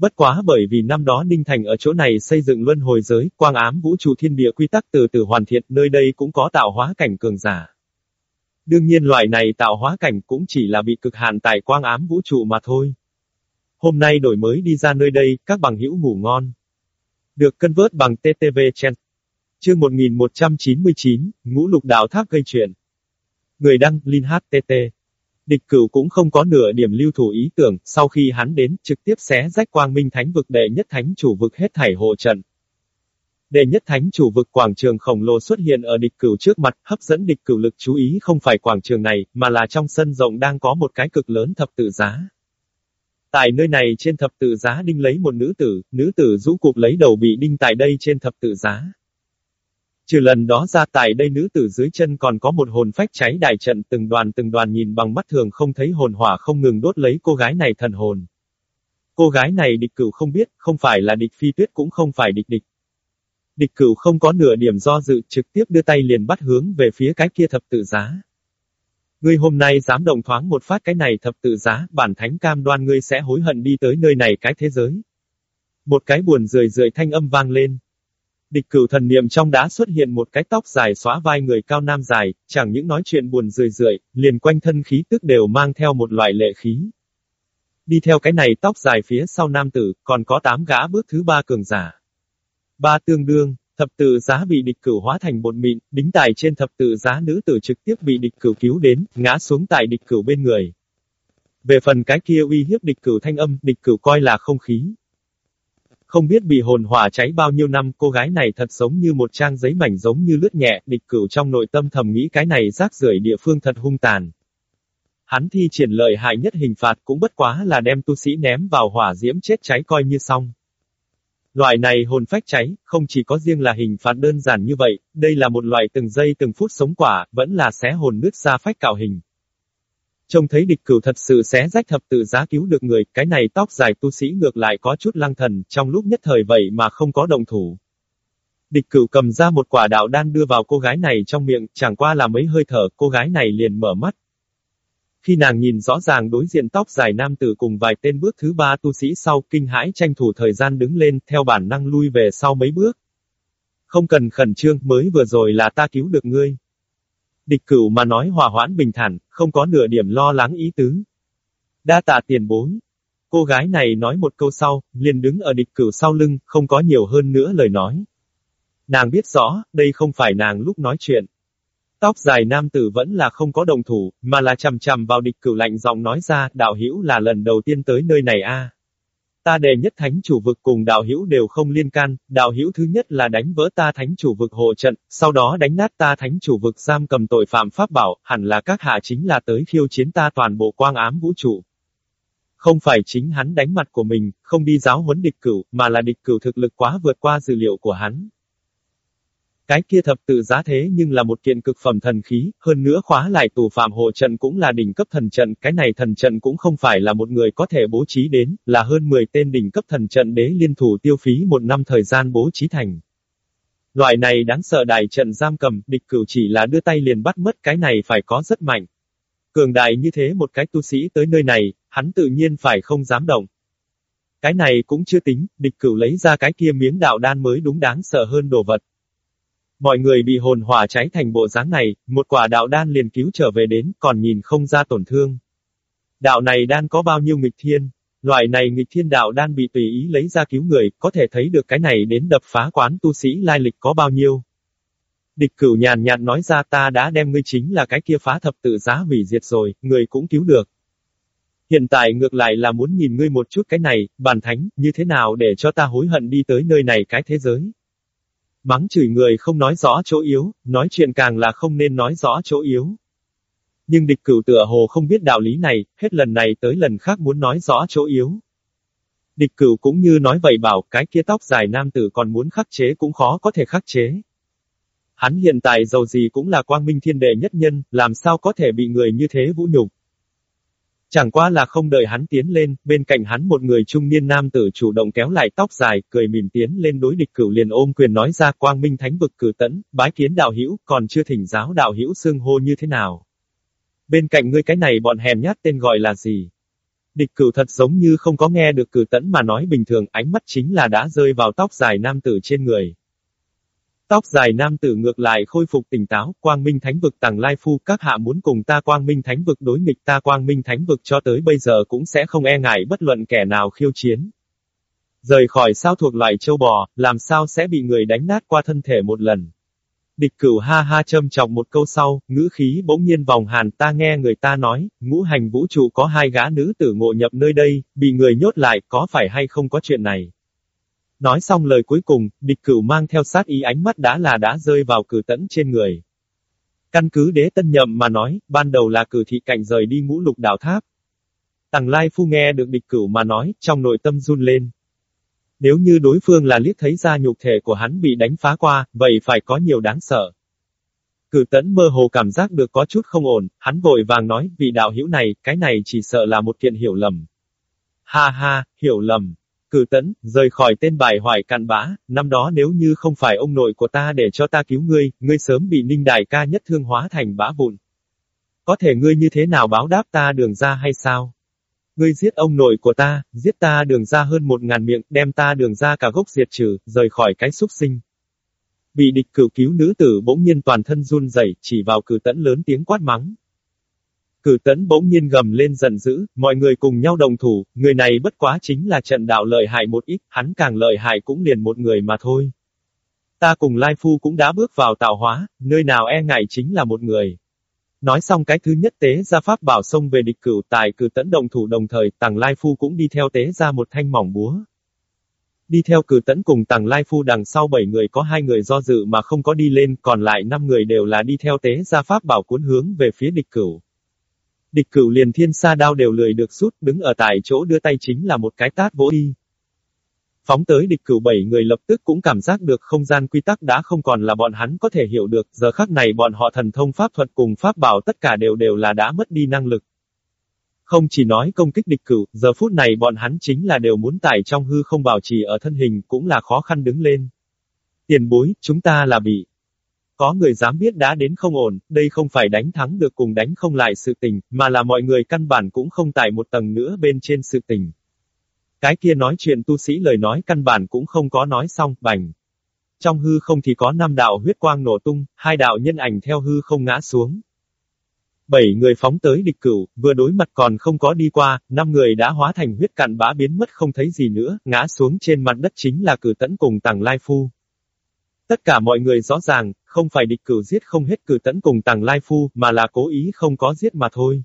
Bất quá bởi vì năm đó Ninh Thành ở chỗ này xây dựng luân hồi giới, quang ám vũ trụ thiên địa quy tắc từ từ hoàn thiện, nơi đây cũng có tạo hóa cảnh cường giả. Đương nhiên loại này tạo hóa cảnh cũng chỉ là bị cực hạn tại quang ám vũ trụ mà thôi. Hôm nay đổi mới đi ra nơi đây, các bằng hữu ngủ ngon. Được cân vớt bằng TTV Chen. Chương 1199, Ngũ Lục Đạo Tháp gây chuyện. Người đăng, Linh HTT. Địch cửu cũng không có nửa điểm lưu thủ ý tưởng, sau khi hắn đến, trực tiếp xé rách quang minh thánh vực đệ nhất thánh chủ vực hết thảy hộ trận. Đệ nhất thánh chủ vực quảng trường khổng lồ xuất hiện ở địch cửu trước mặt, hấp dẫn địch cửu lực chú ý không phải quảng trường này, mà là trong sân rộng đang có một cái cực lớn thập tự giá. Tại nơi này trên thập tự giá đinh lấy một nữ tử, nữ tử rũ cục lấy đầu bị đinh tại đây trên thập tự giá. Trừ lần đó ra tại đây nữ tử dưới chân còn có một hồn phách cháy đại trận từng đoàn từng đoàn nhìn bằng mắt thường không thấy hồn hỏa không ngừng đốt lấy cô gái này thần hồn. Cô gái này địch cửu không biết, không phải là địch phi tuyết cũng không phải địch địch. Địch cửu không có nửa điểm do dự trực tiếp đưa tay liền bắt hướng về phía cái kia thập tự giá. Ngươi hôm nay dám đồng thoáng một phát cái này thập tự giá, bản thánh cam đoan ngươi sẽ hối hận đi tới nơi này cái thế giới. Một cái buồn rười rượi thanh âm vang lên. Địch cửu thần niệm trong đá xuất hiện một cái tóc dài xóa vai người cao nam dài, chẳng những nói chuyện buồn rười rượi, liền quanh thân khí tức đều mang theo một loại lệ khí. Đi theo cái này tóc dài phía sau nam tử, còn có tám gã bước thứ ba cường giả. Ba tương đương, thập tự giá bị địch cửu hóa thành bột mịn, đính tài trên thập tự giá nữ tử trực tiếp bị địch cửu cứu đến, ngã xuống tại địch cửu bên người. Về phần cái kia uy hiếp địch cửu thanh âm, địch cửu coi là không khí. Không biết bị hồn hỏa cháy bao nhiêu năm, cô gái này thật giống như một trang giấy mảnh giống như lướt nhẹ, địch cửu trong nội tâm thầm nghĩ cái này rác rưởi địa phương thật hung tàn. Hắn thi triển lợi hại nhất hình phạt cũng bất quá là đem tu sĩ ném vào hỏa diễm chết cháy coi như xong. Loại này hồn phách cháy, không chỉ có riêng là hình phạt đơn giản như vậy, đây là một loại từng giây từng phút sống quả, vẫn là xé hồn nước ra phách cạo hình. Trông thấy địch cửu thật sự xé rách thập tự giá cứu được người, cái này tóc dài tu sĩ ngược lại có chút lăng thần, trong lúc nhất thời vậy mà không có đồng thủ. Địch cửu cầm ra một quả đạo đan đưa vào cô gái này trong miệng, chẳng qua là mấy hơi thở, cô gái này liền mở mắt. Khi nàng nhìn rõ ràng đối diện tóc dài nam tử cùng vài tên bước thứ ba tu sĩ sau, kinh hãi tranh thủ thời gian đứng lên, theo bản năng lui về sau mấy bước. Không cần khẩn trương, mới vừa rồi là ta cứu được ngươi. Địch cửu mà nói hòa hoãn bình thản, không có nửa điểm lo lắng ý tứ. Đa tạ tiền bối. Cô gái này nói một câu sau, liền đứng ở địch cửu sau lưng, không có nhiều hơn nữa lời nói. Nàng biết rõ, đây không phải nàng lúc nói chuyện. Tóc dài nam tử vẫn là không có đồng thủ, mà là chầm chầm vào địch cửu lạnh giọng nói ra, đạo hữu là lần đầu tiên tới nơi này a. Ta đề nhất thánh chủ vực cùng đạo hữu đều không liên can, đạo hữu thứ nhất là đánh vỡ ta thánh chủ vực hộ trận, sau đó đánh nát ta thánh chủ vực giam cầm tội phạm pháp bảo, hẳn là các hạ chính là tới khiêu chiến ta toàn bộ quang ám vũ trụ. Không phải chính hắn đánh mặt của mình, không đi giáo huấn địch cửu, mà là địch cửu thực lực quá vượt qua dữ liệu của hắn. Cái kia thập tự giá thế nhưng là một kiện cực phẩm thần khí, hơn nữa khóa lại tù phạm hộ trận cũng là đỉnh cấp thần trận, cái này thần trận cũng không phải là một người có thể bố trí đến, là hơn 10 tên đỉnh cấp thần trận đế liên thủ tiêu phí một năm thời gian bố trí thành. Loại này đáng sợ đại trận giam cầm, địch cửu chỉ là đưa tay liền bắt mất cái này phải có rất mạnh. Cường đại như thế một cái tu sĩ tới nơi này, hắn tự nhiên phải không dám động. Cái này cũng chưa tính, địch cửu lấy ra cái kia miếng đạo đan mới đúng đáng sợ hơn đồ vật. Mọi người bị hồn hỏa cháy thành bộ dáng này, một quả đạo đan liền cứu trở về đến, còn nhìn không ra tổn thương. Đạo này đan có bao nhiêu nghịch thiên? Loại này nghịch thiên đạo đan bị tùy ý lấy ra cứu người, có thể thấy được cái này đến đập phá quán tu sĩ lai lịch có bao nhiêu. Địch cửu nhàn nhạt nói ra ta đã đem ngươi chính là cái kia phá thập tự giá hủy diệt rồi, người cũng cứu được. Hiện tại ngược lại là muốn nhìn ngươi một chút cái này, bàn thánh, như thế nào để cho ta hối hận đi tới nơi này cái thế giới. Mắng chửi người không nói rõ chỗ yếu, nói chuyện càng là không nên nói rõ chỗ yếu. Nhưng địch cửu tựa hồ không biết đạo lý này, hết lần này tới lần khác muốn nói rõ chỗ yếu. Địch cửu cũng như nói vậy bảo, cái kia tóc dài nam tử còn muốn khắc chế cũng khó có thể khắc chế. Hắn hiện tại giàu gì cũng là quang minh thiên đệ nhất nhân, làm sao có thể bị người như thế vũ nhục. Chẳng qua là không đợi hắn tiến lên, bên cạnh hắn một người trung niên nam tử chủ động kéo lại tóc dài, cười mỉm tiến lên đối địch cửu liền ôm quyền nói ra quang minh thánh vực cử tẫn bái kiến đạo hữu còn chưa thỉnh giáo đạo hữu xương hô như thế nào. Bên cạnh ngươi cái này bọn hèn nhát tên gọi là gì? Địch cửu thật giống như không có nghe được cử tẫn mà nói bình thường, ánh mắt chính là đã rơi vào tóc dài nam tử trên người. Tóc dài nam tử ngược lại khôi phục tỉnh táo, quang minh thánh vực tàng lai phu, các hạ muốn cùng ta quang minh thánh vực đối nghịch ta quang minh thánh vực cho tới bây giờ cũng sẽ không e ngại bất luận kẻ nào khiêu chiến. Rời khỏi sao thuộc loại châu bò, làm sao sẽ bị người đánh nát qua thân thể một lần. Địch cửu ha ha châm chọc một câu sau, ngữ khí bỗng nhiên vòng hàn ta nghe người ta nói, ngũ hành vũ trụ có hai gã nữ tử ngộ nhập nơi đây, bị người nhốt lại, có phải hay không có chuyện này. Nói xong lời cuối cùng, địch cửu mang theo sát ý ánh mắt đã là đã rơi vào cử tẫn trên người. Căn cứ đế tân nhậm mà nói, ban đầu là cử thị cảnh rời đi ngũ lục đảo tháp. Tằng Lai Phu nghe được địch cửu mà nói, trong nội tâm run lên. Nếu như đối phương là liếc thấy ra nhục thể của hắn bị đánh phá qua, vậy phải có nhiều đáng sợ. Cử tẫn mơ hồ cảm giác được có chút không ổn, hắn vội vàng nói, vị đạo hữu này, cái này chỉ sợ là một kiện hiểu lầm. Ha ha, hiểu lầm. Cử tấn, rời khỏi tên bài hoài cạn bã, năm đó nếu như không phải ông nội của ta để cho ta cứu ngươi, ngươi sớm bị ninh đại ca nhất thương hóa thành bã vụn. Có thể ngươi như thế nào báo đáp ta đường ra hay sao? Ngươi giết ông nội của ta, giết ta đường ra hơn một ngàn miệng, đem ta đường ra cả gốc diệt trừ, rời khỏi cái súc sinh. Bị địch cửu cứu nữ tử bỗng nhiên toàn thân run rẩy, chỉ vào cử tẫn lớn tiếng quát mắng. Cử tấn bỗng nhiên gầm lên giận dữ, mọi người cùng nhau đồng thủ, người này bất quá chính là trận đạo lợi hại một ít, hắn càng lợi hại cũng liền một người mà thôi. Ta cùng Lai Phu cũng đã bước vào tạo hóa, nơi nào e ngại chính là một người. Nói xong cái thứ nhất tế ra pháp bảo sông về địch cửu tài cử tấn đồng thủ đồng thời, tàng Lai Phu cũng đi theo tế ra một thanh mỏng búa. Đi theo cử tấn cùng tàng Lai Phu đằng sau bảy người có hai người do dự mà không có đi lên, còn lại năm người đều là đi theo tế ra pháp bảo cuốn hướng về phía địch cửu. Địch cửu liền thiên sa đao đều lười được rút, đứng ở tại chỗ đưa tay chính là một cái tát vỗ đi. Phóng tới địch cửu bảy người lập tức cũng cảm giác được không gian quy tắc đã không còn là bọn hắn có thể hiểu được, giờ khắc này bọn họ thần thông pháp thuật cùng pháp bảo tất cả đều đều là đã mất đi năng lực. Không chỉ nói công kích địch cửu, giờ phút này bọn hắn chính là đều muốn tải trong hư không bảo trì ở thân hình cũng là khó khăn đứng lên. Tiền bối, chúng ta là bị. Có người dám biết đã đến không ổn, đây không phải đánh thắng được cùng đánh không lại sự tình, mà là mọi người căn bản cũng không tại một tầng nữa bên trên sự tình. Cái kia nói chuyện tu sĩ lời nói căn bản cũng không có nói xong, bành. Trong hư không thì có năm đạo huyết quang nổ tung, hai đạo nhân ảnh theo hư không ngã xuống. Bảy người phóng tới địch cửu, vừa đối mặt còn không có đi qua, năm người đã hóa thành huyết cạn bã biến mất không thấy gì nữa, ngã xuống trên mặt đất chính là cử tẫn cùng tàng lai phu. Tất cả mọi người rõ ràng, không phải địch cử giết không hết cử tẫn cùng tàng lai phu, mà là cố ý không có giết mà thôi.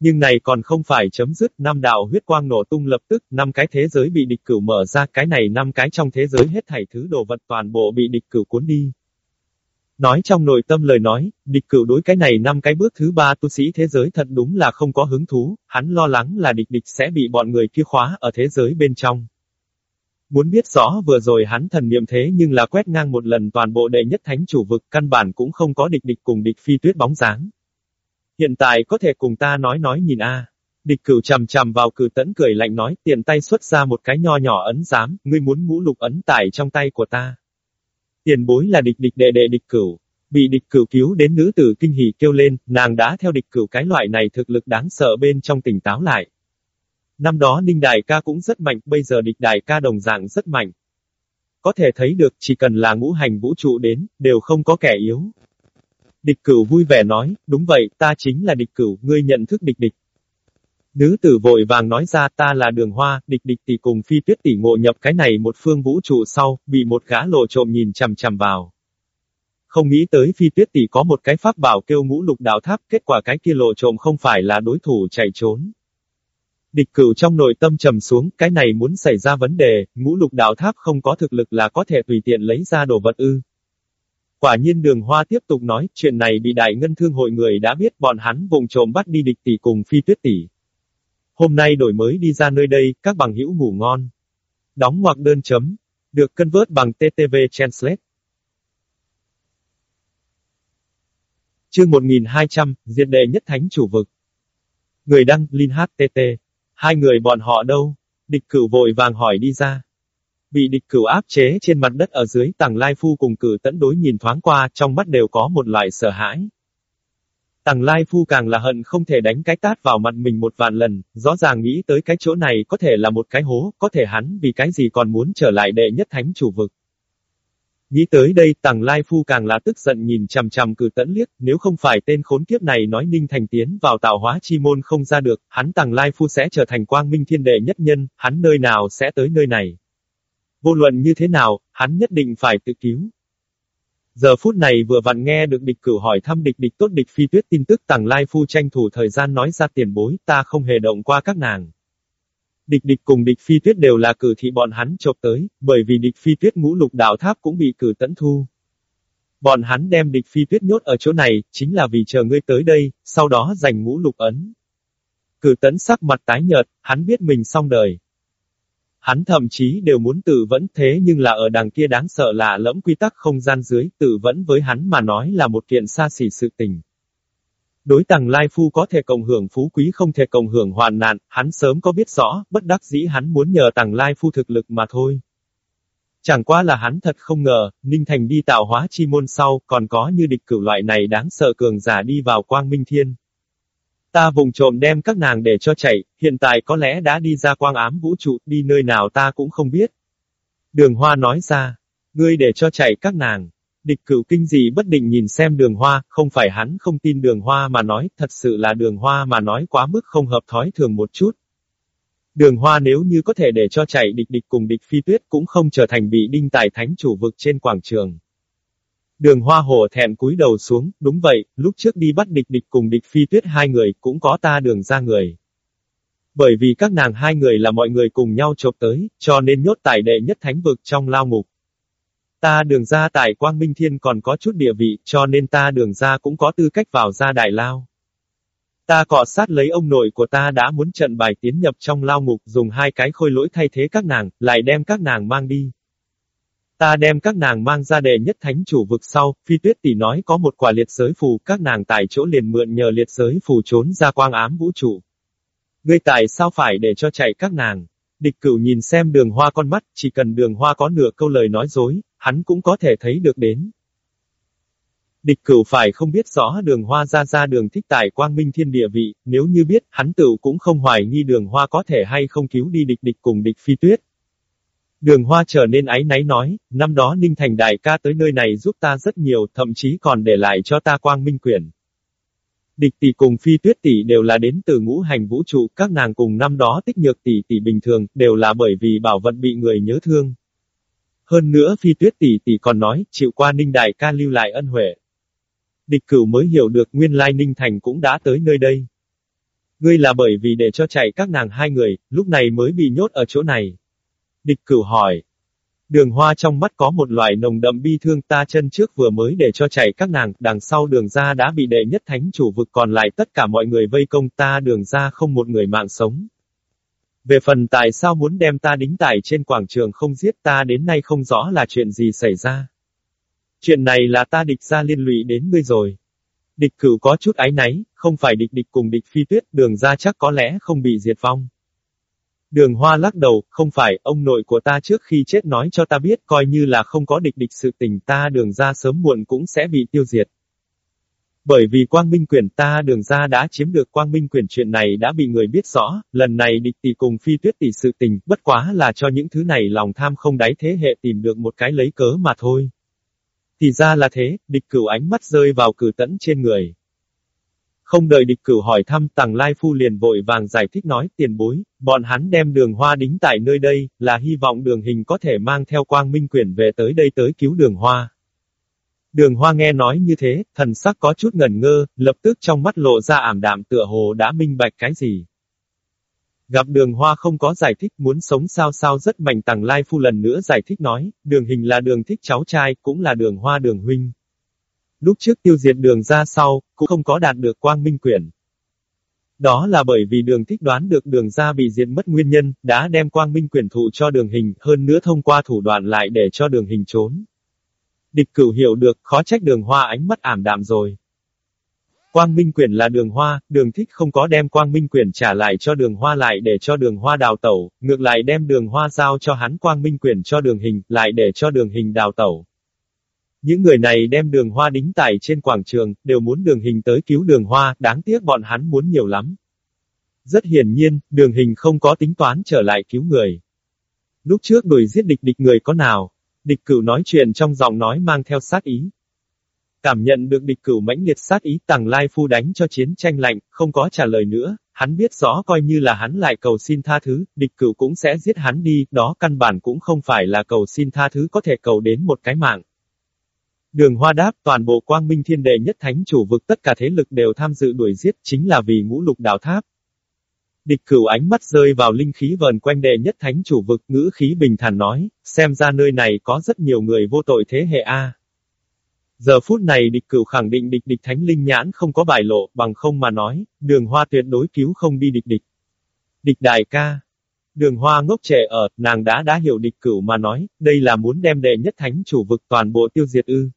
Nhưng này còn không phải chấm dứt, năm đạo huyết quang nổ tung lập tức, năm cái thế giới bị địch cửu mở ra, cái này năm cái trong thế giới hết thảy thứ đồ vật toàn bộ bị địch cửu cuốn đi. Nói trong nội tâm lời nói, địch cửu đối cái này năm cái bước thứ ba tu sĩ thế giới thật đúng là không có hứng thú, hắn lo lắng là địch địch sẽ bị bọn người kia khóa ở thế giới bên trong. Muốn biết rõ vừa rồi hắn thần niệm thế nhưng là quét ngang một lần toàn bộ đệ nhất thánh chủ vực căn bản cũng không có địch địch cùng địch phi tuyết bóng dáng. Hiện tại có thể cùng ta nói nói nhìn a. Địch cửu chầm chầm vào cử tẫn cười lạnh nói, tiền tay xuất ra một cái nho nhỏ ấn giám, ngươi muốn ngũ lục ấn tải trong tay của ta. Tiền bối là địch địch đệ đệ địch cửu. Bị địch cửu cứu đến nữ tử kinh hỉ kêu lên, nàng đã theo địch cửu cái loại này thực lực đáng sợ bên trong tỉnh táo lại. Năm đó Ninh Đại ca cũng rất mạnh, bây giờ địch Đại ca đồng dạng rất mạnh. Có thể thấy được chỉ cần là ngũ hành vũ trụ đến, đều không có kẻ yếu. Địch cửu vui vẻ nói, đúng vậy, ta chính là địch cửu, ngươi nhận thức địch địch. Nữ tử vội vàng nói ra ta là đường hoa, địch địch tỷ cùng phi tuyết tỷ ngộ nhập cái này một phương vũ trụ sau, bị một gã lộ trộm nhìn chằm chằm vào. Không nghĩ tới phi tuyết tỷ có một cái pháp bảo kêu ngũ lục đạo tháp, kết quả cái kia lộ trộm không phải là đối thủ chạy trốn. Địch cửu trong nội tâm trầm xuống, cái này muốn xảy ra vấn đề, ngũ lục đạo tháp không có thực lực là có thể tùy tiện lấy ra đồ vật ư. Quả nhiên đường hoa tiếp tục nói, chuyện này bị đại ngân thương hội người đã biết bọn hắn vùng trộm bắt đi địch tỷ cùng phi tuyết tỷ. Hôm nay đổi mới đi ra nơi đây, các bằng hữu ngủ ngon. Đóng ngoặc đơn chấm. Được cân vớt bằng TTV Translate. Chương 1200, Diệt đệ nhất thánh chủ vực. Người đăng, Linh HTT. Hai người bọn họ đâu? Địch cửu vội vàng hỏi đi ra. Bị địch cửu áp chế trên mặt đất ở dưới tầng lai phu cùng cử tẫn đối nhìn thoáng qua, trong mắt đều có một loại sợ hãi. Tằng Lai Phu càng là hận không thể đánh cái tát vào mặt mình một vạn lần, rõ ràng nghĩ tới cái chỗ này có thể là một cái hố, có thể hắn vì cái gì còn muốn trở lại đệ nhất thánh chủ vực. Nghĩ tới đây Tằng Lai Phu càng là tức giận nhìn chằm chằm cử tẫn liếc, nếu không phải tên khốn kiếp này nói Ninh Thành tiến vào tạo hóa chi môn không ra được, hắn Tằng Lai Phu sẽ trở thành quang minh thiên đệ nhất nhân, hắn nơi nào sẽ tới nơi này. Vô luận như thế nào, hắn nhất định phải tự cứu. Giờ phút này vừa vặn nghe được địch cửu hỏi thăm địch địch tốt địch phi tuyết tin tức tàng lai phu tranh thủ thời gian nói ra tiền bối, ta không hề động qua các nàng. Địch địch cùng địch phi tuyết đều là cử thị bọn hắn chộp tới, bởi vì địch phi tuyết ngũ lục đảo tháp cũng bị cử tẫn thu. Bọn hắn đem địch phi tuyết nhốt ở chỗ này, chính là vì chờ ngươi tới đây, sau đó giành ngũ lục ấn. Cử tấn sắc mặt tái nhợt, hắn biết mình xong đời. Hắn thậm chí đều muốn tự vẫn thế nhưng là ở đằng kia đáng sợ là lẫm quy tắc không gian dưới, tự vẫn với hắn mà nói là một kiện xa xỉ sự tình. Đối tàng Lai Phu có thể cộng hưởng phú quý không thể cộng hưởng hoàn nạn, hắn sớm có biết rõ, bất đắc dĩ hắn muốn nhờ tàng Lai Phu thực lực mà thôi. Chẳng qua là hắn thật không ngờ, Ninh Thành đi tạo hóa chi môn sau, còn có như địch cửu loại này đáng sợ cường giả đi vào quang minh thiên. Ta vùng trộm đem các nàng để cho chạy, hiện tại có lẽ đã đi ra quang ám vũ trụ, đi nơi nào ta cũng không biết. Đường hoa nói ra, ngươi để cho chạy các nàng. Địch cửu kinh gì bất định nhìn xem đường hoa, không phải hắn không tin đường hoa mà nói, thật sự là đường hoa mà nói quá mức không hợp thói thường một chút. Đường hoa nếu như có thể để cho chạy địch địch cùng địch phi tuyết cũng không trở thành bị đinh tài thánh chủ vực trên quảng trường. Đường hoa hổ thẹn cúi đầu xuống, đúng vậy, lúc trước đi bắt địch địch cùng địch phi tuyết hai người, cũng có ta đường ra người. Bởi vì các nàng hai người là mọi người cùng nhau chộp tới, cho nên nhốt tài đệ nhất thánh vực trong lao ngục. Ta đường ra tại Quang Minh Thiên còn có chút địa vị, cho nên ta đường ra cũng có tư cách vào ra đại lao. Ta cọ sát lấy ông nội của ta đã muốn trận bài tiến nhập trong lao ngục dùng hai cái khôi lỗi thay thế các nàng, lại đem các nàng mang đi. Ta đem các nàng mang ra đệ nhất thánh chủ vực sau, phi tuyết tỷ nói có một quả liệt giới phù, các nàng tại chỗ liền mượn nhờ liệt giới phù trốn ra quang ám vũ trụ. Ngươi tại sao phải để cho chạy các nàng? Địch cửu nhìn xem đường hoa con mắt, chỉ cần đường hoa có nửa câu lời nói dối, hắn cũng có thể thấy được đến. Địch cửu phải không biết rõ đường hoa ra ra đường thích tại quang minh thiên địa vị, nếu như biết, hắn tự cũng không hoài nghi đường hoa có thể hay không cứu đi địch địch cùng địch phi tuyết. Đường hoa trở nên áy náy nói, năm đó Ninh Thành đại ca tới nơi này giúp ta rất nhiều, thậm chí còn để lại cho ta quang minh quyển. Địch tỷ cùng phi tuyết tỷ đều là đến từ ngũ hành vũ trụ, các nàng cùng năm đó tích nhược tỷ tỷ bình thường, đều là bởi vì bảo vận bị người nhớ thương. Hơn nữa phi tuyết tỷ tỷ còn nói, chịu qua ninh đại ca lưu lại ân huệ. Địch cửu mới hiểu được nguyên lai ninh thành cũng đã tới nơi đây. Ngươi là bởi vì để cho chạy các nàng hai người, lúc này mới bị nhốt ở chỗ này. Địch cửu hỏi, Đường hoa trong mắt có một loại nồng đậm bi thương ta chân trước vừa mới để cho chạy các nàng, đằng sau đường ra đã bị đệ nhất thánh chủ vực còn lại tất cả mọi người vây công ta đường ra không một người mạng sống. Về phần tại sao muốn đem ta đính tải trên quảng trường không giết ta đến nay không rõ là chuyện gì xảy ra. Chuyện này là ta địch ra liên lụy đến ngươi rồi. Địch cửu có chút ái náy, không phải địch địch cùng địch phi tuyết đường ra chắc có lẽ không bị diệt vong. Đường Hoa lắc đầu, không phải, ông nội của ta trước khi chết nói cho ta biết coi như là không có địch địch sự tình ta đường ra sớm muộn cũng sẽ bị tiêu diệt. Bởi vì quang minh quyền ta đường ra đã chiếm được quang minh quyền chuyện này đã bị người biết rõ, lần này địch tỷ cùng phi tuyết tỷ sự tình, bất quá là cho những thứ này lòng tham không đáy thế hệ tìm được một cái lấy cớ mà thôi. Thì ra là thế, địch cửu ánh mắt rơi vào cử tẫn trên người. Không đợi địch cửu hỏi thăm tàng lai phu liền vội vàng giải thích nói tiền bối, bọn hắn đem đường hoa đính tại nơi đây, là hy vọng đường hình có thể mang theo quang minh quyển về tới đây tới cứu đường hoa. Đường hoa nghe nói như thế, thần sắc có chút ngẩn ngơ, lập tức trong mắt lộ ra ảm đạm tựa hồ đã minh bạch cái gì. Gặp đường hoa không có giải thích muốn sống sao sao rất mạnh tàng lai phu lần nữa giải thích nói, đường hình là đường thích cháu trai, cũng là đường hoa đường huynh. Lúc trước tiêu diệt đường ra sau, cũng không có đạt được quang minh quyển. Đó là bởi vì đường thích đoán được đường ra bị diệt mất nguyên nhân, đã đem quang minh quyển thụ cho đường hình, hơn nữa thông qua thủ đoạn lại để cho đường hình trốn. Địch cửu hiểu được, khó trách đường hoa ánh mắt ảm đạm rồi. Quang Minh Quyển là đường hoa, đường thích không có đem Quang Minh Quyển trả lại cho đường hoa lại để cho đường hoa đào tẩu, ngược lại đem đường hoa giao cho hắn Quang Minh Quyển cho đường hình, lại để cho đường hình đào tẩu. Những người này đem đường hoa đính tải trên quảng trường, đều muốn đường hình tới cứu đường hoa, đáng tiếc bọn hắn muốn nhiều lắm. Rất hiển nhiên, đường hình không có tính toán trở lại cứu người. Lúc trước đuổi giết địch địch người có nào? Địch cửu nói chuyện trong giọng nói mang theo sát ý. Cảm nhận được địch cửu mãnh liệt sát ý tàng lai phu đánh cho chiến tranh lạnh, không có trả lời nữa, hắn biết rõ coi như là hắn lại cầu xin tha thứ, địch cửu cũng sẽ giết hắn đi, đó căn bản cũng không phải là cầu xin tha thứ có thể cầu đến một cái mạng. Đường Hoa đáp, toàn bộ quang minh thiên đệ nhất thánh chủ vực tất cả thế lực đều tham dự đuổi giết chính là vì ngũ lục đạo tháp. Địch cửu ánh mắt rơi vào linh khí vờn quanh đệ nhất thánh chủ vực ngữ khí bình thản nói, xem ra nơi này có rất nhiều người vô tội thế hệ A. Giờ phút này địch cửu khẳng định địch địch thánh linh nhãn không có bài lộ, bằng không mà nói, đường hoa tuyệt đối cứu không đi địch địch. Địch đại ca. Đường hoa ngốc trẻ ở, nàng đã đã hiểu địch cửu mà nói, đây là muốn đem đệ nhất thánh chủ vực toàn bộ tiêu diệt ư.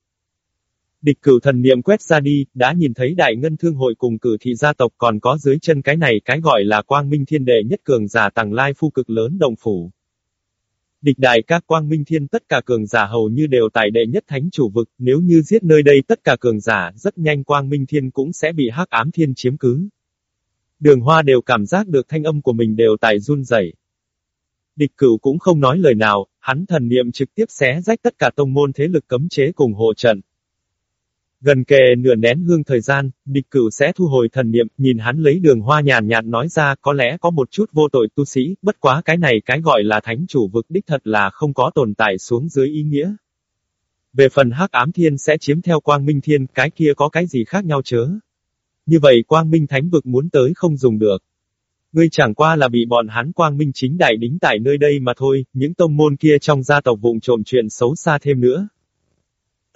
Địch cửu thần niệm quét ra đi, đã nhìn thấy đại ngân thương hội cùng cử thị gia tộc còn có dưới chân cái này cái gọi là quang minh thiên đệ nhất cường giả tàng lai phu cực lớn đồng phủ. Địch đại các quang minh thiên tất cả cường giả hầu như đều tại đệ nhất thánh chủ vực, nếu như giết nơi đây tất cả cường giả, rất nhanh quang minh thiên cũng sẽ bị hắc ám thiên chiếm cứ. Đường hoa đều cảm giác được thanh âm của mình đều tại run rẩy. Địch cửu cũng không nói lời nào, hắn thần niệm trực tiếp xé rách tất cả tông môn thế lực cấm chế cùng hộ trận. Gần kề nửa nén hương thời gian, địch cửu sẽ thu hồi thần niệm, nhìn hắn lấy đường hoa nhàn nhạt nói ra có lẽ có một chút vô tội tu sĩ, bất quá cái này cái gọi là thánh chủ vực đích thật là không có tồn tại xuống dưới ý nghĩa. Về phần hắc ám thiên sẽ chiếm theo quang minh thiên, cái kia có cái gì khác nhau chớ. Như vậy quang minh thánh vực muốn tới không dùng được. Ngươi chẳng qua là bị bọn hắn quang minh chính đại đính tại nơi đây mà thôi, những tông môn kia trong gia tộc vụng trộm chuyện xấu xa thêm nữa.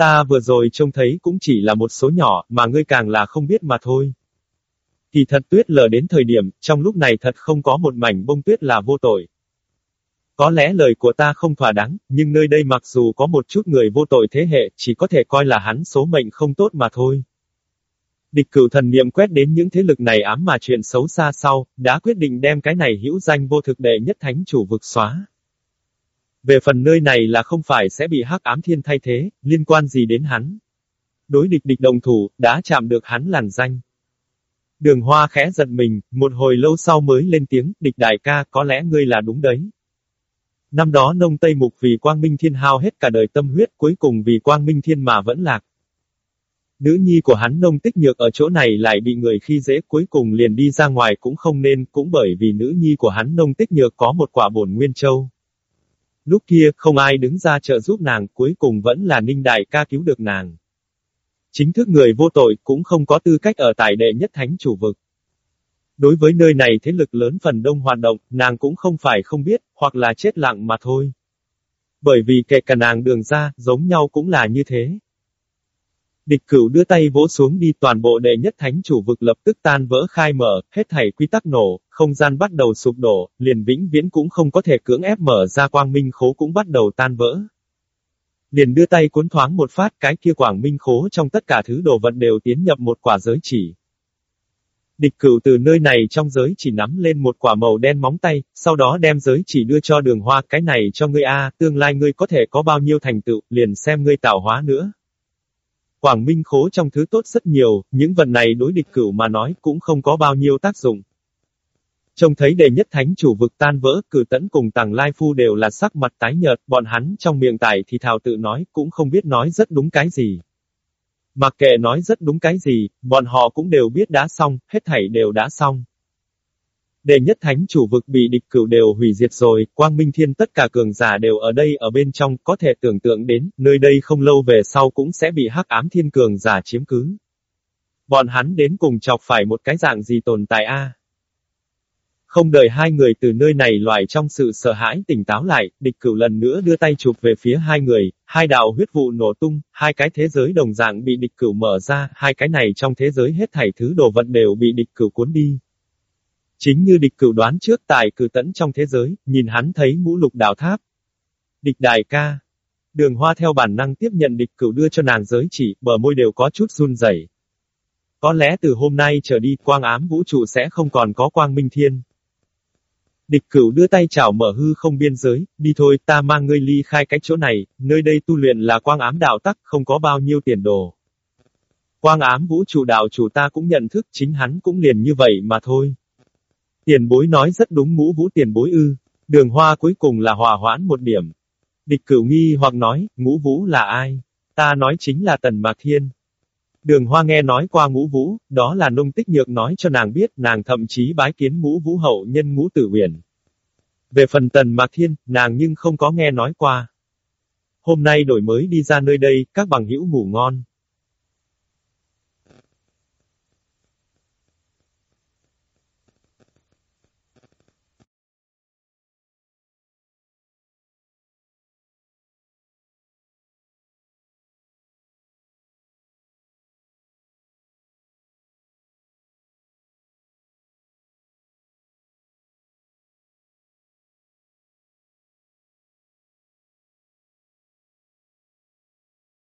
Ta vừa rồi trông thấy cũng chỉ là một số nhỏ, mà ngươi càng là không biết mà thôi. Kỳ thật tuyết lở đến thời điểm, trong lúc này thật không có một mảnh bông tuyết là vô tội. Có lẽ lời của ta không thỏa đáng, nhưng nơi đây mặc dù có một chút người vô tội thế hệ, chỉ có thể coi là hắn số mệnh không tốt mà thôi. Địch cửu thần niệm quét đến những thế lực này ám mà chuyện xấu xa sau, đã quyết định đem cái này hữu danh vô thực đệ nhất thánh chủ vực xóa. Về phần nơi này là không phải sẽ bị hắc ám thiên thay thế, liên quan gì đến hắn. Đối địch địch đồng thủ, đã chạm được hắn làn danh. Đường hoa khẽ giật mình, một hồi lâu sau mới lên tiếng, địch đại ca, có lẽ ngươi là đúng đấy. Năm đó nông Tây Mục vì Quang Minh Thiên hao hết cả đời tâm huyết cuối cùng vì Quang Minh Thiên mà vẫn lạc. Nữ nhi của hắn nông tích nhược ở chỗ này lại bị người khi dễ cuối cùng liền đi ra ngoài cũng không nên, cũng bởi vì nữ nhi của hắn nông tích nhược có một quả bổn nguyên châu. Lúc kia, không ai đứng ra trợ giúp nàng, cuối cùng vẫn là ninh đại ca cứu được nàng. Chính thức người vô tội cũng không có tư cách ở tại đệ nhất thánh chủ vực. Đối với nơi này thế lực lớn phần đông hoạt động, nàng cũng không phải không biết, hoặc là chết lặng mà thôi. Bởi vì kể cả nàng đường ra, giống nhau cũng là như thế. Địch cửu đưa tay vỗ xuống đi toàn bộ đệ nhất thánh chủ vực lập tức tan vỡ khai mở, hết thảy quy tắc nổ, không gian bắt đầu sụp đổ, liền vĩnh viễn cũng không có thể cưỡng ép mở ra quang minh khố cũng bắt đầu tan vỡ. Liền đưa tay cuốn thoáng một phát cái kia quảng minh khố trong tất cả thứ đồ vật đều tiến nhập một quả giới chỉ. Địch cửu từ nơi này trong giới chỉ nắm lên một quả màu đen móng tay, sau đó đem giới chỉ đưa cho đường hoa cái này cho ngươi a, tương lai ngươi có thể có bao nhiêu thành tựu, liền xem ngươi tạo hóa nữa. Quảng Minh khố trong thứ tốt rất nhiều, những vật này đối địch cửu mà nói cũng không có bao nhiêu tác dụng. Trông thấy đề nhất thánh chủ vực tan vỡ, cử tẫn cùng tàng lai phu đều là sắc mặt tái nhợt, bọn hắn trong miệng tải thì thào tự nói, cũng không biết nói rất đúng cái gì. Mặc kệ nói rất đúng cái gì, bọn họ cũng đều biết đã xong, hết thảy đều đã xong. Đệ nhất thánh chủ vực bị địch cửu đều hủy diệt rồi, quang minh thiên tất cả cường giả đều ở đây ở bên trong, có thể tưởng tượng đến, nơi đây không lâu về sau cũng sẽ bị hắc ám thiên cường giả chiếm cứ. Bọn hắn đến cùng chọc phải một cái dạng gì tồn tại a? Không đợi hai người từ nơi này loại trong sự sợ hãi tỉnh táo lại, địch cửu lần nữa đưa tay chụp về phía hai người, hai đạo huyết vụ nổ tung, hai cái thế giới đồng dạng bị địch cửu mở ra, hai cái này trong thế giới hết thảy thứ đồ vật đều bị địch cửu cuốn đi. Chính như địch cửu đoán trước tài cử tẫn trong thế giới, nhìn hắn thấy ngũ lục đảo tháp. Địch đại ca. Đường hoa theo bản năng tiếp nhận địch cửu đưa cho nàng giới chỉ, bờ môi đều có chút run rẩy. Có lẽ từ hôm nay trở đi quang ám vũ trụ sẽ không còn có quang minh thiên. Địch cửu đưa tay chảo mở hư không biên giới, đi thôi ta mang ngươi ly khai cái chỗ này, nơi đây tu luyện là quang ám đạo tắc, không có bao nhiêu tiền đồ. Quang ám vũ trụ đạo chủ ta cũng nhận thức chính hắn cũng liền như vậy mà thôi. Tiền bối nói rất đúng ngũ vũ tiền bối ư. Đường hoa cuối cùng là hòa hoãn một điểm. Địch cửu nghi hoặc nói, ngũ vũ là ai? Ta nói chính là Tần Mạc Thiên. Đường hoa nghe nói qua ngũ vũ, đó là nông tích nhược nói cho nàng biết, nàng thậm chí bái kiến ngũ vũ hậu nhân ngũ tử huyền. Về phần Tần Mạc Thiên, nàng nhưng không có nghe nói qua. Hôm nay đổi mới đi ra nơi đây, các bằng hữu ngủ ngon.